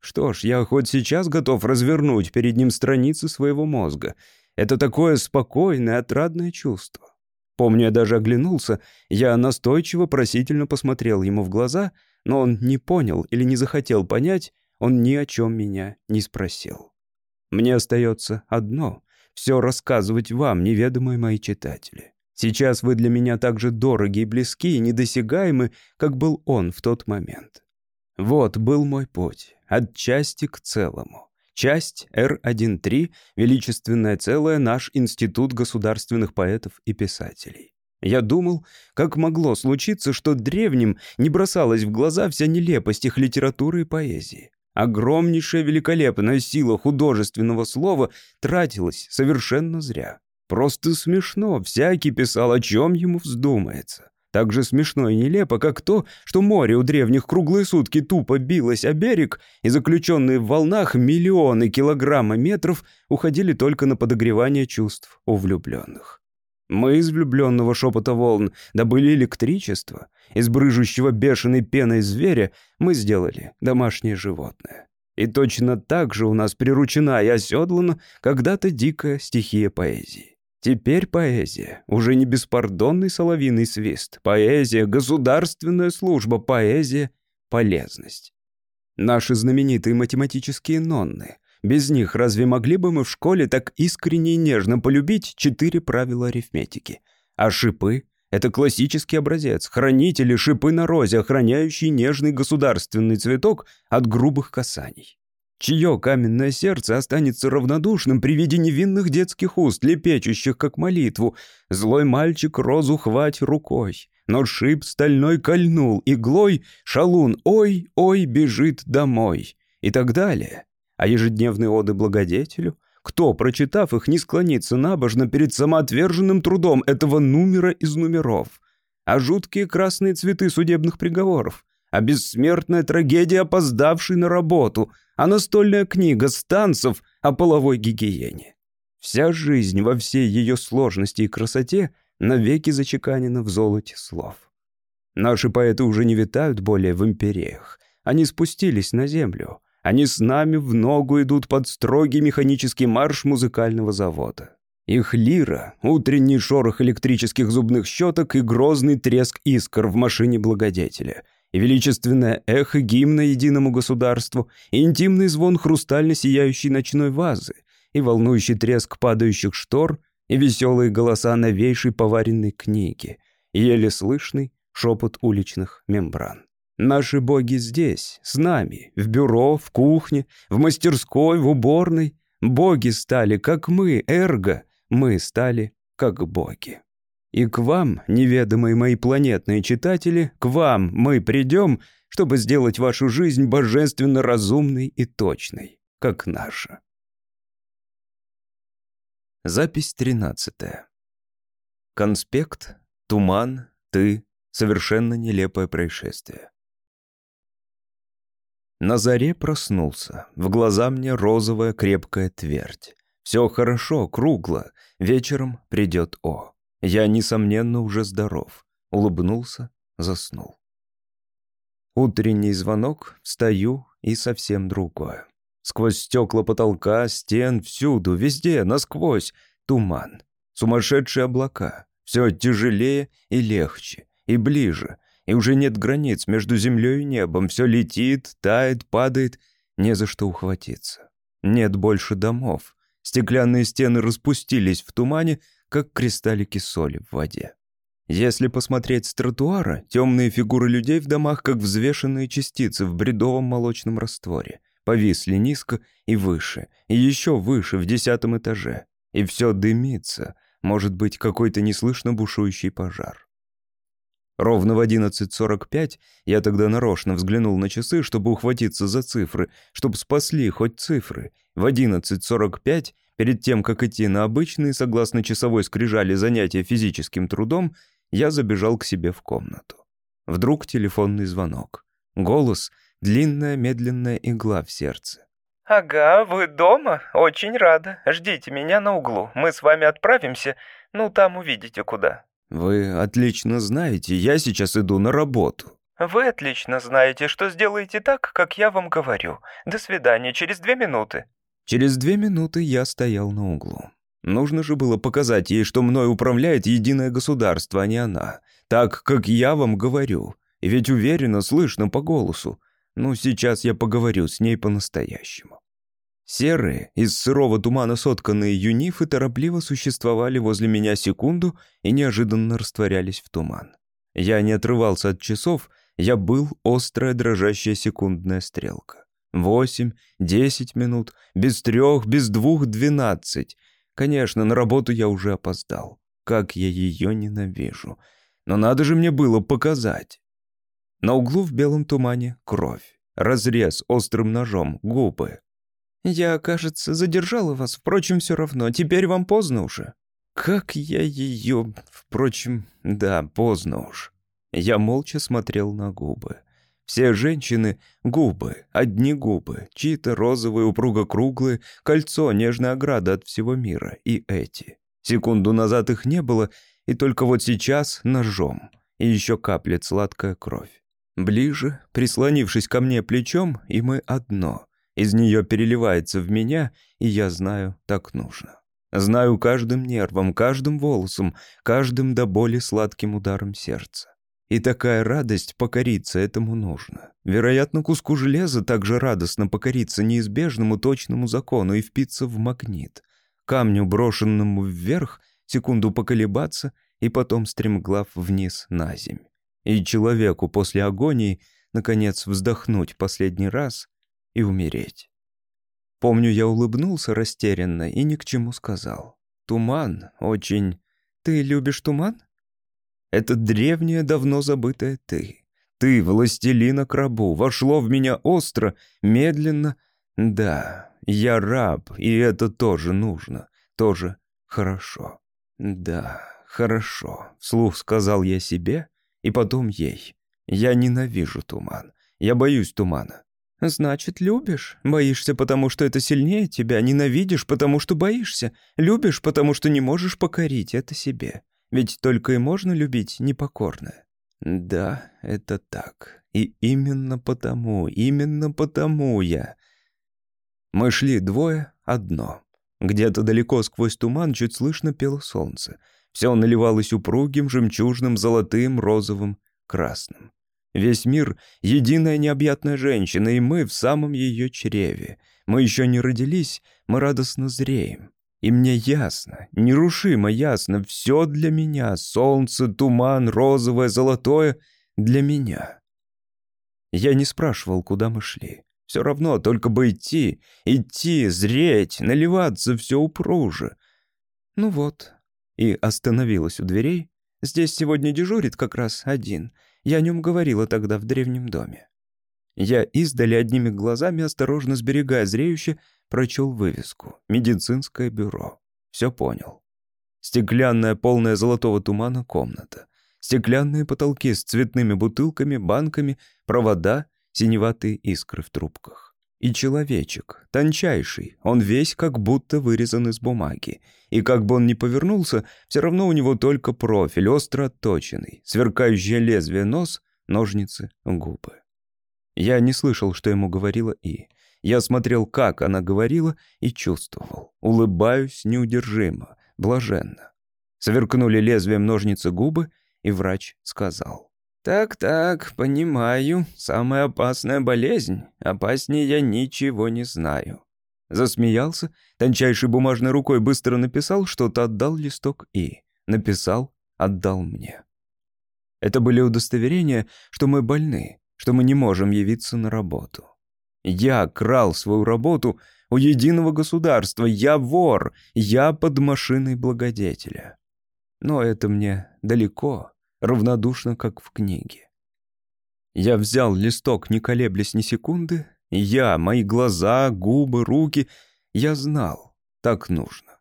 Что ж, я хоть сейчас готов развернуть перед ним страницы своего мозга. Это такое спокойное, отрадное чувство. Помню, я даже оглянулся, я настойчиво, просительно посмотрел ему в глаза, но он не понял или не захотел понять, он ни о чем меня не спросил. Мне остается одно — все рассказывать вам, неведомые мои читатели. Сейчас вы для меня так же дороги и близки и недосягаемы, как был он в тот момент. Вот был мой путь, от части к целому. Часть Р-1.3, величественное целое, наш Институт государственных поэтов и писателей. Я думал, как могло случиться, что древним не бросалась в глаза вся нелепость их литературы и поэзии. Огромнейшая великолепная сила художественного слова тратилась совершенно зря. Просто смешно, всякий писал, о чем ему вздумается. Так же смешно и нелепо, как то, что море у древних круглые сутки тупо билось о берег, и заключенные в волнах миллионы килограмма метров уходили только на подогревание чувств у влюбленных. Мы из влюбленного шепота волн добыли электричество, из брыжущего бешеной пеной зверя мы сделали домашнее животное. И точно так же у нас приручена и оседлана когда-то дикая стихия поэзии. Теперь поэзия, уже не беспардонный соловиный свист. Поэзия — государственная служба, поэзия — полезность. Наши знаменитые математические нонны. Без них разве могли бы мы в школе так искренне и нежно полюбить четыре правила арифметики? А шипы — это классический образец. Хранители шипы на розе, охраняющие нежный государственный цветок от грубых касаний. Чье каменное сердце останется равнодушным при виде невинных детских уст, лепечущих как молитву? Злой мальчик розу хвать рукой. Но шип стальной кольнул иглой, шалун «Ой, ой, бежит домой» и так далее. А ежедневные оды благодетелю? Кто, прочитав их, не склонится набожно перед самоотверженным трудом этого номера из номеров? А жуткие красные цветы судебных приговоров? а бессмертная трагедия, опоздавшей на работу, а настольная книга станцев о половой гигиене. Вся жизнь во всей ее сложности и красоте навеки зачеканена в золоте слов. Наши поэты уже не витают более в империях. Они спустились на землю. Они с нами в ногу идут под строгий механический марш музыкального завода. Их лира, утренний шорох электрических зубных щеток и грозный треск искр в машине благодетеля — величественное эхо гимна единому государству, интимный звон хрустально сияющей ночной вазы, и волнующий треск падающих штор, и веселые голоса новейшей поваренной книги, еле слышный шепот уличных мембран. Наши боги здесь, с нами, в бюро, в кухне, в мастерской, в уборной. Боги стали, как мы, эрго, мы стали, как боги. И к вам, неведомые мои планетные читатели, к вам мы придем, чтобы сделать вашу жизнь божественно разумной и точной, как наша. Запись тринадцатая. Конспект, туман, ты, совершенно нелепое происшествие. На заре проснулся, в глаза мне розовая крепкая твердь. Все хорошо, кругло, вечером придет О. Я, несомненно, уже здоров. Улыбнулся, заснул. Утренний звонок, встаю и совсем другое. Сквозь стекла потолка, стен, всюду, везде, насквозь, туман. Сумасшедшие облака. Все тяжелее и легче, и ближе. И уже нет границ между землей и небом. Все летит, тает, падает. Не за что ухватиться. Нет больше домов. Стеклянные стены распустились в тумане, как кристаллики соли в воде. Если посмотреть с тротуара, темные фигуры людей в домах, как взвешенные частицы в бредовом молочном растворе, повисли низко и выше, и еще выше, в десятом этаже. И все дымится, может быть, какой-то неслышно бушующий пожар. Ровно в 11.45 я тогда нарочно взглянул на часы, чтобы ухватиться за цифры, чтобы спасли хоть цифры. В 11.45 Перед тем, как идти на обычные, согласно часовой скрижали, занятия физическим трудом, я забежал к себе в комнату. Вдруг телефонный звонок. Голос — длинная медленная игла в сердце. «Ага, вы дома? Очень рада. Ждите меня на углу. Мы с вами отправимся. Ну, там увидите, куда». «Вы отлично знаете, я сейчас иду на работу». Вы отлично знаете, что сделаете так, как я вам говорю. До свидания, через две минуты». Через две минуты я стоял на углу. Нужно же было показать ей, что мной управляет единое государство, а не она. Так, как я вам говорю. И ведь уверенно, слышно по голосу. Ну, сейчас я поговорю с ней по-настоящему. Серые, из сырого тумана сотканные юнифы торопливо существовали возле меня секунду и неожиданно растворялись в туман. Я не отрывался от часов, я был острая дрожащая секундная стрелка. Восемь, десять минут, без трех, без двух, двенадцать. Конечно, на работу я уже опоздал. Как я ее ненавижу. Но надо же мне было показать. На углу в белом тумане кровь. Разрез острым ножом, губы. Я, кажется, задержала вас, впрочем, все равно. Теперь вам поздно уже. Как я ее... Впрочем, да, поздно уж. Я молча смотрел на губы. Все женщины — губы, одни губы, чьи-то розовые, упруго-круглые, кольцо, нежная ограда от всего мира. И эти. Секунду назад их не было, и только вот сейчас ножом. И еще каплет сладкая кровь. Ближе, прислонившись ко мне плечом, и мы одно. Из нее переливается в меня, и я знаю, так нужно. Знаю каждым нервом, каждым волосом, каждым до боли сладким ударом сердца. И такая радость покориться этому нужно. Вероятно, куску железа также радостно покориться неизбежному точному закону и впиться в магнит. Камню, брошенному вверх, секунду поколебаться и потом стремглав вниз на земь. И человеку после агонии, наконец, вздохнуть последний раз и умереть. Помню, я улыбнулся растерянно и ни к чему сказал. Туман очень... Ты любишь туман? Это древнее, давно забытое «ты». Ты, властелина к рабу, вошло в меня остро, медленно. Да, я раб, и это тоже нужно, тоже хорошо. Да, хорошо, вслух сказал я себе, и потом ей. Я ненавижу туман, я боюсь тумана. «Значит, любишь? Боишься, потому что это сильнее тебя, ненавидишь, потому что боишься, любишь, потому что не можешь покорить это себе. Ведь только и можно любить непокорное. Да, это так. И именно потому, именно потому я... Мы шли двое, одно. Где-то далеко сквозь туман чуть слышно пело солнце. Все наливалось упругим, жемчужным, золотым, розовым, красным. Весь мир — единая необъятная женщина, и мы в самом ее чреве. Мы еще не родились, мы радостно зреем. И мне ясно, нерушимо ясно, все для меня, солнце, туман, розовое, золотое — для меня. Я не спрашивал, куда мы шли. Все равно, только бы идти, идти, зреть, наливаться все упруже. Ну вот, и остановилась у дверей. Здесь сегодня дежурит как раз один. Я о нем говорила тогда в древнем доме. Я издали одними глазами, осторожно сберегая зреюще, прочел вывеску «Медицинское бюро». Все понял. Стеклянная, полная золотого тумана комната. Стеклянные потолки с цветными бутылками, банками, провода, синеватые искры в трубках. И человечек, тончайший, он весь как будто вырезан из бумаги. И как бы он ни повернулся, все равно у него только профиль, остро отточенный, сверкающее лезвие нос, ножницы, губы. Я не слышал, что ему говорила И. Я смотрел, как она говорила, и чувствовал. Улыбаюсь неудержимо, блаженно. Сверкнули лезвием ножницы губы, и врач сказал. «Так-так, понимаю. Самая опасная болезнь. Опаснее я ничего не знаю». Засмеялся, тончайшей бумажной рукой быстро написал, что-то отдал листок и... Написал, отдал мне. Это были удостоверения, что мы больны, что мы не можем явиться на работу. Я крал свою работу у единого государства, я вор, я под машиной благодетеля. Но это мне далеко, равнодушно, как в книге. Я взял листок, не колеблясь ни секунды, я, мои глаза, губы, руки, я знал, так нужно.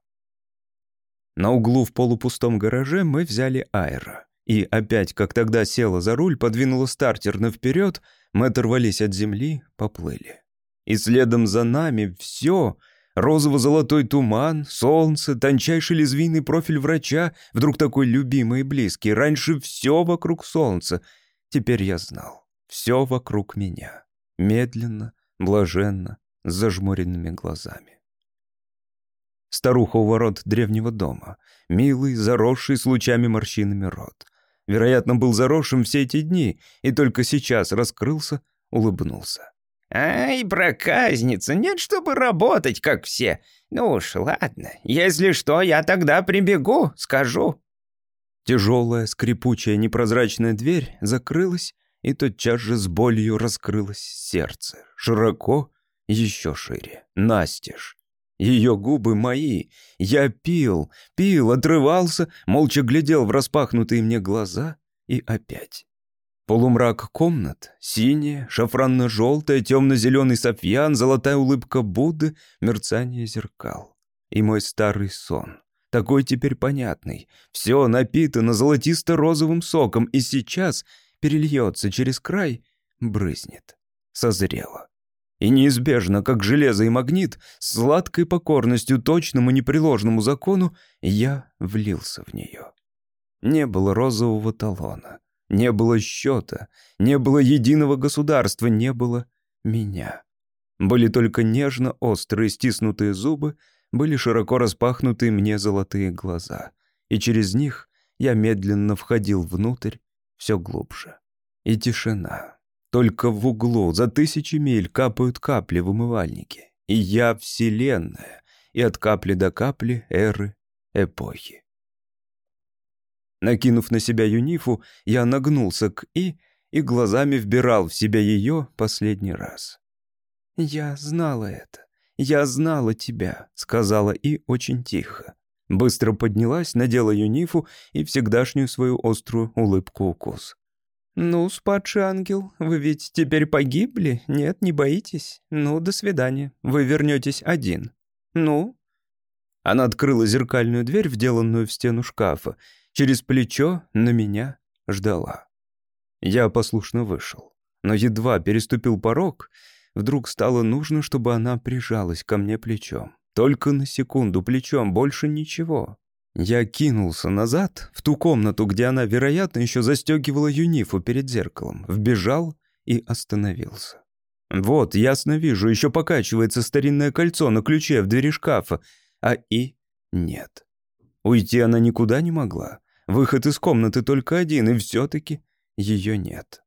На углу в полупустом гараже мы взяли аэро. И опять, как тогда села за руль, подвинула стартер на вперед, мы оторвались от земли, поплыли. И следом за нами все — розово-золотой туман, солнце, тончайший лезвийный профиль врача, вдруг такой любимый и близкий. Раньше все вокруг солнца. Теперь я знал. Все вокруг меня. Медленно, блаженно, с зажмуренными глазами. Старуха у ворот древнего дома. Милый, заросший с лучами морщинами рот. Вероятно, был заросшим все эти дни, и только сейчас раскрылся, улыбнулся. «Ай, проказница, нет, чтобы работать, как все. Ну уж, ладно, если что, я тогда прибегу, скажу». Тяжелая, скрипучая, непрозрачная дверь закрылась, и тотчас же с болью раскрылось сердце. Широко, еще шире, настежь. Ее губы мои. Я пил, пил, отрывался, молча глядел в распахнутые мне глаза и опять. Полумрак комнат, синяя, шафранно-желтая, темно-зеленый софьян, золотая улыбка Будды, мерцание зеркал. И мой старый сон, такой теперь понятный. Все напитано золотисто-розовым соком, и сейчас перельется через край, брызнет. Созрело. И неизбежно, как железо и магнит, с сладкой покорностью точному непреложному закону, я влился в нее. Не было розового талона. Не было счета, не было единого государства, не было меня. Были только нежно острые стиснутые зубы, были широко распахнутые мне золотые глаза, и через них я медленно входил внутрь все глубже. И тишина. Только в углу за тысячи миль капают капли в умывальнике. И я вселенная, и от капли до капли эры, эпохи. Накинув на себя юнифу, я нагнулся к И и глазами вбирал в себя ее последний раз. «Я знала это. Я знала тебя», — сказала И очень тихо. Быстро поднялась, надела юнифу и всегдашнюю свою острую улыбку-укус. «Ну, спадший ангел, вы ведь теперь погибли? Нет, не боитесь? Ну, до свидания. Вы вернетесь один. Ну?» Она открыла зеркальную дверь, вделанную в стену шкафа, через плечо на меня ждала. Я послушно вышел, но едва переступил порог, вдруг стало нужно, чтобы она прижалась ко мне плечом. Только на секунду плечом, больше ничего. Я кинулся назад, в ту комнату, где она, вероятно, еще застегивала юнифу перед зеркалом, вбежал и остановился. Вот, ясно вижу, еще покачивается старинное кольцо на ключе в двери шкафа, а и нет. Уйти она никуда не могла. Выход из комнаты только один, и все-таки ее нет.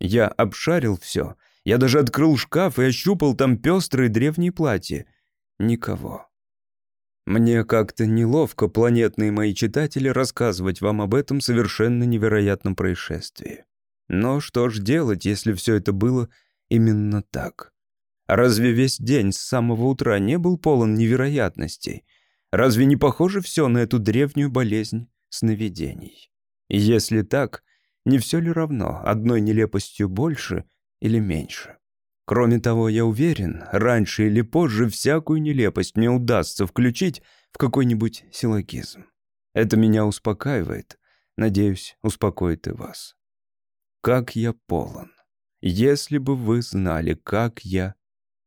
Я обшарил все. Я даже открыл шкаф и ощупал там пестрые древние платья. Никого. Мне как-то неловко, планетные мои читатели, рассказывать вам об этом совершенно невероятном происшествии. Но что ж делать, если все это было именно так? Разве весь день с самого утра не был полон невероятностей? Разве не похоже все на эту древнюю болезнь сновидений. Если так, не все ли равно, одной нелепостью больше или меньше? Кроме того, я уверен, раньше или позже всякую нелепость мне удастся включить в какой-нибудь силлогизм. Это меня успокаивает, надеюсь, успокоит и вас. Как я полон. Если бы вы знали, как я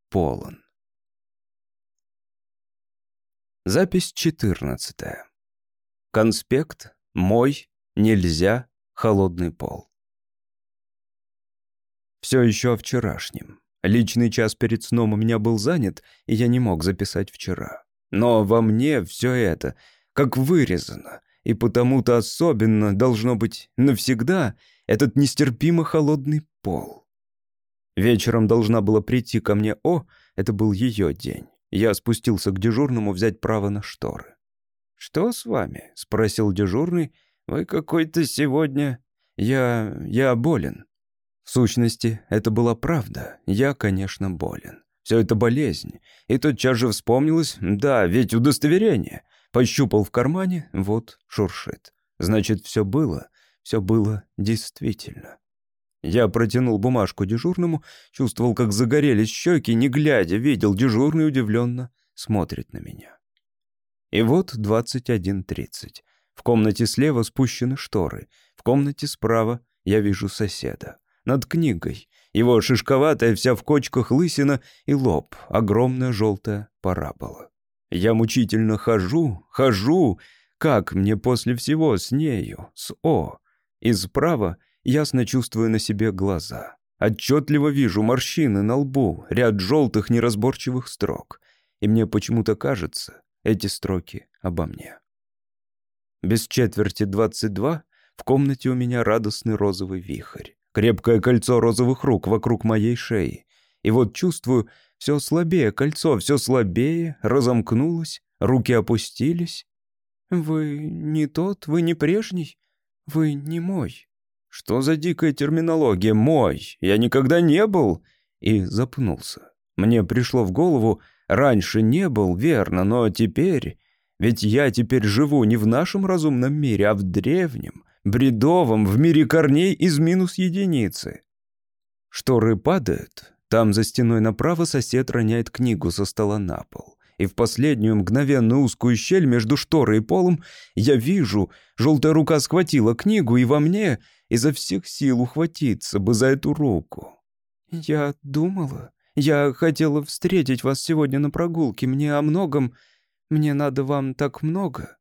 полон. Запись четырнадцатая. Конспект «Мой», «Нельзя», «Холодный пол». Все еще о вчерашнем. Личный час перед сном у меня был занят, и я не мог записать вчера. Но во мне все это как вырезано, и потому-то особенно должно быть навсегда этот нестерпимо холодный пол. Вечером должна была прийти ко мне О, это был ее день. Я спустился к дежурному взять право на шторы. «Что с вами?» — спросил дежурный. «Вы какой-то сегодня...» «Я... я болен». В сущности, это была правда. Я, конечно, болен. Все это болезнь. И тотчас же вспомнилось, да, ведь удостоверение. Пощупал в кармане, вот, шуршит. Значит, все было, все было действительно. Я протянул бумажку дежурному, чувствовал, как загорелись щеки, не глядя, видел, дежурный удивленно смотрит на меня. И вот 21.30. В комнате слева спущены шторы. В комнате справа я вижу соседа. Над книгой. Его шишковатая вся в кочках лысина и лоб. Огромная желтая парабола. Я мучительно хожу, хожу. Как мне после всего с нею, с О? И справа ясно чувствую на себе глаза. Отчетливо вижу морщины на лбу, ряд желтых неразборчивых строк. И мне почему-то кажется, эти строки обо мне. Без четверти двадцать два в комнате у меня радостный розовый вихрь. Крепкое кольцо розовых рук вокруг моей шеи. И вот чувствую, все слабее кольцо, все слабее, разомкнулось, руки опустились. «Вы не тот, вы не прежний, вы не мой». «Что за дикая терминология? Мой! Я никогда не был!» И запнулся. Мне пришло в голову, раньше не был, верно, но теперь... Ведь я теперь живу не в нашем разумном мире, а в древнем, бредовом, в мире корней из минус единицы. Шторы падают, там за стеной направо сосед роняет книгу со стола на пол. И в последнюю мгновенную узкую щель между шторой и полом я вижу, желтая рука схватила книгу, и во мне изо всех сил ухватиться бы за эту руку. «Я думала, я хотела встретить вас сегодня на прогулке, мне о многом, мне надо вам так много».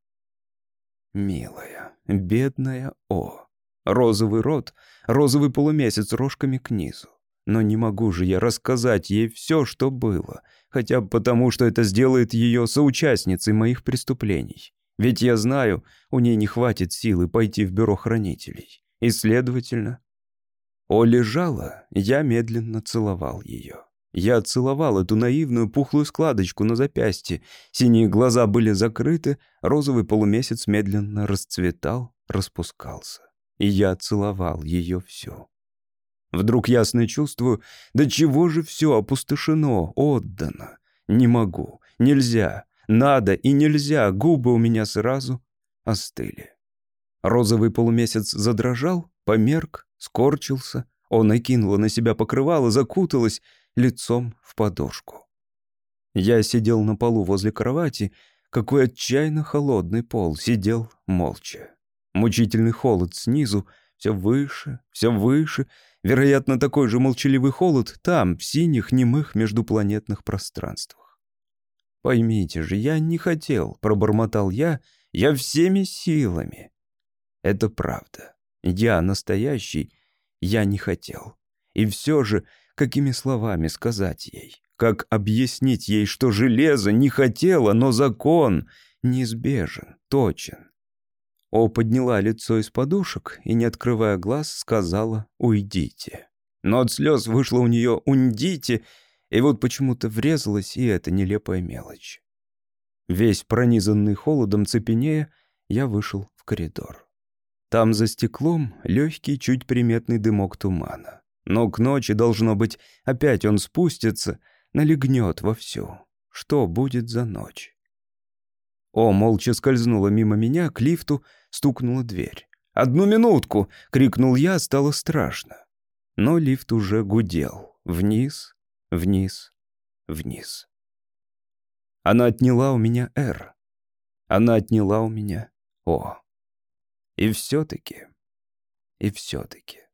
Милая, бедная О. Розовый рот, розовый полумесяц рожками к низу. Но не могу же я рассказать ей все, что было, хотя бы потому, что это сделает ее соучастницей моих преступлений. Ведь я знаю, у ней не хватит силы пойти в бюро хранителей. И, следовательно... О лежала, я медленно целовал ее. Я целовал эту наивную пухлую складочку на запястье. Синие глаза были закрыты, розовый полумесяц медленно расцветал, распускался. И я целовал ее всю. Вдруг ясно чувствую, да чего же все опустошено, отдано. Не могу, нельзя, надо и нельзя, губы у меня сразу остыли. Розовый полумесяц задрожал, померк, скорчился. Он окинула на себя покрывало, закуталась лицом в подушку. Я сидел на полу возле кровати, какой отчаянно холодный пол, сидел молча. Мучительный холод снизу, все выше, все выше — Вероятно, такой же молчаливый холод там, в синих, немых междупланетных пространствах. «Поймите же, я не хотел», — пробормотал я, — «я всеми силами». Это правда. Я настоящий, я не хотел. И все же, какими словами сказать ей? Как объяснить ей, что железо не хотело, но закон неизбежен, точен? О подняла лицо из подушек и, не открывая глаз, сказала «Уйдите». Но от слез вышло у нее «Ундите», и вот почему-то врезалась и эта нелепая мелочь. Весь пронизанный холодом цепенея, я вышел в коридор. Там за стеклом легкий, чуть приметный дымок тумана. Но к ночи, должно быть, опять он спустится, налегнет вовсю. Что будет за ночь? О молча скользнула мимо меня к лифту, стукнула дверь. «Одну минутку!» — крикнул я, стало страшно. Но лифт уже гудел. Вниз, вниз, вниз. Она отняла у меня «Р». Она отняла у меня «О». И все-таки, и все-таки.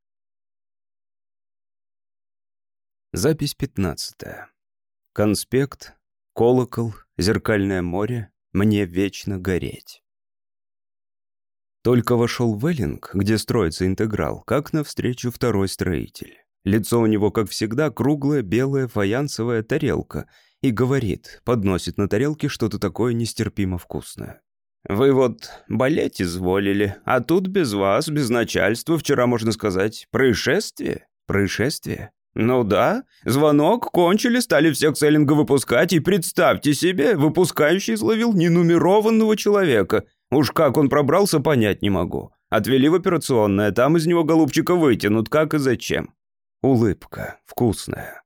Запись пятнадцатая. Конспект, колокол, зеркальное море, мне вечно гореть. Только вошел в Эллинг, где строится интеграл, как навстречу второй строитель. Лицо у него, как всегда, круглая, белая, фаянсовая тарелка. И говорит, подносит на тарелке что-то такое нестерпимо вкусное. «Вы вот болеть изволили, а тут без вас, без начальства, вчера, можно сказать, происшествие?» «Происшествие?» «Ну да, звонок, кончили, стали всех Эллинга выпускать, и представьте себе, выпускающий словил ненумерованного человека. Уж как он пробрался, понять не могу. Отвели в операционное, там из него голубчика вытянут, как и зачем. Улыбка, вкусная.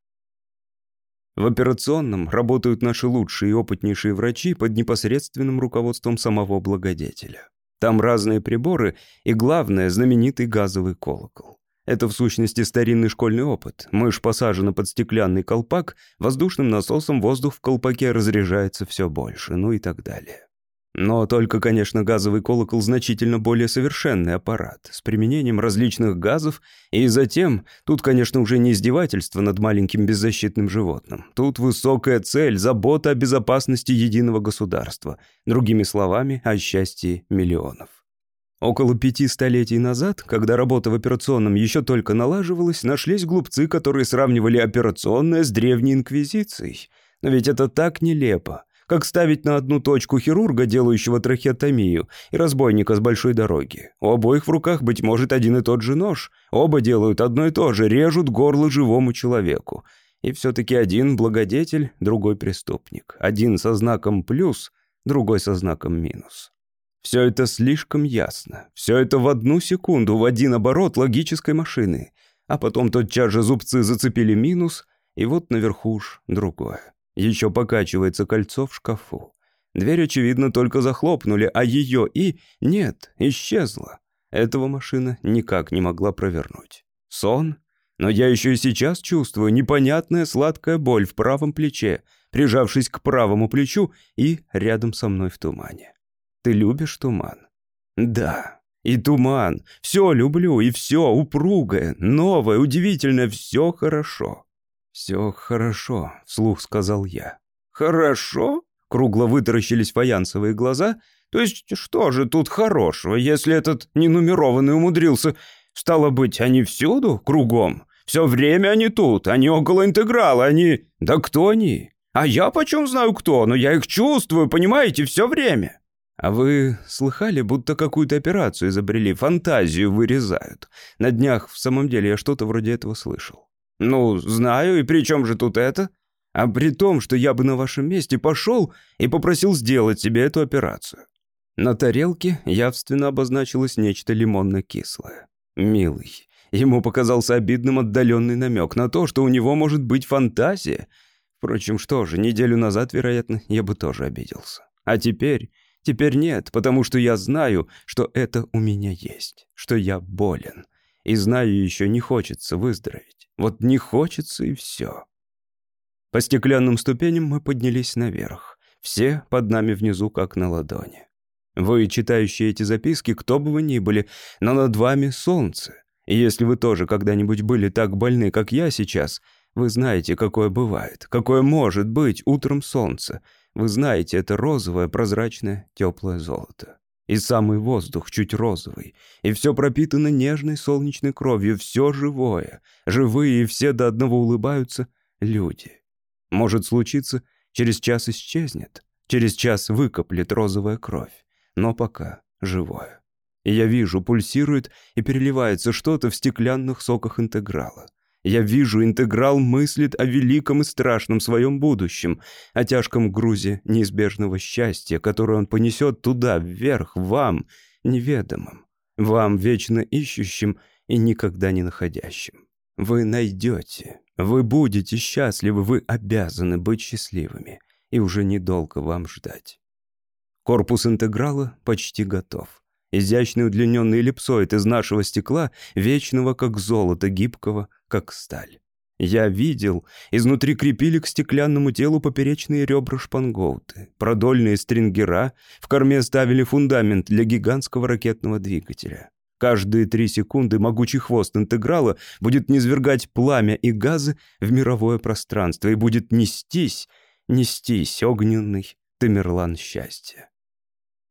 В операционном работают наши лучшие и опытнейшие врачи под непосредственным руководством самого благодетеля. Там разные приборы и, главное, знаменитый газовый колокол. Это в сущности старинный школьный опыт. Мышь посажена под стеклянный колпак, воздушным насосом воздух в колпаке разряжается все больше, ну и так далее. Но только, конечно, газовый колокол значительно более совершенный аппарат, с применением различных газов, и затем, тут, конечно, уже не издевательство над маленьким беззащитным животным. Тут высокая цель, забота о безопасности единого государства, другими словами, о счастье миллионов. Около пяти столетий назад, когда работа в операционном еще только налаживалась, нашлись глупцы, которые сравнивали операционное с древней инквизицией. Но ведь это так нелепо. Как ставить на одну точку хирурга, делающего трахеотомию, и разбойника с большой дороги. У обоих в руках, быть может, один и тот же нож. Оба делают одно и то же, режут горло живому человеку. И все-таки один благодетель, другой преступник. Один со знаком «плюс», другой со знаком «минус». Все это слишком ясно. Все это в одну секунду, в один оборот логической машины. А потом тотчас же зубцы зацепили минус, и вот наверху уж другое. Еще покачивается кольцо в шкафу. Дверь, очевидно, только захлопнули, а ее и... Нет, исчезла. Этого машина никак не могла провернуть. Сон? Но я еще и сейчас чувствую непонятная сладкая боль в правом плече, прижавшись к правому плечу и рядом со мной в тумане. Ты любишь туман? Да. И туман. Все люблю, и все упругое, новое, удивительное, все хорошо. Все хорошо, вслух сказал я. Хорошо? Кругло вытаращились фаянсовые глаза. То есть что же тут хорошего, если этот ненумерованный умудрился... Стало быть, они всюду, кругом? Все время они тут, они около интеграла, они... Да кто они? А я почем знаю кто, но я их чувствую, понимаете, все время. А вы слыхали, будто какую-то операцию изобрели, фантазию вырезают? На днях в самом деле я что-то вроде этого слышал. Ну, знаю, и при чем же тут это? А при том, что я бы на вашем месте пошел и попросил сделать себе эту операцию. На тарелке явственно обозначилось нечто лимонно-кислое. Милый. Ему показался обидным отдаленный намек на то, что у него может быть фантазия. Впрочем, что же, неделю назад, вероятно, я бы тоже обиделся. А теперь Теперь нет, потому что я знаю, что это у меня есть, что я болен. И знаю, еще не хочется выздороветь. Вот не хочется и все. По стеклянным ступеням мы поднялись наверх. Все под нами внизу, как на ладони. Вы, читающие эти записки, кто бы вы ни были, но над вами солнце. И если вы тоже когда-нибудь были так больны, как я сейчас, вы знаете, какое бывает, какое может быть утром солнце — вы знаете, это розовое, прозрачное, теплое золото. И самый воздух чуть розовый. И все пропитано нежной солнечной кровью, все живое. Живые и все до одного улыбаются люди. Может случиться, через час исчезнет. Через час выкоплет розовая кровь. Но пока живое. И я вижу, пульсирует и переливается что-то в стеклянных соках интеграла. Я вижу, интеграл мыслит о великом и страшном своем будущем, о тяжком грузе неизбежного счастья, которое он понесет туда, вверх, вам, неведомым, вам, вечно ищущим и никогда не находящим. Вы найдете, вы будете счастливы, вы обязаны быть счастливыми, и уже недолго вам ждать. Корпус интеграла почти готов. Изящный удлиненный эллипсоид из нашего стекла, вечного, как золото, гибкого, как сталь. Я видел, изнутри крепили к стеклянному телу поперечные ребра шпангоуты, продольные стрингера, в корме ставили фундамент для гигантского ракетного двигателя. Каждые три секунды могучий хвост интеграла будет низвергать пламя и газы в мировое пространство и будет нестись, нестись огненный Тамерлан счастья.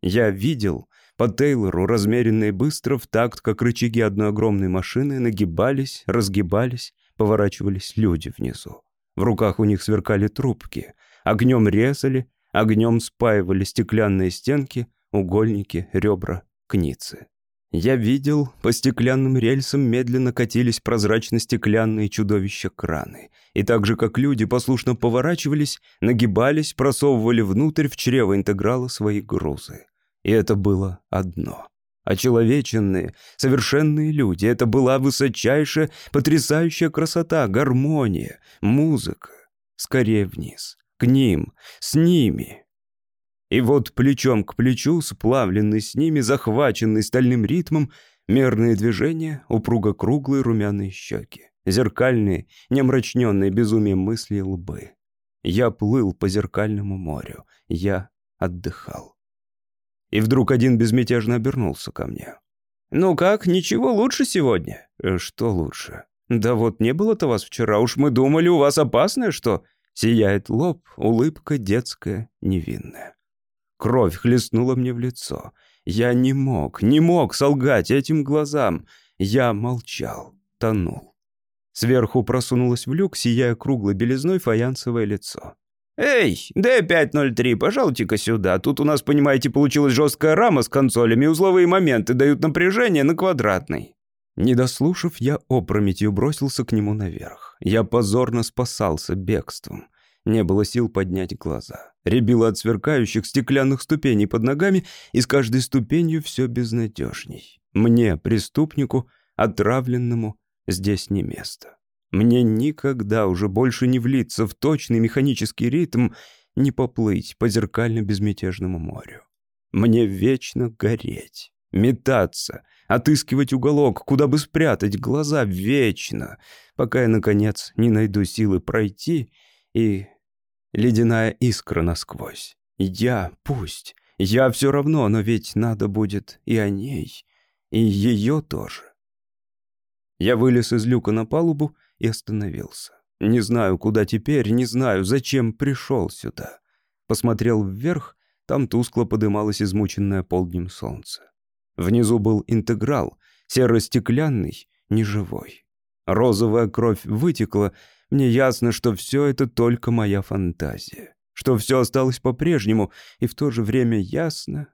Я видел, по Тейлору, размеренно и быстро, в такт, как рычаги одной огромной машины, нагибались, разгибались, поворачивались люди внизу. В руках у них сверкали трубки. Огнем резали, огнем спаивали стеклянные стенки, угольники, ребра, кницы. Я видел, по стеклянным рельсам медленно катились прозрачно-стеклянные чудовища-краны. И так же, как люди послушно поворачивались, нагибались, просовывали внутрь в чрево интеграла свои грузы. И это было одно. Очеловеченные, совершенные люди. Это была высочайшая, потрясающая красота, гармония, музыка. Скорее вниз. К ним, с ними. И вот плечом к плечу, сплавленный с ними, захваченный стальным ритмом, мерные движения, упруго круглые румяные щеки, зеркальные, немрачненные безумием мысли лбы. Я плыл по зеркальному морю, я отдыхал. И вдруг один безмятежно обернулся ко мне. «Ну как, ничего лучше сегодня?» «Э, «Что лучше?» «Да вот не было-то вас вчера, уж мы думали, у вас опасное что?» Сияет лоб, улыбка детская, невинная. Кровь хлестнула мне в лицо. Я не мог, не мог солгать этим глазам. Я молчал, тонул. Сверху просунулось в люк, сияя круглой белизной фаянсовое лицо. «Эй, Д-503, пожалуйте-ка сюда. Тут у нас, понимаете, получилась жесткая рама с консолями, узловые моменты дают напряжение на квадратный». Не дослушав, я опрометью бросился к нему наверх. Я позорно спасался бегством. Не было сил поднять глаза. Рябило от сверкающих стеклянных ступеней под ногами, и с каждой ступенью все безнадежней. Мне, преступнику, отравленному, здесь не место. Мне никогда уже больше не влиться в точный механический ритм, не поплыть по зеркально-безмятежному морю. Мне вечно гореть, метаться, отыскивать уголок, куда бы спрятать глаза вечно, пока я, наконец, не найду силы пройти и... Ледяная искра насквозь. Я, пусть, я все равно, но ведь надо будет и о ней, и ее тоже. Я вылез из люка на палубу и остановился. Не знаю, куда теперь, не знаю, зачем пришел сюда. Посмотрел вверх, там тускло подымалось измученное полднем солнце. Внизу был интеграл, серо-стеклянный, неживой. Розовая кровь вытекла, мне ясно, что все это только моя фантазия. Что все осталось по-прежнему, и в то же время ясно.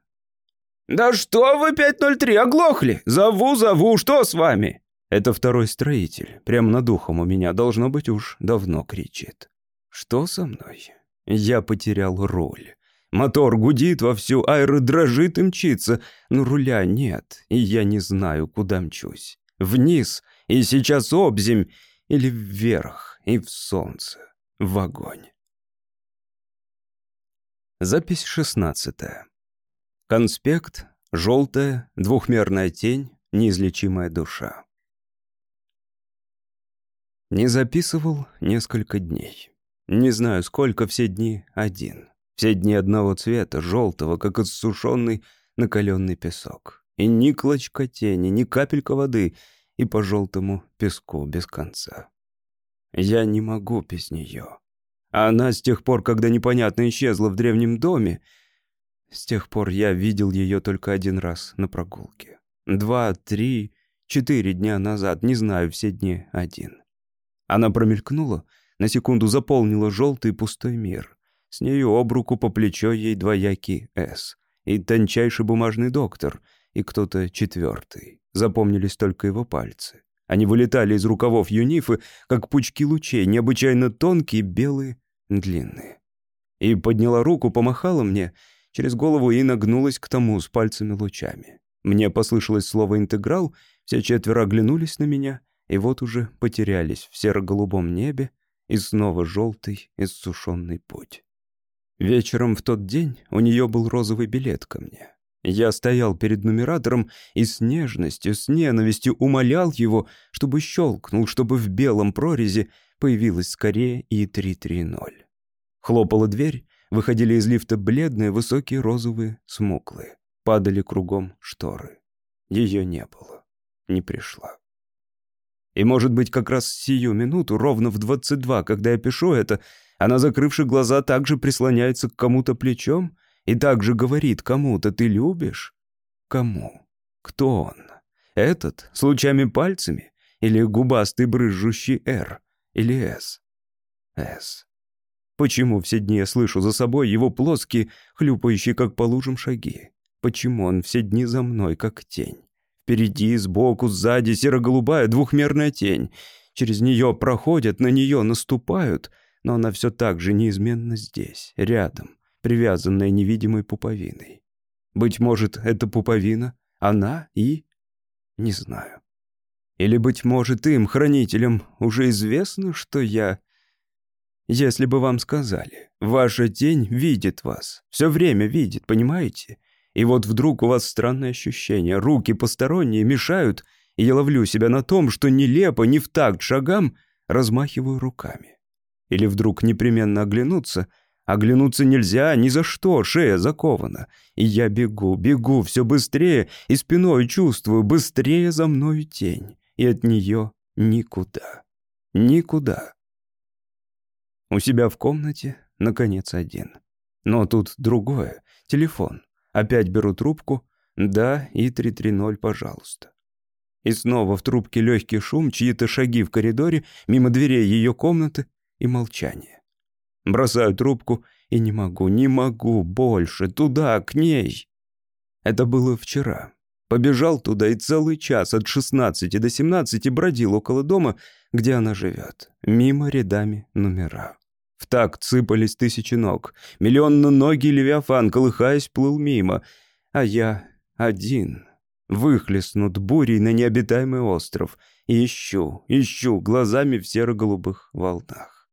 «Да что вы, 503, оглохли? Зову, зову, что с вами?» Это второй строитель. Прямо над ухом у меня, должно быть, уж давно кричит. Что со мной? Я потерял руль. Мотор гудит вовсю, аэро дрожит и мчится, но руля нет, и я не знаю, куда мчусь. Вниз, и сейчас обземь, или вверх, и в солнце, в огонь. Запись шестнадцатая. Конспект, желтая, двухмерная тень, неизлечимая душа. Не записывал несколько дней. Не знаю, сколько, все дни один. Все дни одного цвета, желтого, как иссушенный накаленный песок. И ни клочка тени, ни капелька воды, и по желтому песку без конца. Я не могу без нее. Она с тех пор, когда непонятно исчезла в древнем доме, с тех пор я видел ее только один раз на прогулке. Два, три, четыре дня назад, не знаю, все дни один. Она промелькнула, на секунду заполнила желтый пустой мир. С нею об руку по плечо ей двоякий «С». И тончайший бумажный доктор, и кто-то четвертый. Запомнились только его пальцы. Они вылетали из рукавов юнифы, как пучки лучей, необычайно тонкие, белые, длинные. И подняла руку, помахала мне через голову и нагнулась к тому с пальцами лучами. Мне послышалось слово «интеграл», все четверо оглянулись на меня — и вот уже потерялись в серо-голубом небе и снова желтый иссушенный путь. Вечером в тот день у нее был розовый билет ко мне. Я стоял перед нумератором и с нежностью, с ненавистью умолял его, чтобы щелкнул, чтобы в белом прорезе появилась скорее и 330. Хлопала дверь, выходили из лифта бледные, высокие, розовые, смуклые. Падали кругом шторы. Ее не было, не пришла. И, может быть, как раз сию минуту, ровно в 22, когда я пишу это, она, закрывши глаза, также прислоняется к кому-то плечом и также говорит кому-то «ты любишь?» Кому? Кто он? Этот? С лучами пальцами? Или губастый брызжущий «Р»? Или «С»? «С». Почему все дни я слышу за собой его плоские, хлюпающие, как по лужам, шаги? Почему он все дни за мной, как тень? Впереди, сбоку, сзади серо-голубая двухмерная тень. Через нее проходят, на нее наступают, но она все так же неизменно здесь, рядом, привязанная невидимой пуповиной. Быть может, это пуповина, она и... Не знаю. Или, быть может, им, хранителям, уже известно, что я... Если бы вам сказали, ваша тень видит вас, все время видит, понимаете? И вот вдруг у вас странное ощущение, руки посторонние мешают, и я ловлю себя на том, что нелепо, не в такт шагам, размахиваю руками. Или вдруг непременно оглянуться, оглянуться нельзя ни за что, шея закована. И я бегу, бегу все быстрее, и спиной чувствую, быстрее за мною тень, и от нее никуда, никуда. У себя в комнате, наконец, один. Но тут другое, телефон. Опять беру трубку, Да, и 330, пожалуйста. И снова в трубке легкий шум, чьи-то шаги в коридоре, мимо дверей ее комнаты и молчание. Бросаю трубку и не могу, не могу больше, туда, к ней. Это было вчера. Побежал туда и целый час от 16 до 17 бродил около дома, где она живет, мимо рядами номера. В такт сыпались тысячи ног. Миллионно-ногий левиафан, колыхаясь, плыл мимо. А я один. Выхлестнут бурей на необитаемый остров. И ищу, ищу глазами в серо-голубых волнах.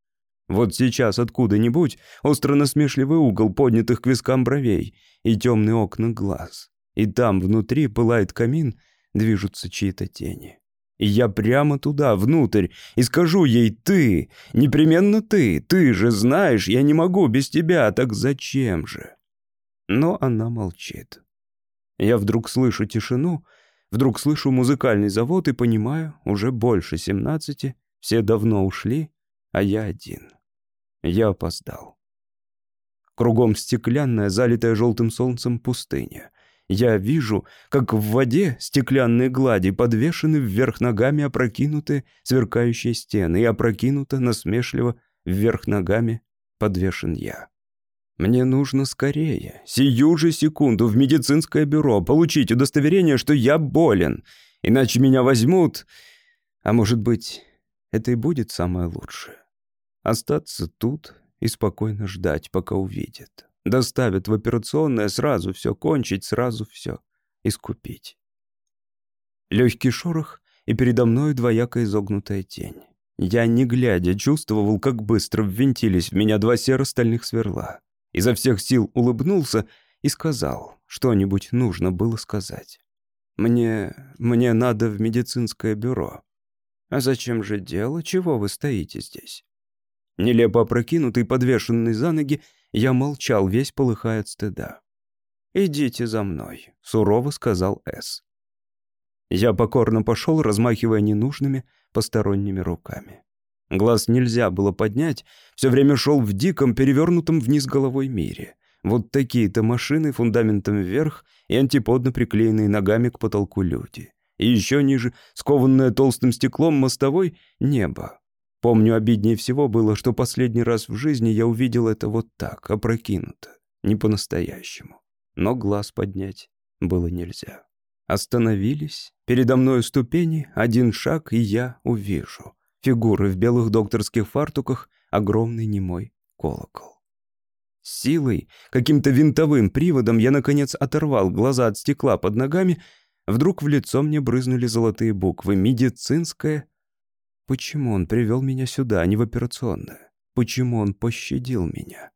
Вот сейчас откуда-нибудь остро-насмешливый угол поднятых к вискам бровей и темные окна глаз. И там внутри пылает камин, движутся чьи-то тени. И я прямо туда, внутрь, и скажу ей «ты», непременно ты, ты же знаешь, я не могу без тебя, так зачем же? Но она молчит. Я вдруг слышу тишину, вдруг слышу музыкальный завод и понимаю, уже больше семнадцати, все давно ушли, а я один. Я опоздал. Кругом стеклянная, залитая желтым солнцем пустыня. Я вижу, как в воде стеклянные глади подвешены вверх ногами опрокинуты сверкающие стены, и опрокинуто насмешливо вверх ногами подвешен я. Мне нужно скорее, сию же секунду в медицинское бюро получить удостоверение, что я болен, иначе меня возьмут. А может быть, это и будет самое лучшее. Остаться тут и спокойно ждать, пока увидят. Доставят в операционное, сразу все кончить, сразу все искупить. Легкий шорох, и передо мной двояко изогнутая тень. Я, не глядя, чувствовал, как быстро ввинтились в меня два серо-стальных сверла. Изо всех сил улыбнулся и сказал, что-нибудь нужно было сказать. «Мне... мне надо в медицинское бюро». «А зачем же дело? Чего вы стоите здесь?» Нелепо опрокинутый, подвешенный за ноги, я молчал, весь полыхая от стыда. «Идите за мной», — сурово сказал С. Я покорно пошел, размахивая ненужными посторонними руками. Глаз нельзя было поднять, все время шел в диком, перевернутом вниз головой мире. Вот такие-то машины фундаментом вверх и антиподно приклеенные ногами к потолку люди. И еще ниже, скованное толстым стеклом мостовой, небо. Помню, обиднее всего было, что последний раз в жизни я увидел это вот так, опрокинуто, не по-настоящему. Но глаз поднять было нельзя. Остановились, передо мной ступени, один шаг, и я увижу. Фигуры в белых докторских фартуках, огромный немой колокол. силой, каким-то винтовым приводом я, наконец, оторвал глаза от стекла под ногами, вдруг в лицо мне брызнули золотые буквы «Медицинское Почему он привел меня сюда, а не в операционное? Почему он пощадил меня?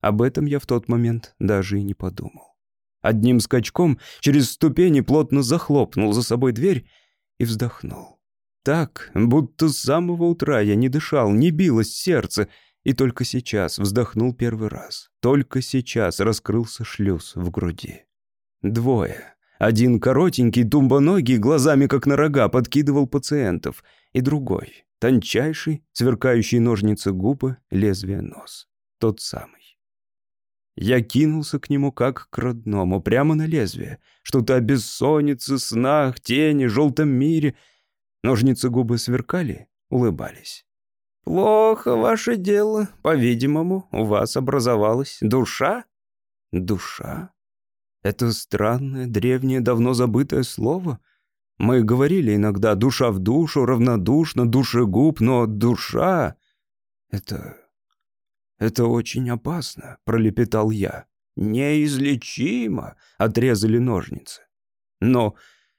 Об этом я в тот момент даже и не подумал. Одним скачком через ступени плотно захлопнул за собой дверь и вздохнул. Так, будто с самого утра я не дышал, не билось сердце, и только сейчас вздохнул первый раз. Только сейчас раскрылся шлюз в груди. Двое. Один коротенький, тумбоногий, глазами как на рога, подкидывал пациентов — и другой, тончайший, сверкающий ножницы губы, лезвие нос. Тот самый. Я кинулся к нему как к родному, прямо на лезвие. Что-то о бессоннице, снах, тени, желтом мире. Ножницы губы сверкали, улыбались. «Плохо ваше дело. По-видимому, у вас образовалась душа?» «Душа?» Это странное, древнее, давно забытое слово — мы говорили иногда «душа в душу», «равнодушно», «душегуб», но «душа» — это... это очень опасно, пролепетал я. «Неизлечимо», — отрезали ножницы. Но,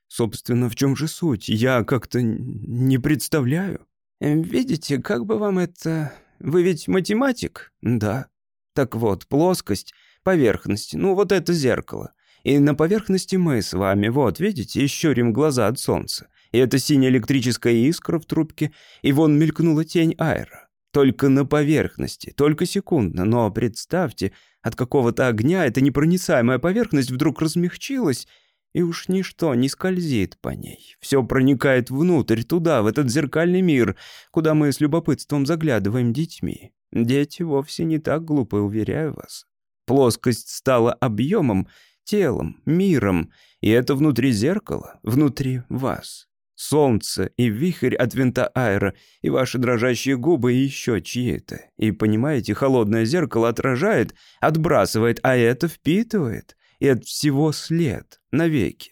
собственно, в чем же суть? Я как-то не представляю. Видите, как бы вам это... Вы ведь математик? Да. Так вот, плоскость, поверхность, ну вот это зеркало. И на поверхности мы с вами, вот, видите, щурим глаза от солнца. И это синяя электрическая искра в трубке, и вон мелькнула тень аэро. Только на поверхности, только секундно, но представьте, от какого-то огня эта непроницаемая поверхность вдруг размягчилась, и уж ничто не скользит по ней. Все проникает внутрь, туда, в этот зеркальный мир, куда мы с любопытством заглядываем детьми. Дети вовсе не так глупы, уверяю вас. Плоскость стала объемом, телом, миром, и это внутри зеркала, внутри вас. Солнце и вихрь от винта аэро, и ваши дрожащие губы, и еще чьи-то. И, понимаете, холодное зеркало отражает, отбрасывает, а это впитывает. И от всего след, навеки.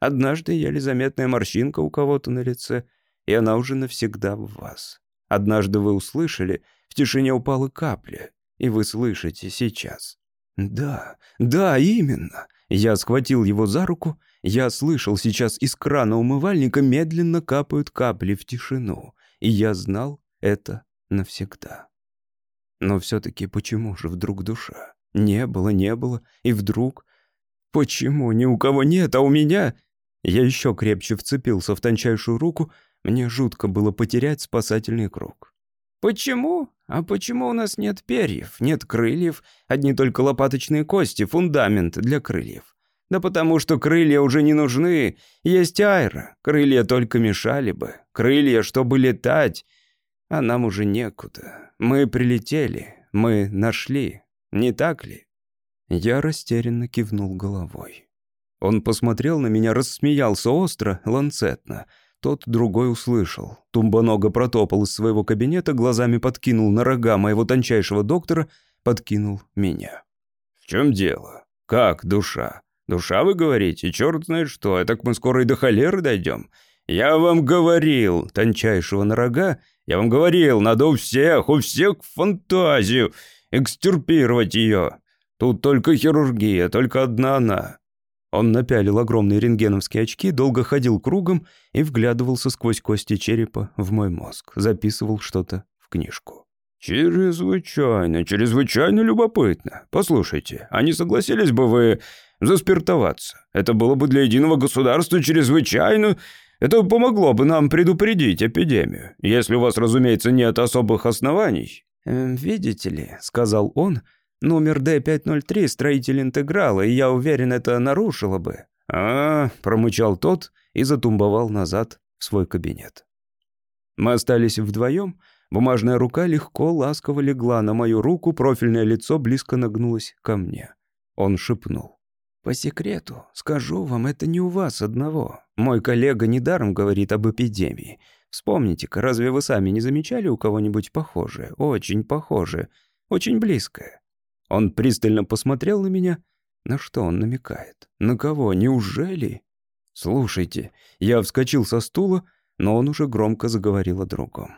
Однажды еле заметная морщинка у кого-то на лице, и она уже навсегда в вас. Однажды вы услышали, в тишине упала капля, и вы слышите сейчас. Да, да, именно. Я схватил его за руку я слышал, сейчас из крана умывальника медленно капают капли в тишину, и я знал это навсегда. Но все-таки почему же вдруг душа? Не было, не было, и вдруг... Почему ни у кого нет, а у меня... Я еще крепче вцепился в тончайшую руку, мне жутко было потерять спасательный круг. «Почему? А почему у нас нет перьев, нет крыльев, одни только лопаточные кости, фундамент для крыльев? Да потому что крылья уже не нужны. Есть аэро. Крылья только мешали бы. Крылья, чтобы летать. А нам уже некуда. Мы прилетели. Мы нашли. Не так ли? Я растерянно кивнул головой. Он посмотрел на меня, рассмеялся остро, ланцетно. Тот другой услышал. Тумбонога протопал из своего кабинета, глазами подкинул на рога моего тончайшего доктора, подкинул меня. «В чем дело? Как душа?» Душа, вы говорите? Черт знает что, так мы скоро и до холеры дойдем. Я вам говорил, тончайшего на рога, я вам говорил, надо у всех, у всех фантазию, экстирпировать ее. Тут только хирургия, только одна она». Он напялил огромные рентгеновские очки, долго ходил кругом и вглядывался сквозь кости черепа в мой мозг, записывал что-то в книжку. «Чрезвычайно, чрезвычайно любопытно. Послушайте, а не согласились бы вы заспиртоваться. Это было бы для единого государства чрезвычайно... Это помогло бы нам предупредить эпидемию, если у вас, разумеется, нет особых оснований». «Э, «Видите ли», — сказал он, — «номер Д-503 — строитель интеграла, и я уверен, это нарушило бы». «А, — промычал тот и затумбовал назад в свой кабинет. Мы остались вдвоем. Бумажная рука легко, ласково легла на мою руку, профильное лицо близко нагнулось ко мне. Он шепнул. По секрету, скажу вам, это не у вас одного. Мой коллега недаром говорит об эпидемии. Вспомните-ка, разве вы сами не замечали у кого-нибудь похожее? Очень похожее. Очень близкое. Он пристально посмотрел на меня. На что он намекает? На кого? Неужели? Слушайте, я вскочил со стула, но он уже громко заговорил о другом.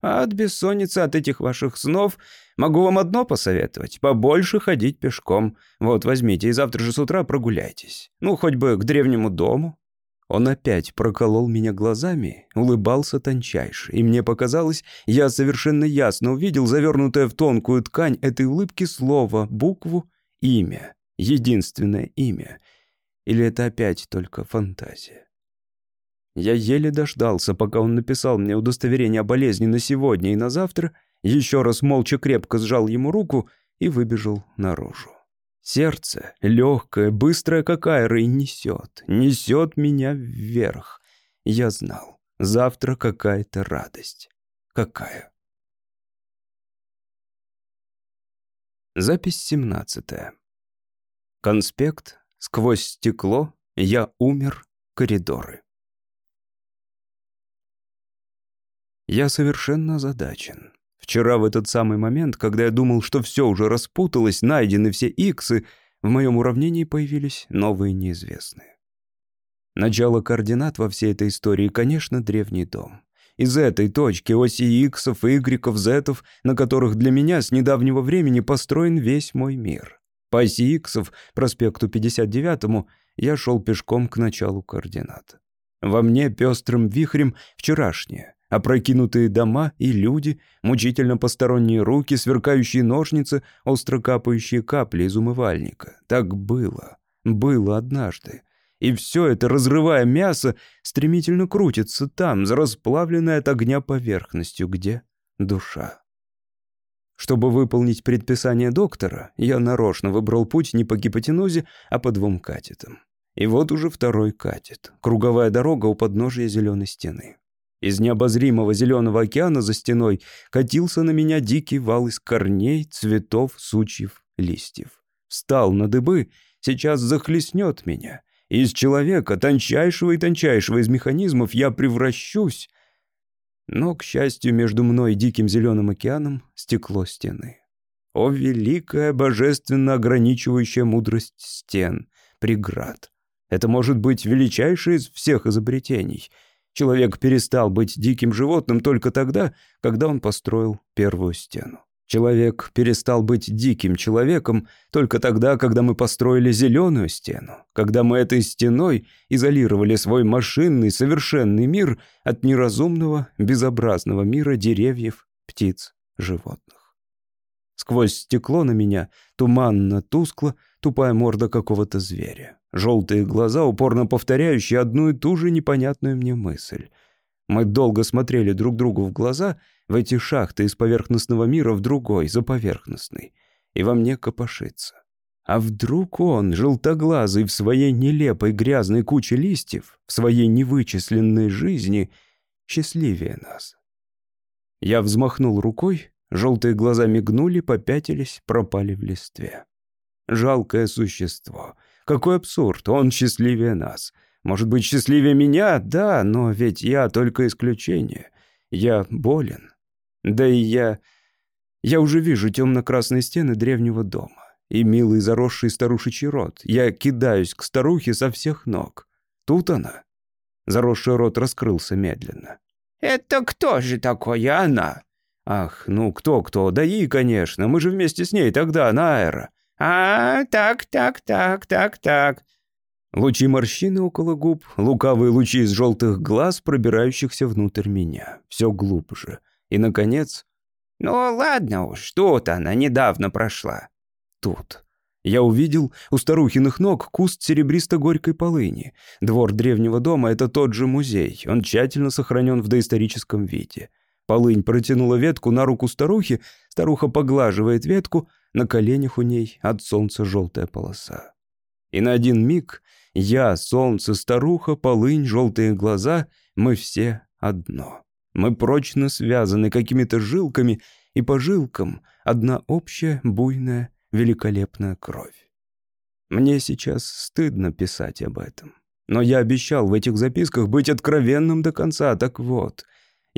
А от бессонницы, от этих ваших снов могу вам одно посоветовать. Побольше ходить пешком. Вот, возьмите, и завтра же с утра прогуляйтесь. Ну, хоть бы к древнему дому». Он опять проколол меня глазами, улыбался тончайше, и мне показалось, я совершенно ясно увидел завернутое в тонкую ткань этой улыбки слово, букву, имя, единственное имя. Или это опять только фантазия? Я еле дождался, пока он написал мне удостоверение о болезни на сегодня и на завтра, еще раз молча крепко сжал ему руку и выбежал наружу. Сердце, легкое, быстрое, как и несет, несет меня вверх. Я знал, завтра какая-то радость. Какая? Запись семнадцатая. Конспект. Сквозь стекло. Я умер. Коридоры. Я совершенно озадачен. Вчера в этот самый момент, когда я думал, что все уже распуталось, найдены все иксы, в моем уравнении появились новые неизвестные. Начало координат во всей этой истории, конечно, древний дом. Из этой точки оси иксов, игреков, зетов, на которых для меня с недавнего времени построен весь мой мир. По оси иксов, проспекту 59-му, я шел пешком к началу координат. Во мне пестрым вихрем вчерашнее, Опрокинутые дома и люди, мучительно посторонние руки, сверкающие ножницы, остро капающие капли из умывальника. Так было. Было однажды. И все это, разрывая мясо, стремительно крутится там, за расплавленной от огня поверхностью, где душа. Чтобы выполнить предписание доктора, я нарочно выбрал путь не по гипотенузе, а по двум катетам. И вот уже второй катет. Круговая дорога у подножия зеленой стены. Из необозримого зеленого океана за стеной катился на меня дикий вал из корней, цветов, сучьев, листьев. Встал на дыбы, сейчас захлестнет меня. Из человека, тончайшего и тончайшего из механизмов, я превращусь. Но, к счастью, между мной и диким зеленым океаном стекло стены. О, великая, божественно ограничивающая мудрость стен, преград! Это может быть величайшее из всех изобретений. Человек перестал быть диким животным только тогда, когда он построил первую стену. Человек перестал быть диким человеком только тогда, когда мы построили зеленую стену, когда мы этой стеной изолировали свой машинный, совершенный мир от неразумного, безобразного мира деревьев, птиц, животных. Сквозь стекло на меня туманно, тускло, тупая морда какого-то зверя. Желтые глаза, упорно повторяющие одну и ту же непонятную мне мысль. Мы долго смотрели друг другу в глаза — в эти шахты из поверхностного мира в другой, заповерхностный, и во мне копошится. А вдруг он, желтоглазый, в своей нелепой грязной куче листьев, в своей невычисленной жизни, счастливее нас? Я взмахнул рукой, желтые глаза мигнули, попятились, пропали в листве. Жалкое существо. Какой абсурд, он счастливее нас. Может быть, счастливее меня? Да, но ведь я только исключение. Я болен. Да и я... Я уже вижу темно-красные стены древнего дома и милый заросший старушечий рот. Я кидаюсь к старухе со всех ног. Тут она. Заросший рот раскрылся медленно. «Это кто же такой она?» «Ах, ну кто-кто? Да и, конечно. Мы же вместе с ней тогда, на аэро». «А, так, так, так, так, так». Лучи морщины около губ, лукавые лучи из желтых глаз, пробирающихся внутрь меня. Все глубже. И, наконец... «Ну, ладно уж, тут она недавно прошла». Тут. Я увидел у старухиных ног куст серебристо-горькой полыни. Двор древнего дома — это тот же музей. Он тщательно сохранен в доисторическом виде. Полынь протянула ветку на руку старухи, старуха поглаживает ветку, на коленях у ней от солнца желтая полоса. И на один миг я, солнце, старуха, полынь, желтые глаза — мы все одно. Мы прочно связаны какими-то жилками, и по жилкам одна общая, буйная, великолепная кровь. Мне сейчас стыдно писать об этом. Но я обещал в этих записках быть откровенным до конца, так вот.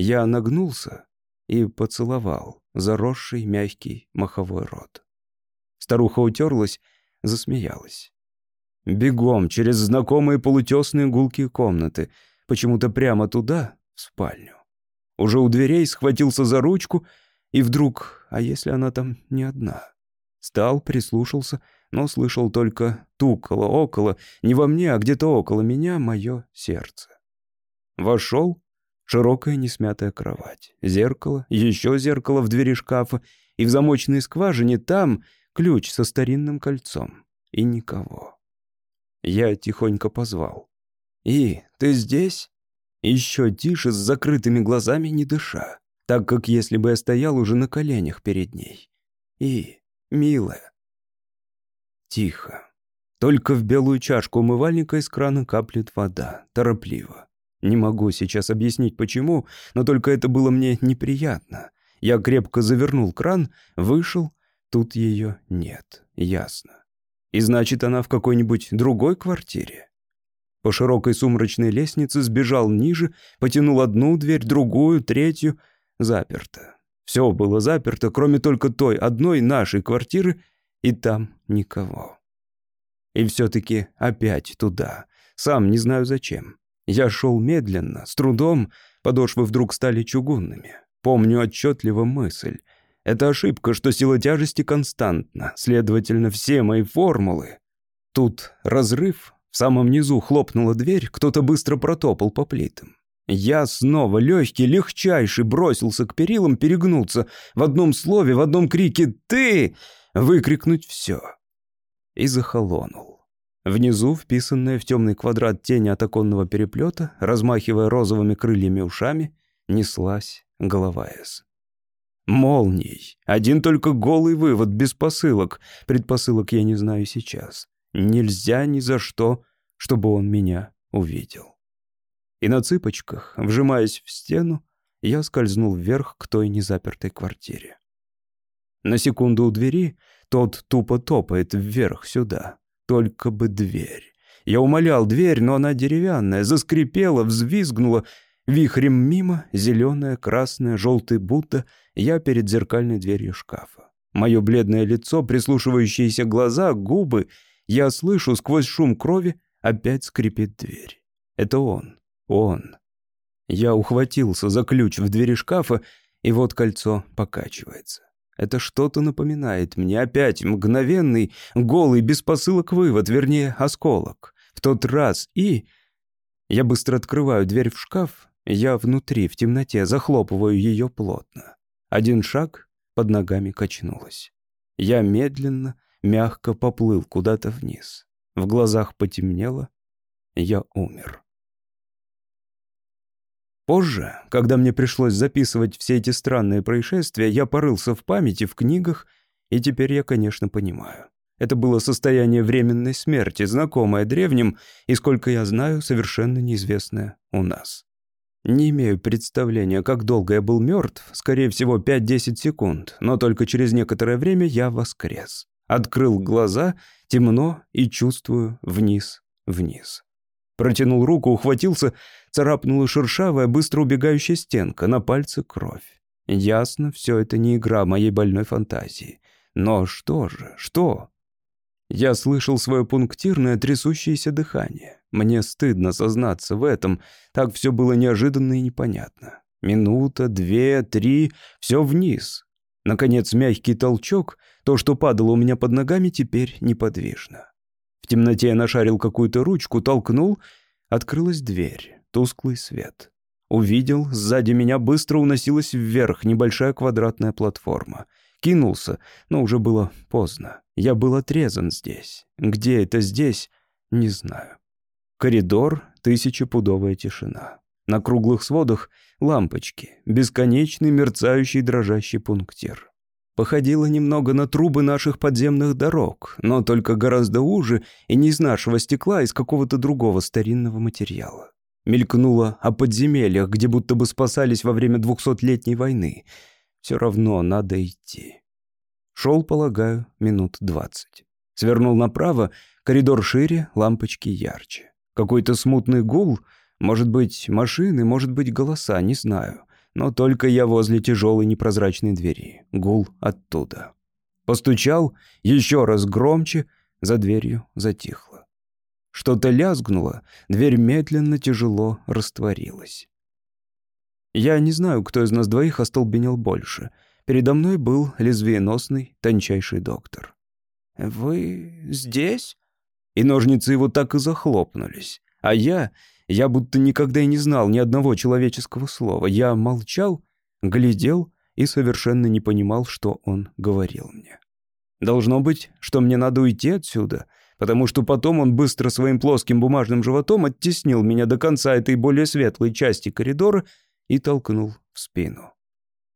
Я нагнулся и поцеловал заросший мягкий маховой рот. Старуха утерлась, засмеялась. Бегом через знакомые полутесные гулкие комнаты, почему-то прямо туда, в спальню. Уже у дверей схватился за ручку, и вдруг, а если она там не одна? Стал, прислушался, но слышал только тукало около, не во мне, а где-то около меня мое сердце. Вошел, широкая несмятая кровать, зеркало, еще зеркало в двери шкафа, и в замочной скважине там ключ со старинным кольцом. И никого. Я тихонько позвал. «И, ты здесь?» Еще тише, с закрытыми глазами, не дыша, так как если бы я стоял уже на коленях перед ней. И, милая. Тихо. Только в белую чашку умывальника из крана каплет вода, торопливо. Не могу сейчас объяснить почему, но только это было мне неприятно. Я крепко завернул кран, вышел, тут ее нет, ясно. И значит, она в какой-нибудь другой квартире. По широкой сумрачной лестнице сбежал ниже, потянул одну дверь, другую, третью. Заперто. Все было заперто, кроме только той одной нашей квартиры, и там никого. И все-таки опять туда. Сам не знаю зачем. Я шел медленно, с трудом, подошвы вдруг стали чугунными. Помню отчетливо мысль. Это ошибка, что сила тяжести константна, следовательно, все мои формулы. Тут разрыв, в самом низу хлопнула дверь, кто-то быстро протопал по плитам. Я снова легкий, легчайший бросился к перилам перегнуться. В одном слове, в одном крике «Ты!» выкрикнуть все. И захолонул. Внизу, вписанная в темный квадрат тени от оконного переплета, размахивая розовыми крыльями ушами, неслась голова С. Молнией. Один только голый вывод, без посылок. Предпосылок я не знаю сейчас. Нельзя ни за что, чтобы он меня увидел. И на цыпочках, вжимаясь в стену, я скользнул вверх к той незапертой квартире. На секунду у двери тот тупо топает вверх сюда. Только бы дверь. Я умолял дверь, но она деревянная, заскрипела, взвизгнула. Вихрем мимо, зеленая, красная, желтый Будда, я перед зеркальной дверью шкафа. Мое бледное лицо, прислушивающиеся глаза, губы. Я слышу сквозь шум крови, опять скрипит дверь. Это он, он. Я ухватился за ключ в двери шкафа, и вот кольцо покачивается. Это что-то напоминает мне опять мгновенный, голый, без посылок вывод, вернее, осколок. В тот раз и... Я быстро открываю дверь в шкаф, я внутри, в темноте, захлопываю ее плотно. Один шаг, под ногами качнулось. Я медленно, мягко поплыл куда-то вниз. В глазах потемнело. Я умер. Позже, когда мне пришлось записывать все эти странные происшествия, я порылся в памяти, в книгах, и теперь я, конечно, понимаю. Это было состояние временной смерти, знакомое древним, и, сколько я знаю, совершенно неизвестное у нас. Не имею представления, как долго я был мертв, скорее всего, 5-10 секунд, но только через некоторое время я воскрес. Открыл глаза, темно, и чувствую вниз, вниз. Протянул руку, ухватился, царапнула шершавая, быстро убегающая стенка, на пальце кровь. Ясно, все это не игра моей больной фантазии. Но что же, что? Я слышал свое пунктирное трясущееся дыхание. Мне стыдно сознаться в этом, так все было неожиданно и непонятно. Минута, две, три, все вниз. Наконец, мягкий толчок, то, что падало у меня под ногами, теперь неподвижно. В темноте я нашарил какую-то ручку, толкнул, открылась дверь, тусклый свет. Увидел, сзади меня быстро уносилась вверх небольшая квадратная платформа. Кинулся, но уже было поздно. Я был отрезан здесь. Где это здесь, не знаю. Коридор, тысячепудовая тишина. На круглых сводах лампочки, бесконечный мерцающий дрожащий пунктир. Походило немного на трубы наших подземных дорог, но только гораздо уже и не из нашего стекла, а из какого-то другого старинного материала. Мелькнуло о подземельях, где будто бы спасались во время двухсотлетней войны. Все равно надо идти. Шел, полагаю, минут двадцать. Свернул направо, коридор шире, лампочки ярче. Какой-то смутный гул, может быть, машины, может быть, голоса, не знаю но только я возле тяжелой непрозрачной двери. Гул оттуда. Постучал, еще раз громче, за дверью затихло. Что-то лязгнуло, дверь медленно, тяжело растворилась. Я не знаю, кто из нас двоих остолбенел больше. Передо мной был лезвиеносный, тончайший доктор. «Вы здесь?» И ножницы его так и захлопнулись. А я я будто никогда и не знал ни одного человеческого слова. Я молчал, глядел и совершенно не понимал, что он говорил мне. Должно быть, что мне надо уйти отсюда, потому что потом он быстро своим плоским бумажным животом оттеснил меня до конца этой более светлой части коридора и толкнул в спину.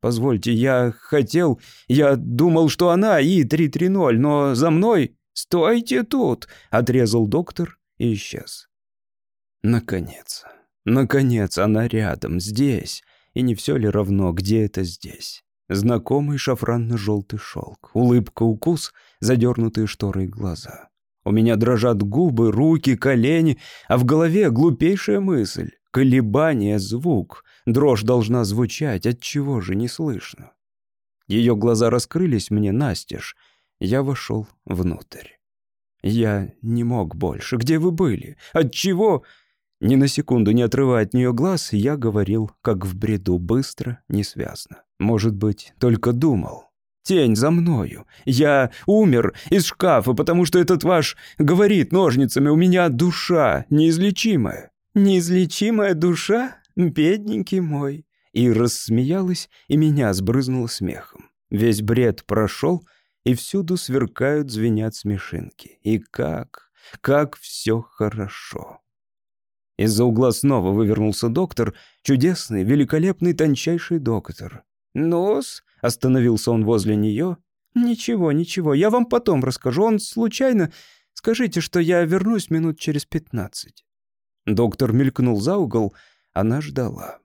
«Позвольте, я хотел... Я думал, что она И-330, но за мной... Стойте тут!» — отрезал доктор и исчез. Наконец. Наконец, она рядом, здесь. И не все ли равно, где это здесь? Знакомый шафранно-желтый шелк, улыбка-укус, задернутые шторы глаза. У меня дрожат губы, руки, колени, а в голове глупейшая мысль. Колебание, звук. Дрожь должна звучать, от чего же не слышно? Ее глаза раскрылись мне настежь. Я вошел внутрь. Я не мог больше. Где вы были? От чего? Ни на секунду не отрывая от нее глаз, я говорил, как в бреду, быстро, несвязно. Может быть, только думал. Тень за мною. Я умер из шкафа, потому что этот ваш говорит ножницами, у меня душа неизлечимая. Неизлечимая душа? Бедненький мой. И рассмеялась, и меня сбрызнула смехом. Весь бред прошел, и всюду сверкают, звенят смешинки. И как, как все хорошо. Из-за угла снова вывернулся доктор, чудесный, великолепный, тончайший доктор. «Ну-с», — остановился он возле нее. «Ничего, ничего, я вам потом расскажу. Он случайно... Скажите, что я вернусь минут через пятнадцать». Доктор мелькнул за угол, она ждала.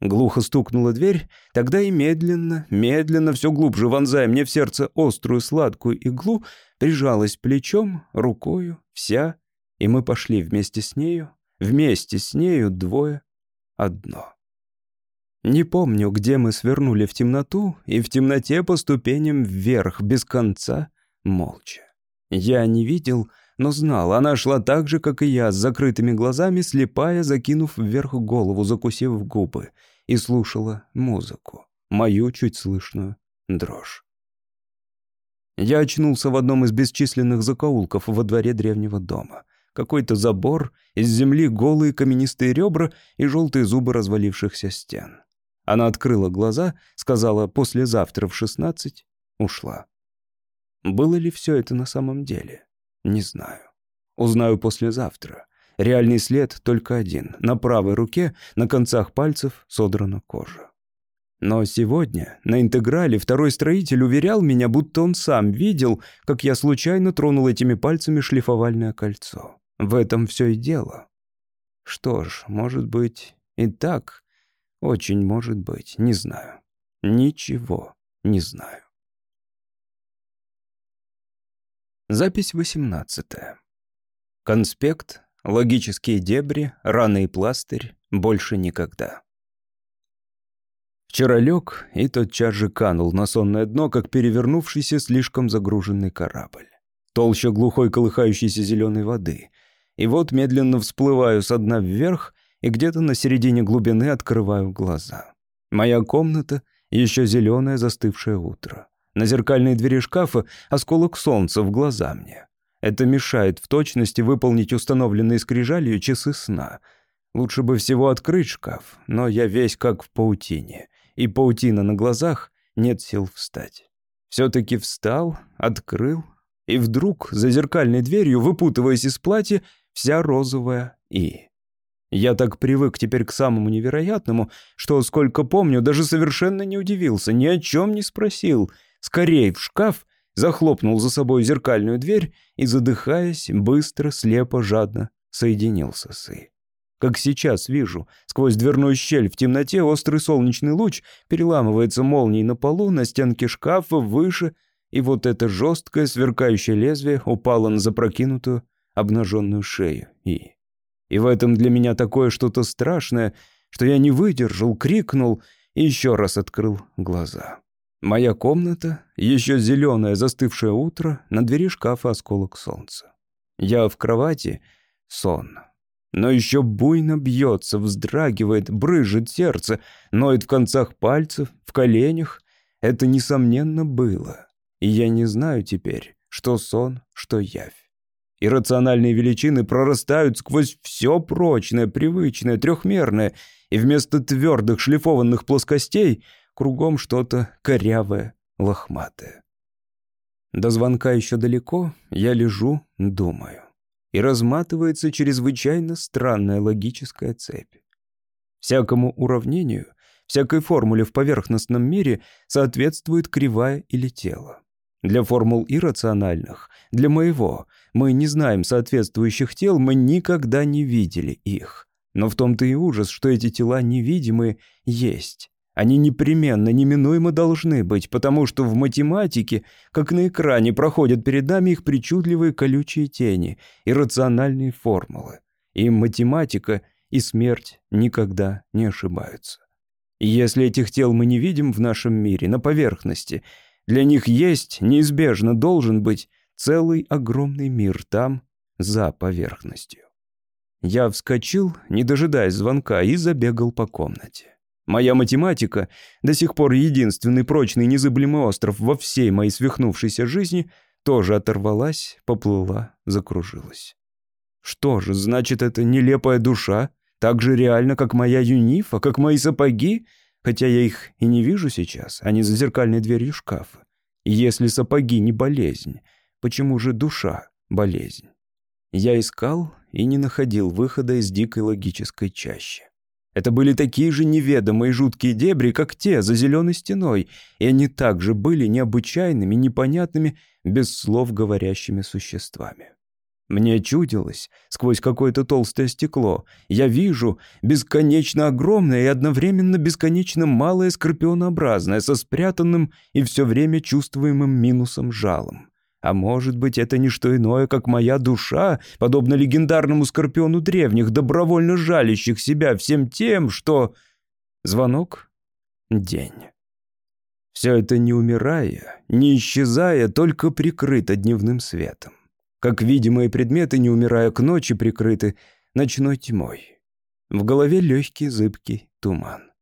Глухо стукнула дверь, тогда и медленно, медленно, все глубже вонзая мне в сердце острую сладкую иглу, прижалась плечом, рукою вся, и мы пошли вместе с нею, вместе с нею двое, одно. Не помню, где мы свернули в темноту, и в темноте по ступеням вверх, без конца, молча. Я не видел, но знал, она шла так же, как и я, с закрытыми глазами, слепая, закинув вверх голову, закусив губы, и слушала музыку, мою чуть слышную дрожь. Я очнулся в одном из бесчисленных закоулков во дворе древнего дома. Какой-то забор, из земли голые каменистые ребра и желтые зубы развалившихся стен. Она открыла глаза, сказала «послезавтра в шестнадцать», ушла. Было ли все это на самом деле? Не знаю. Узнаю послезавтра. Реальный след только один. На правой руке, на концах пальцев содрана кожа. Но сегодня на интеграле второй строитель уверял меня, будто он сам видел, как я случайно тронул этими пальцами шлифовальное кольцо. В этом все и дело. Что ж, может быть, и так очень может быть, не знаю. Ничего не знаю. Запись 18. Конспект, логические дебри, раны и пластырь, больше никогда. Вчера лег и тотчас же канул на сонное дно, как перевернувшийся слишком загруженный корабль. Толще глухой колыхающейся зеленой воды. И вот медленно всплываю со дна вверх и где-то на середине глубины открываю глаза. Моя комната — еще зеленое застывшее утро. На зеркальной двери шкафа осколок солнца в глаза мне. Это мешает в точности выполнить установленные скрижалью часы сна. Лучше бы всего открыть шкаф, но я весь как в паутине. И паутина на глазах, нет сил встать. Все-таки встал, открыл, и вдруг за зеркальной дверью, выпутываясь из платья, вся розовая и... Я так привык теперь к самому невероятному, что, сколько помню, даже совершенно не удивился, ни о чем не спросил. Скорей в шкаф, захлопнул за собой зеркальную дверь и, задыхаясь, быстро, слепо, жадно соединился с И. Как сейчас вижу, сквозь дверную щель в темноте острый солнечный луч переламывается молнией на полу, на стенке шкафа, выше, и вот это жесткое сверкающее лезвие упало на запрокинутую обнаженную шею И. И в этом для меня такое что-то страшное, что я не выдержал, крикнул и еще раз открыл глаза. Моя комната, еще зеленое застывшее утро, на двери шкафа осколок солнца. Я в кровати, сон. Но еще буйно бьется, вздрагивает, брыжет сердце, ноет в концах пальцев, в коленях. Это, несомненно, было. И я не знаю теперь, что сон, что явь. Иррациональные величины прорастают сквозь все прочное, привычное, трехмерное, и вместо твердых шлифованных плоскостей кругом что-то корявое, лохматое. До звонка еще далеко, я лежу, думаю. И разматывается чрезвычайно странная логическая цепь. Всякому уравнению, всякой формуле в поверхностном мире соответствует кривая или тело. Для формул иррациональных, для моего, мы не знаем соответствующих тел, мы никогда не видели их. Но в том-то и ужас, что эти тела невидимые есть. Они непременно, неминуемо должны быть, потому что в математике, как на экране, проходят перед нами их причудливые колючие тени, иррациональные формулы. И математика, и смерть никогда не ошибаются. И если этих тел мы не видим в нашем мире, на поверхности, для них есть, неизбежно должен быть, целый огромный мир там, за поверхностью. Я вскочил, не дожидаясь звонка, и забегал по комнате. Моя математика, до сих пор единственный прочный незыблемый остров во всей моей свихнувшейся жизни, тоже оторвалась, поплыла, закружилась. Что же, значит, это нелепая душа, так же реально, как моя юнифа, как мои сапоги, хотя я их и не вижу сейчас, они за зеркальной дверью шкафа. Если сапоги не болезнь, почему же душа болезнь? Я искал и не находил выхода из дикой логической чащи. Это были такие же неведомые жуткие дебри, как те за зеленой стеной, и они также были необычайными, непонятными, без слов говорящими существами. Мне чудилось, сквозь какое-то толстое стекло, я вижу бесконечно огромное и одновременно бесконечно малое скорпионообразное со спрятанным и все время чувствуемым минусом жалом. А может быть, это не что иное, как моя душа, подобно легендарному скорпиону древних, добровольно жалящих себя всем тем, что... Звонок? День. Все это не умирая, не исчезая, только прикрыто дневным светом. Как видимые предметы, не умирая к ночи, прикрыты ночной тьмой. В голове легкий зыбкий туман.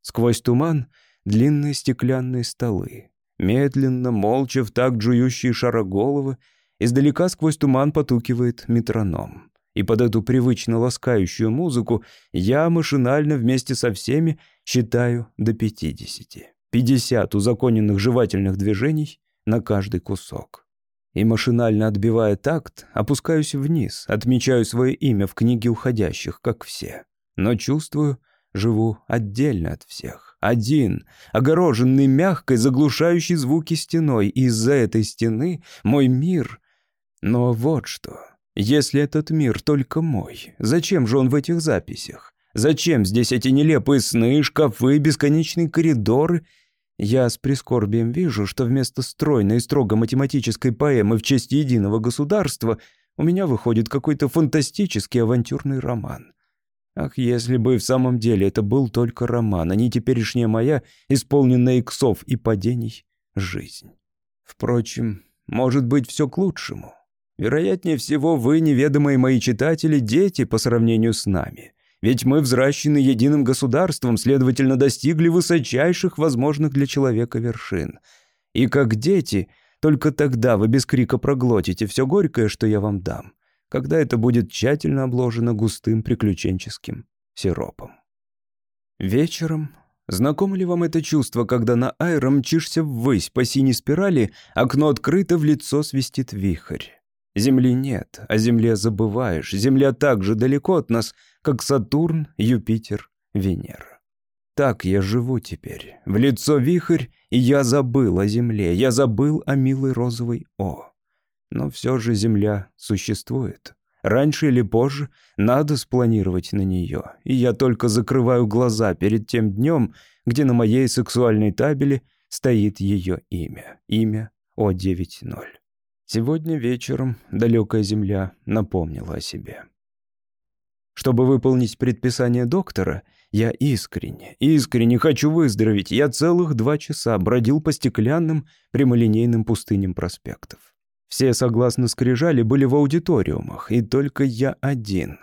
Сквозь туман длинные стеклянные столы. Медленно, молча, в такт жующие шароголовы, издалека сквозь туман потукивает метроном. И под эту привычно ласкающую музыку я машинально вместе со всеми считаю до пятидесяти. Пятьдесят узаконенных жевательных движений на каждый кусок. И машинально отбивая такт, опускаюсь вниз, отмечаю свое имя в книге уходящих, как все. Но чувствую, живу отдельно от всех. Один, огороженный мягкой, заглушающей звуки стеной. И из-за этой стены мой мир. Но вот что. Если этот мир только мой, зачем же он в этих записях? Зачем здесь эти нелепые сны, шкафы, бесконечные коридоры? Я с прискорбием вижу, что вместо стройной и строго математической поэмы в честь единого государства у меня выходит какой-то фантастический авантюрный роман. Ах, если бы в самом деле это был только роман, а не теперешняя моя, исполненная иксов и падений, жизнь. Впрочем, может быть, все к лучшему. Вероятнее всего, вы, неведомые мои читатели, дети по сравнению с нами. Ведь мы взращены единым государством, следовательно, достигли высочайших возможных для человека вершин. И как дети, только тогда вы без крика проглотите все горькое, что я вам дам когда это будет тщательно обложено густым приключенческим сиропом. Вечером Знакомо ли вам это чувство, когда на аэро мчишься ввысь по синей спирали, окно открыто, в лицо свистит вихрь? Земли нет, о Земле забываешь. Земля так же далеко от нас, как Сатурн, Юпитер, Венера. Так я живу теперь. В лицо вихрь, и я забыл о Земле. Я забыл о милой розовой О. Но все же Земля существует. Раньше или позже надо спланировать на нее. И я только закрываю глаза перед тем днем, где на моей сексуальной табели стоит ее имя. Имя О90. Сегодня вечером далекая Земля напомнила о себе. Чтобы выполнить предписание доктора, я искренне, искренне хочу выздороветь. Я целых два часа бродил по стеклянным прямолинейным пустыням проспектов. Все, согласно скрижали, были в аудиториумах, и только я один.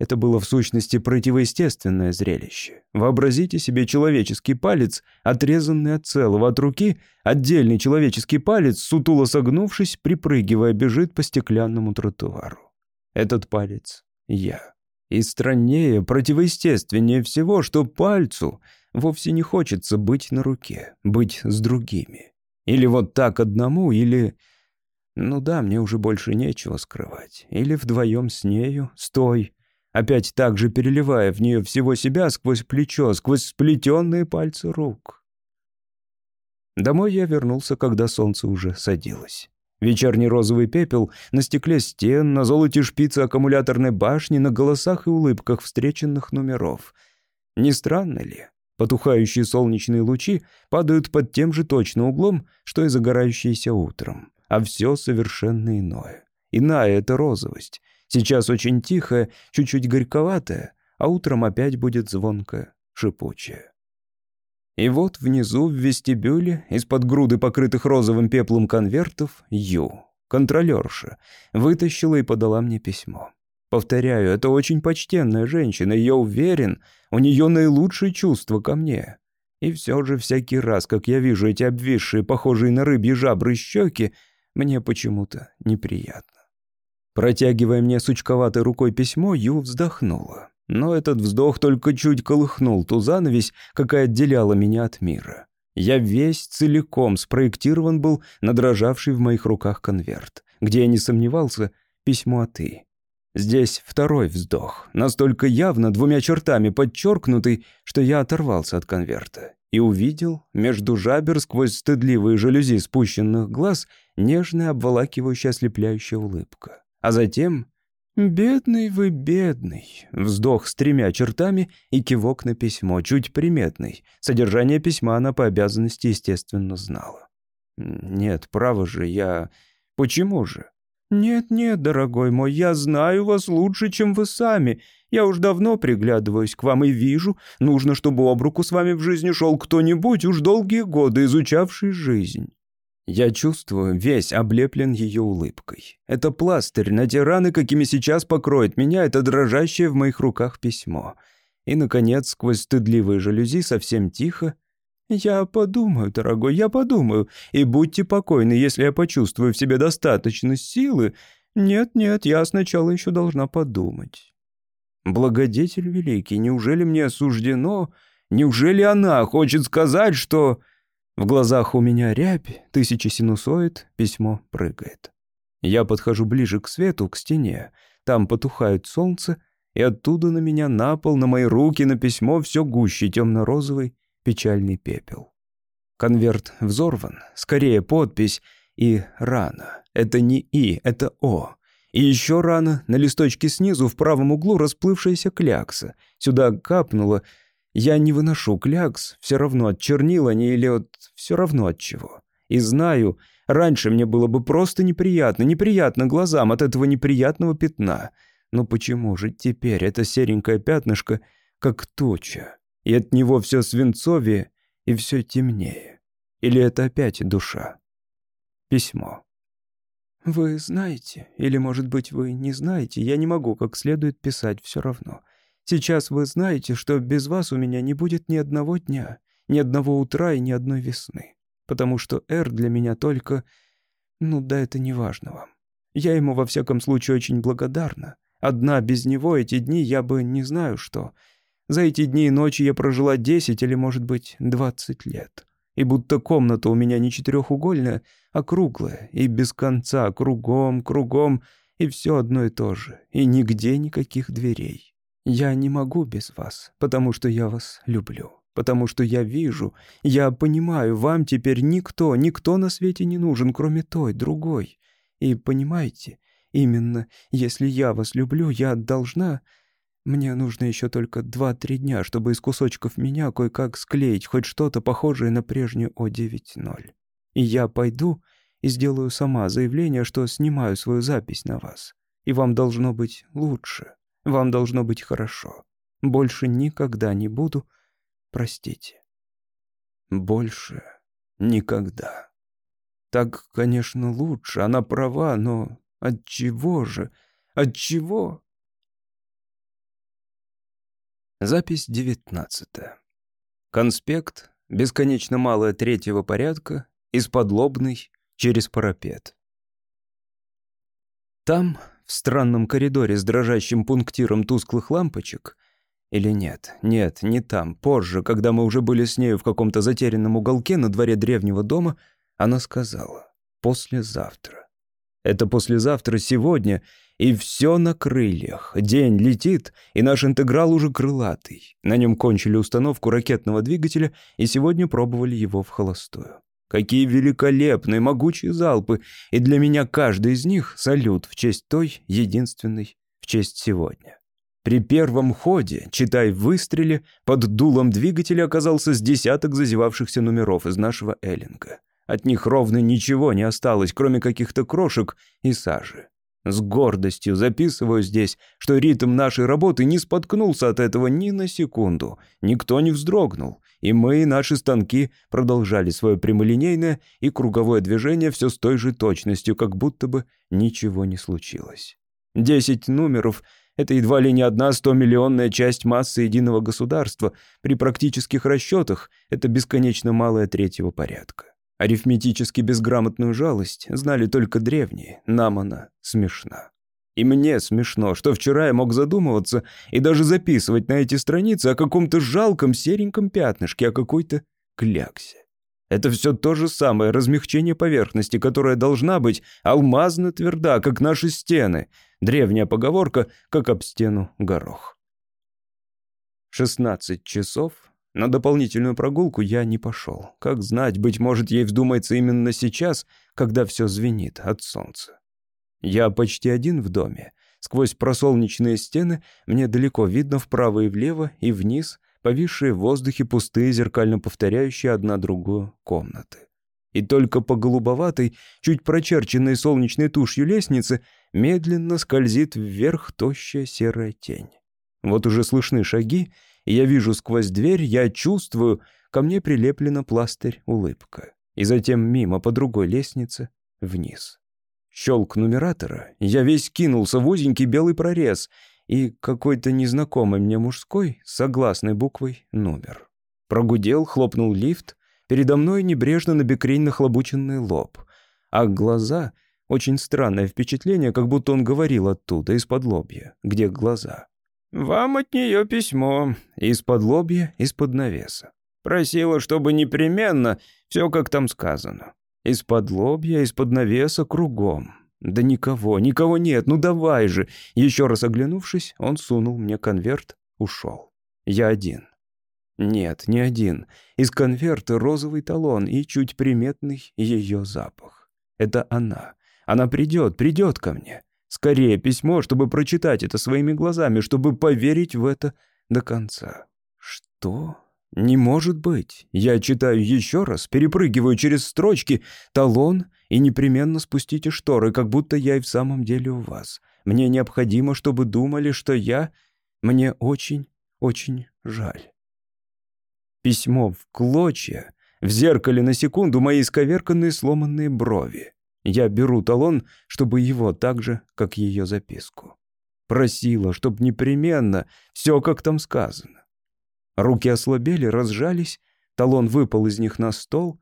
Это было в сущности противоестественное зрелище. Вообразите себе человеческий палец, отрезанный от целого от руки, отдельный человеческий палец, сутуло согнувшись, припрыгивая, бежит по стеклянному тротуару. Этот палец — я. И страннее, противоестественнее всего, что пальцу вовсе не хочется быть на руке, быть с другими. Или вот так одному, или ну да, мне уже больше нечего скрывать. Или вдвоем с нею, стой, опять так же переливая в нее всего себя сквозь плечо, сквозь сплетенные пальцы рук. Домой я вернулся, когда солнце уже садилось. Вечерний розовый пепел на стекле стен, на золоте шпицы аккумуляторной башни, на голосах и улыбках встреченных номеров. Не странно ли? Потухающие солнечные лучи падают под тем же точно углом, что и загорающиеся утром а все совершенно иное. Иная это розовость. Сейчас очень тихая, чуть-чуть горьковатая, а утром опять будет звонкая, шипучая. И вот внизу, в вестибюле, из-под груды покрытых розовым пеплом конвертов, Ю, контролерша, вытащила и подала мне письмо. Повторяю, это очень почтенная женщина, я уверен, у нее наилучшие чувства ко мне. И все же всякий раз, как я вижу эти обвисшие, похожие на рыбьи жабры щеки, мне почему-то неприятно. Протягивая мне сучковатой рукой письмо, Ю вздохнула. Но этот вздох только чуть колыхнул ту занавесь, какая отделяла меня от мира. Я весь целиком спроектирован был на дрожавший в моих руках конверт, где я не сомневался, письмо от «ты». Здесь второй вздох, настолько явно двумя чертами подчеркнутый, что я оторвался от конверта и увидел между жабер сквозь стыдливые жалюзи спущенных глаз нежная обволакивающая ослепляющая улыбка. А затем «Бедный вы, бедный!» Вздох с тремя чертами и кивок на письмо, чуть приметный. Содержание письма она по обязанности, естественно, знала. «Нет, право же, я Почему же? «Нет-нет, дорогой мой, я знаю вас лучше, чем вы сами. Я уж давно приглядываюсь к вам и вижу, нужно, чтобы об руку с вами в жизни шел кто-нибудь, уж долгие годы изучавший жизнь». Я чувствую, весь облеплен ее улыбкой. Это пластырь на те раны, какими сейчас покроет меня это дрожащее в моих руках письмо. И, наконец, сквозь стыдливые жалюзи совсем тихо «Я подумаю, дорогой, я подумаю, и будьте покойны, если я почувствую в себе достаточно силы. Нет-нет, я сначала еще должна подумать». Благодетель великий, неужели мне осуждено? Неужели она хочет сказать, что... В глазах у меня рябь, тысяча синусоид, письмо прыгает. Я подхожу ближе к свету, к стене. Там потухает солнце, и оттуда на меня на пол, на мои руки, на письмо все гуще темно-розовый, печальный пепел. Конверт взорван, скорее подпись и рана. Это не «и», это «о». И еще рано, на листочке снизу в правом углу расплывшаяся клякса. Сюда капнула. Я не выношу клякс, все равно от чернил они или от... все равно от чего. И знаю, раньше мне было бы просто неприятно, неприятно глазам от этого неприятного пятна. Но почему же теперь это серенькое пятнышко, как туча? и от него все свинцовее и все темнее. Или это опять душа? Письмо. «Вы знаете, или, может быть, вы не знаете, я не могу как следует писать все равно. Сейчас вы знаете, что без вас у меня не будет ни одного дня, ни одного утра и ни одной весны, потому что Эр для меня только... Ну да, это не важно вам. Я ему, во всяком случае, очень благодарна. Одна без него эти дни я бы не знаю что. За эти дни и ночи я прожила 10 или, может быть, 20 лет. И будто комната у меня не четырехугольная, а круглая, и без конца, кругом, кругом, и все одно и то же, и нигде никаких дверей. Я не могу без вас, потому что я вас люблю, потому что я вижу, я понимаю, вам теперь никто, никто на свете не нужен, кроме той, другой. И понимаете, именно если я вас люблю, я должна мне нужно еще только два-три дня, чтобы из кусочков меня кое-как склеить хоть что-то похожее на прежнюю О-9.0. И я пойду и сделаю сама заявление, что снимаю свою запись на вас. И вам должно быть лучше. Вам должно быть хорошо. Больше никогда не буду. Простите. Больше никогда. Так, конечно, лучше, она права, но от чего же? От чего? Запись девятнадцатая. Конспект, бесконечно малая третьего порядка, из-подлобный, через парапет. Там, в странном коридоре с дрожащим пунктиром тусклых лампочек, или нет, нет, не там, позже, когда мы уже были с нею в каком-то затерянном уголке на дворе древнего дома, она сказала «послезавтра». Это послезавтра сегодня, и все на крыльях. День летит, и наш интеграл уже крылатый. На нем кончили установку ракетного двигателя и сегодня пробовали его в холостую. Какие великолепные, могучие залпы, и для меня каждый из них — салют в честь той, единственной, в честь сегодня. При первом ходе, читай выстреле, под дулом двигателя оказался с десяток зазевавшихся номеров из нашего Эллинга. От них ровно ничего не осталось, кроме каких-то крошек и сажи. С гордостью записываю здесь, что ритм нашей работы не споткнулся от этого ни на секунду. Никто не вздрогнул. И мы, и наши станки продолжали свое прямолинейное и круговое движение все с той же точностью, как будто бы ничего не случилось. Десять номеров — это едва ли не одна стомиллионная часть массы единого государства. При практических расчетах это бесконечно малая третьего порядка. Арифметически безграмотную жалость знали только древние, нам она смешна. И мне смешно, что вчера я мог задумываться и даже записывать на эти страницы о каком-то жалком сереньком пятнышке, о какой-то кляксе. Это все то же самое размягчение поверхности, которая должна быть алмазно тверда, как наши стены. Древняя поговорка, как об стену горох. 16 часов на дополнительную прогулку я не пошел. Как знать, быть может, ей вздумается именно сейчас, когда все звенит от солнца. Я почти один в доме. Сквозь просолнечные стены мне далеко видно вправо и влево, и вниз, повисшие в воздухе пустые, зеркально повторяющие одна другую комнаты. И только по голубоватой, чуть прочерченной солнечной тушью лестнице медленно скользит вверх тощая серая тень. Вот уже слышны шаги, и я вижу сквозь дверь, я чувствую, ко мне прилеплена пластырь улыбка. И затем мимо по другой лестнице вниз. Щелк нумератора, я весь кинулся в узенький белый прорез, и какой-то незнакомый мне мужской согласной буквой номер. Прогудел, хлопнул лифт, передо мной небрежно набекрень нахлобученный лоб, а глаза — очень странное впечатление, как будто он говорил оттуда, из-под лобья, где глаза. «Вам от нее письмо. Из-под лобья, из-под навеса. Просила, чтобы непременно, все как там сказано. Из-под лобья, из-под навеса, кругом. Да никого, никого нет, ну давай же. Еще раз оглянувшись, он сунул мне конверт, ушел. Я один. Нет, не один. Из конверта розовый талон и чуть приметный ее запах. Это она. Она придет, придет ко мне. Скорее письмо, чтобы прочитать это своими глазами, чтобы поверить в это до конца. Что? Не может быть. Я читаю еще раз, перепрыгиваю через строчки, талон и непременно спустите шторы, как будто я и в самом деле у вас. Мне необходимо, чтобы думали, что я... Мне очень, очень жаль. Письмо в клочья, в зеркале на секунду мои исковерканные сломанные брови. Я беру талон, чтобы его так же, как ее записку. Просила, чтоб непременно, все как там сказано. Руки ослабели, разжались, талон выпал из них на стол.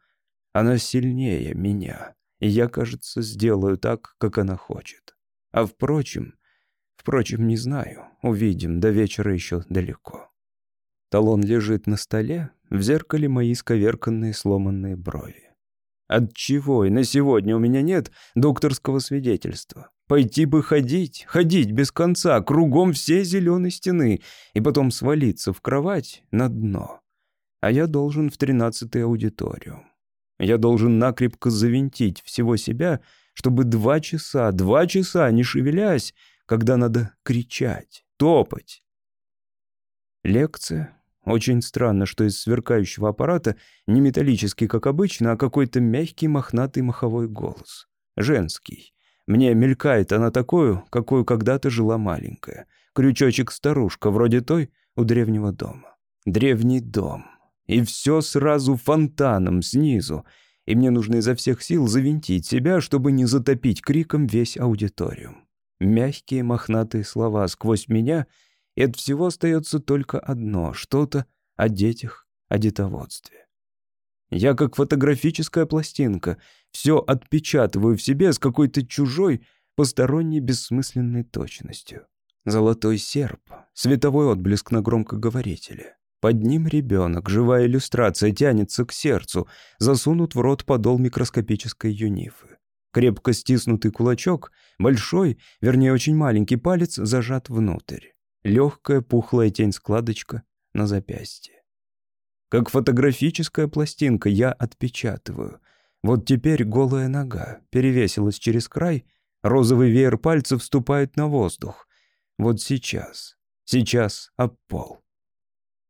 Она сильнее меня, и я, кажется, сделаю так, как она хочет. А впрочем, впрочем, не знаю, увидим, до вечера еще далеко. Талон лежит на столе, в зеркале мои сковерканные сломанные брови. Отчего и на сегодня у меня нет докторского свидетельства? Пойти бы ходить, ходить без конца, кругом все зеленые стены, и потом свалиться в кровать на дно. А я должен в тринадцатый аудиториум. Я должен накрепко завинтить всего себя, чтобы два часа, два часа, не шевелясь, когда надо кричать, топать. Лекция, очень странно, что из сверкающего аппарата не металлический, как обычно, а какой-то мягкий мохнатый маховой голос. Женский. Мне мелькает она такую, какую когда-то жила маленькая. Крючочек-старушка, вроде той у древнего дома. Древний дом. И все сразу фонтаном снизу. И мне нужно изо всех сил завинтить себя, чтобы не затопить криком весь аудиториум. Мягкие мохнатые слова сквозь меня — и от всего остается только одно — что-то о детях, о детоводстве. Я как фотографическая пластинка, все отпечатываю в себе с какой-то чужой, посторонней бессмысленной точностью. Золотой серп, световой отблеск на громкоговорителе. Под ним ребенок, живая иллюстрация, тянется к сердцу, засунут в рот подол микроскопической юнифы. Крепко стиснутый кулачок, большой, вернее очень маленький палец зажат внутрь легкая пухлая тень-складочка на запястье. Как фотографическая пластинка я отпечатываю. Вот теперь голая нога перевесилась через край, розовый веер пальцев вступает на воздух. Вот сейчас, сейчас об пол.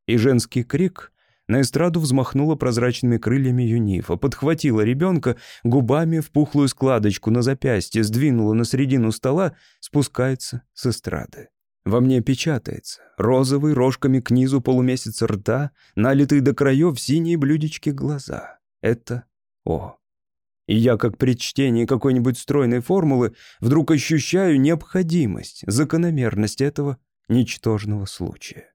И женский крик на эстраду взмахнула прозрачными крыльями юнифа, подхватила ребенка губами в пухлую складочку на запястье, сдвинула на середину стола, спускается с эстрады. Во мне печатается. Розовый, рожками к низу полумесяц рта, налитые до краев синие блюдечки глаза. Это О. И я, как при чтении какой-нибудь стройной формулы, вдруг ощущаю необходимость, закономерность этого ничтожного случая.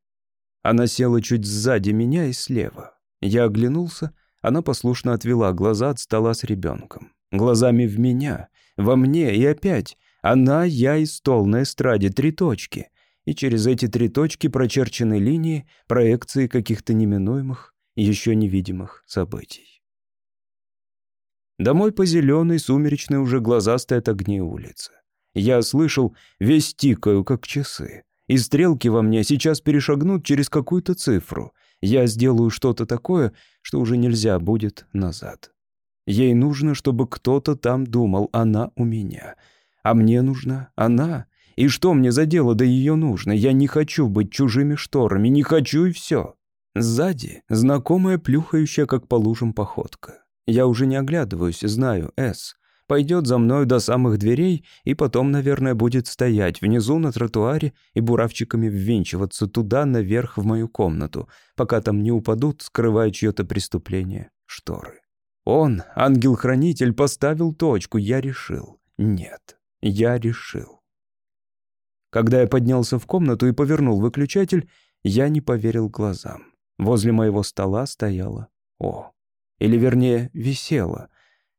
Она села чуть сзади меня и слева. Я оглянулся, она послушно отвела глаза от стола с ребенком. Глазами в меня, во мне и опять. Она, я и стол на эстраде, три точки и через эти три точки прочерчены линии проекции каких-то неминуемых, еще невидимых событий. Домой по зеленой, сумеречной, уже глазастой от огней улицы. Я слышал, весь тикаю, как часы. И стрелки во мне сейчас перешагнут через какую-то цифру. Я сделаю что-то такое, что уже нельзя будет назад. Ей нужно, чтобы кто-то там думал, она у меня. А мне нужна она, и что мне за дело до ее нужно? Я не хочу быть чужими шторами, не хочу и все. Сзади знакомая плюхающая, как по лужам, походка. Я уже не оглядываюсь, знаю, С. Пойдет за мною до самых дверей и потом, наверное, будет стоять внизу на тротуаре и буравчиками ввинчиваться туда, наверх, в мою комнату, пока там не упадут, скрывая чье-то преступление, шторы. Он, ангел-хранитель, поставил точку, я решил. Нет, я решил. Когда я поднялся в комнату и повернул выключатель, я не поверил глазам. Возле моего стола стояла О. Или, вернее, висела.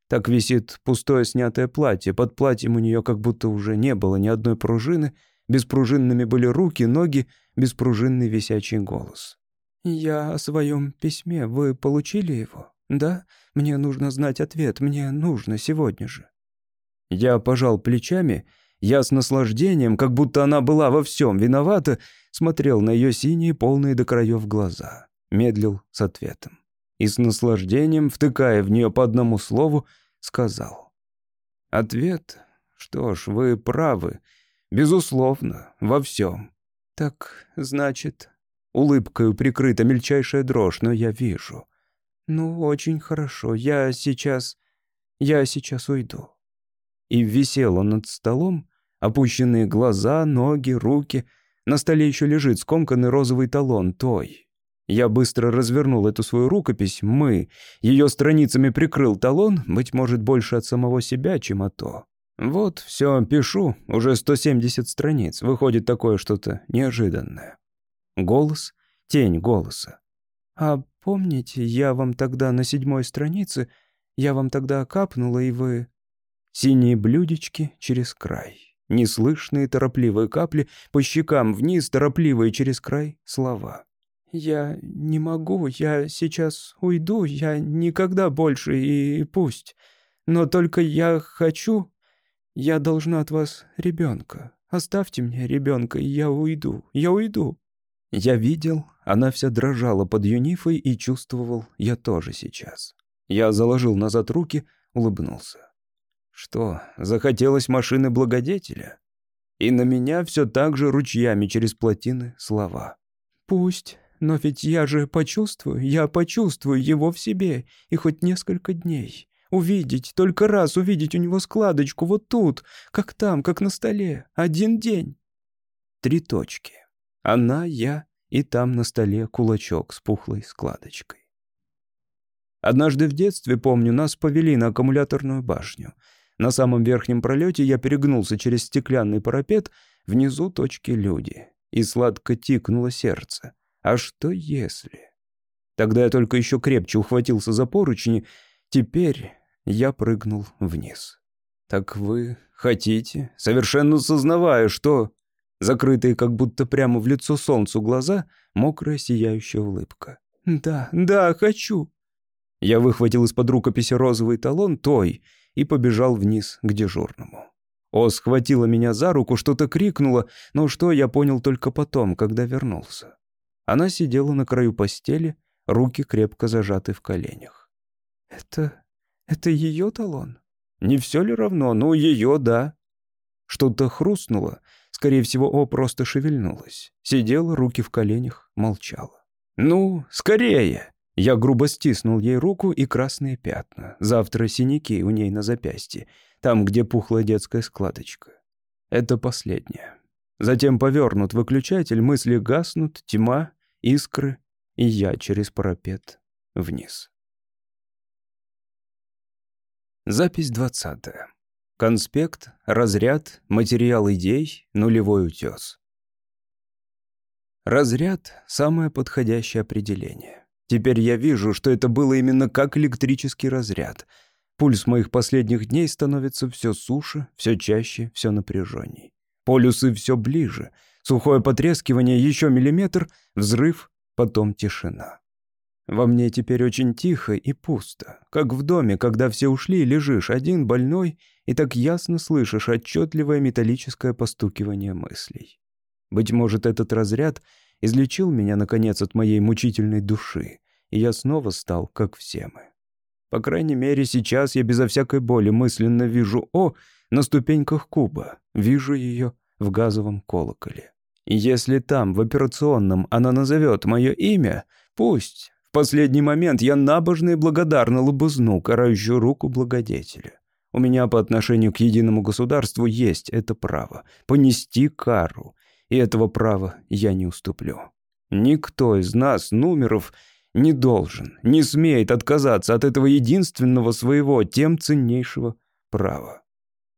Так висит пустое снятое платье. Под платьем у нее как будто уже не было ни одной пружины. Беспружинными были руки, ноги, беспружинный висячий голос. «Я о своем письме. Вы получили его? Да? Мне нужно знать ответ. Мне нужно сегодня же». Я пожал плечами. Я с наслаждением, как будто она была во всем виновата, смотрел на ее синие, полные до краев глаза. Медлил с ответом и с наслаждением, втыкая в нее по одному слову, сказал. Ответ? Что ж, вы правы. Безусловно, во всем. Так, значит, улыбкою прикрыта мельчайшая дрожь, но я вижу. Ну, очень хорошо, я сейчас... я сейчас уйду. И висела над столом, опущенные глаза, ноги, руки. На столе еще лежит скомканный розовый талон той, я быстро развернул эту свою рукопись, мы, ее страницами прикрыл талон, быть может, больше от самого себя, чем от то. Вот, все, пишу, уже 170 страниц, выходит такое что-то неожиданное. Голос, тень голоса. А помните, я вам тогда на седьмой странице, я вам тогда капнула, и вы... Синие блюдечки через край. Неслышные торопливые капли по щекам вниз, торопливые через край слова. «Я не могу, я сейчас уйду, я никогда больше, и пусть. Но только я хочу... Я должна от вас ребенка. Оставьте мне ребенка, и я уйду, я уйду». Я видел, она вся дрожала под юнифой и чувствовал, я тоже сейчас. Я заложил назад руки, улыбнулся. Что, захотелось машины благодетеля? И на меня все так же ручьями через плотины слова. «Пусть, но ведь я же почувствую, я почувствую его в себе, и хоть несколько дней. Увидеть, только раз увидеть у него складочку вот тут, как там, как на столе. Один день. Три точки. Она, я и там на столе кулачок с пухлой складочкой. Однажды в детстве, помню, нас повели на аккумуляторную башню. На самом верхнем пролете я перегнулся через стеклянный парапет, внизу точки люди. И сладко тикнуло сердце. А что если? Тогда я только еще крепче ухватился за поручни. Теперь я прыгнул вниз. Так вы хотите, совершенно сознавая, что... Закрытые как будто прямо в лицо солнцу глаза, мокрая сияющая улыбка. «Да, да, хочу!» Я выхватил из-под рукописи розовый талон той и побежал вниз к дежурному. О схватила меня за руку, что-то крикнула, но что я понял только потом, когда вернулся. Она сидела на краю постели, руки крепко зажаты в коленях. «Это... это ее талон?» «Не все ли равно? Ну, ее, да». Что-то хрустнуло. Скорее всего, О просто шевельнулась. Сидела, руки в коленях, молчала. «Ну, скорее!» Я грубо стиснул ей руку и красные пятна. Завтра синяки у ней на запястье, там, где пухлая детская складочка. Это последнее. Затем повернут выключатель, мысли гаснут, тьма, искры, и я через парапет вниз. Запись двадцатая. Конспект, разряд, материал идей, нулевой утес. Разряд — самое подходящее определение. Теперь я вижу, что это было именно как электрический разряд. Пульс моих последних дней становится все суше, все чаще, все напряженней. Полюсы все ближе — Сухое потрескивание, еще миллиметр, взрыв, потом тишина. Во мне теперь очень тихо и пусто, как в доме, когда все ушли, лежишь один, больной, и так ясно слышишь отчетливое металлическое постукивание мыслей. Быть может, этот разряд излечил меня, наконец, от моей мучительной души, и я снова стал, как все мы. По крайней мере, сейчас я безо всякой боли мысленно вижу О на ступеньках куба, вижу ее в газовом колоколе. Если там, в операционном, она назовет мое имя, пусть, в последний момент я набожно и благодарно лобызну карающую руку благодетеля. У меня по отношению к единому государству есть это право — понести кару, и этого права я не уступлю. Никто из нас, нумеров, не должен, не смеет отказаться от этого единственного своего, тем ценнейшего права.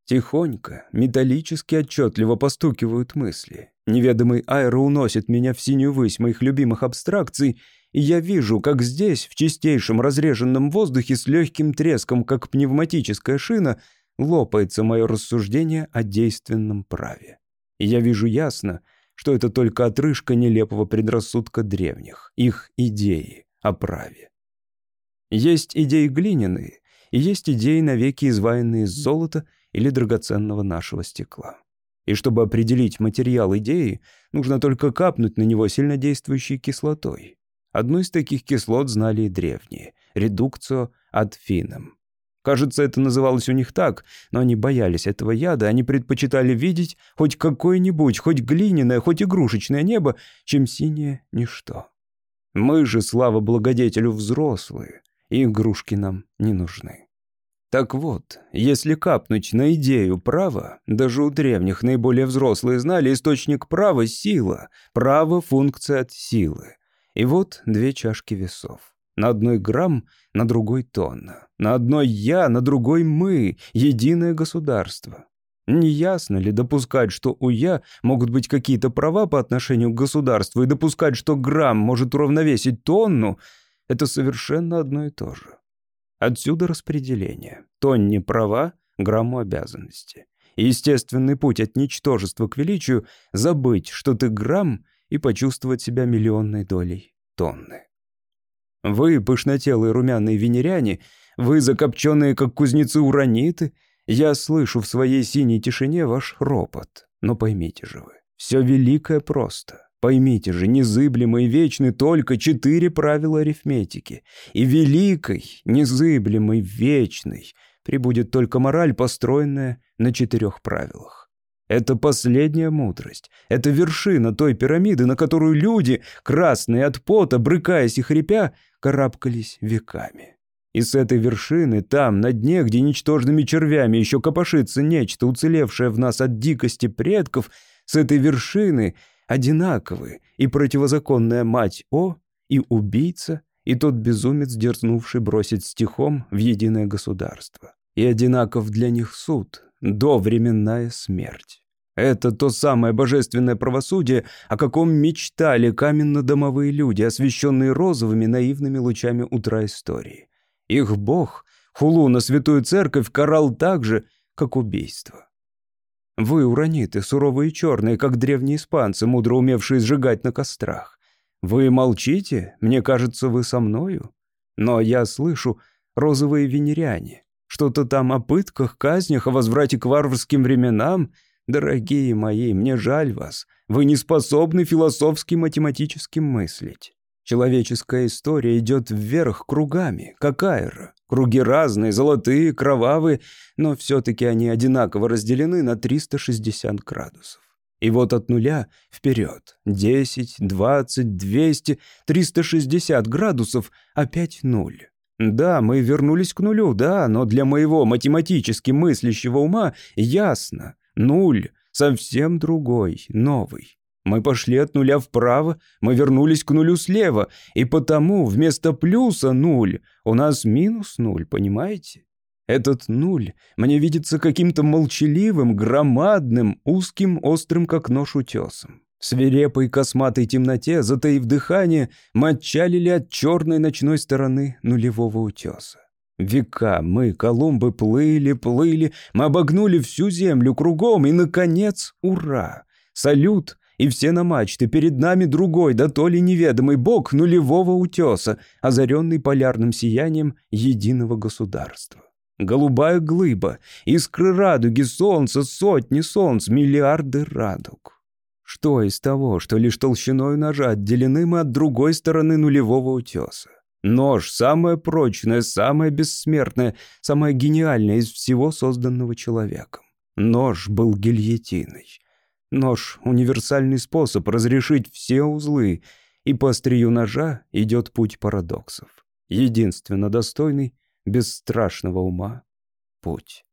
Тихонько, металлически отчетливо постукивают мысли. Неведомый аэро уносит меня в синюю высь моих любимых абстракций, и я вижу, как здесь, в чистейшем разреженном воздухе с легким треском, как пневматическая шина, лопается мое рассуждение о действенном праве. И я вижу ясно, что это только отрыжка нелепого предрассудка древних, их идеи о праве. Есть идеи глиняные, и есть идеи, навеки изваянные из золота или драгоценного нашего стекла. И чтобы определить материал идеи, нужно только капнуть на него сильнодействующей кислотой. Одну из таких кислот знали и древние — редукцию ад фином. Кажется, это называлось у них так, но они боялись этого яда, они предпочитали видеть хоть какое-нибудь, хоть глиняное, хоть игрушечное небо, чем синее ничто. Мы же, слава благодетелю, взрослые, и игрушки нам не нужны. Так вот, если капнуть на идею права, даже у древних наиболее взрослые знали источник права — сила, право — функция от силы. И вот две чашки весов. На одной грамм, на другой тонна. На одной я, на другой мы, единое государство. Неясно ли допускать, что у «я» могут быть какие-то права по отношению к государству, и допускать, что грамм может уравновесить тонну — это совершенно одно и то же. Отсюда распределение. Тонне права, грамму обязанности. Естественный путь от ничтожества к величию — забыть, что ты грамм, и почувствовать себя миллионной долей тонны. Вы, пышнотелые румяные венеряне, вы, закопченные, как кузнецы ураниты, я слышу в своей синей тишине ваш ропот. Но поймите же вы, все великое просто. Поймите же, незыблемый и вечный только четыре правила арифметики. И великой, незыблемой, вечной прибудет только мораль, построенная на четырех правилах. Это последняя мудрость. Это вершина той пирамиды, на которую люди, красные от пота, брыкаясь и хрипя, карабкались веками. И с этой вершины, там, на дне, где ничтожными червями еще копошится нечто, уцелевшее в нас от дикости предков, с этой вершины одинаковы и противозаконная мать О, и убийца, и тот безумец, дерзнувший бросить стихом в единое государство. И одинаков для них суд, довременная смерть. Это то самое божественное правосудие, о каком мечтали каменно-домовые люди, освещенные розовыми наивными лучами утра истории. Их бог, хулу на святую церковь, карал так же, как убийство. Вы, ураниты, суровые и черные, как древние испанцы, мудро умевшие сжигать на кострах. Вы молчите? Мне кажется, вы со мною. Но я слышу розовые венеряне. Что-то там о пытках, казнях, о возврате к варварским временам. Дорогие мои, мне жаль вас. Вы не способны философски математически мыслить. Человеческая история идет вверх кругами, как аэро. Круги разные, золотые, кровавые, но все-таки они одинаково разделены на 360 градусов. И вот от нуля вперед. 10, 20, 200, 360 градусов, опять нуль. Да, мы вернулись к нулю, да, но для моего математически мыслящего ума ясно. Нуль совсем другой, новый. Мы пошли от нуля вправо, мы вернулись к нулю слева, и потому вместо плюса нуль у нас минус нуль, понимаете? Этот нуль мне видится каким-то молчаливым, громадным, узким, острым, как нож утесом. В свирепой косматой темноте, затаив дыхание, мы отчалили от черной ночной стороны нулевого утеса. Века мы, Колумбы, плыли, плыли, мы обогнули всю землю кругом, и, наконец, ура! Салют и все на мачты, перед нами другой, да то ли неведомый бог нулевого утеса, озаренный полярным сиянием единого государства. Голубая глыба, искры радуги, солнце, сотни солнц, миллиарды радуг. Что из того, что лишь толщиной ножа отделены мы от другой стороны нулевого утеса? Нож — самое прочное, самое бессмертное, самое гениальное из всего созданного человеком. Нож был гильотиной. Нож — универсальный способ разрешить все узлы, и по острию ножа идет путь парадоксов. Единственно достойный, бесстрашного ума путь.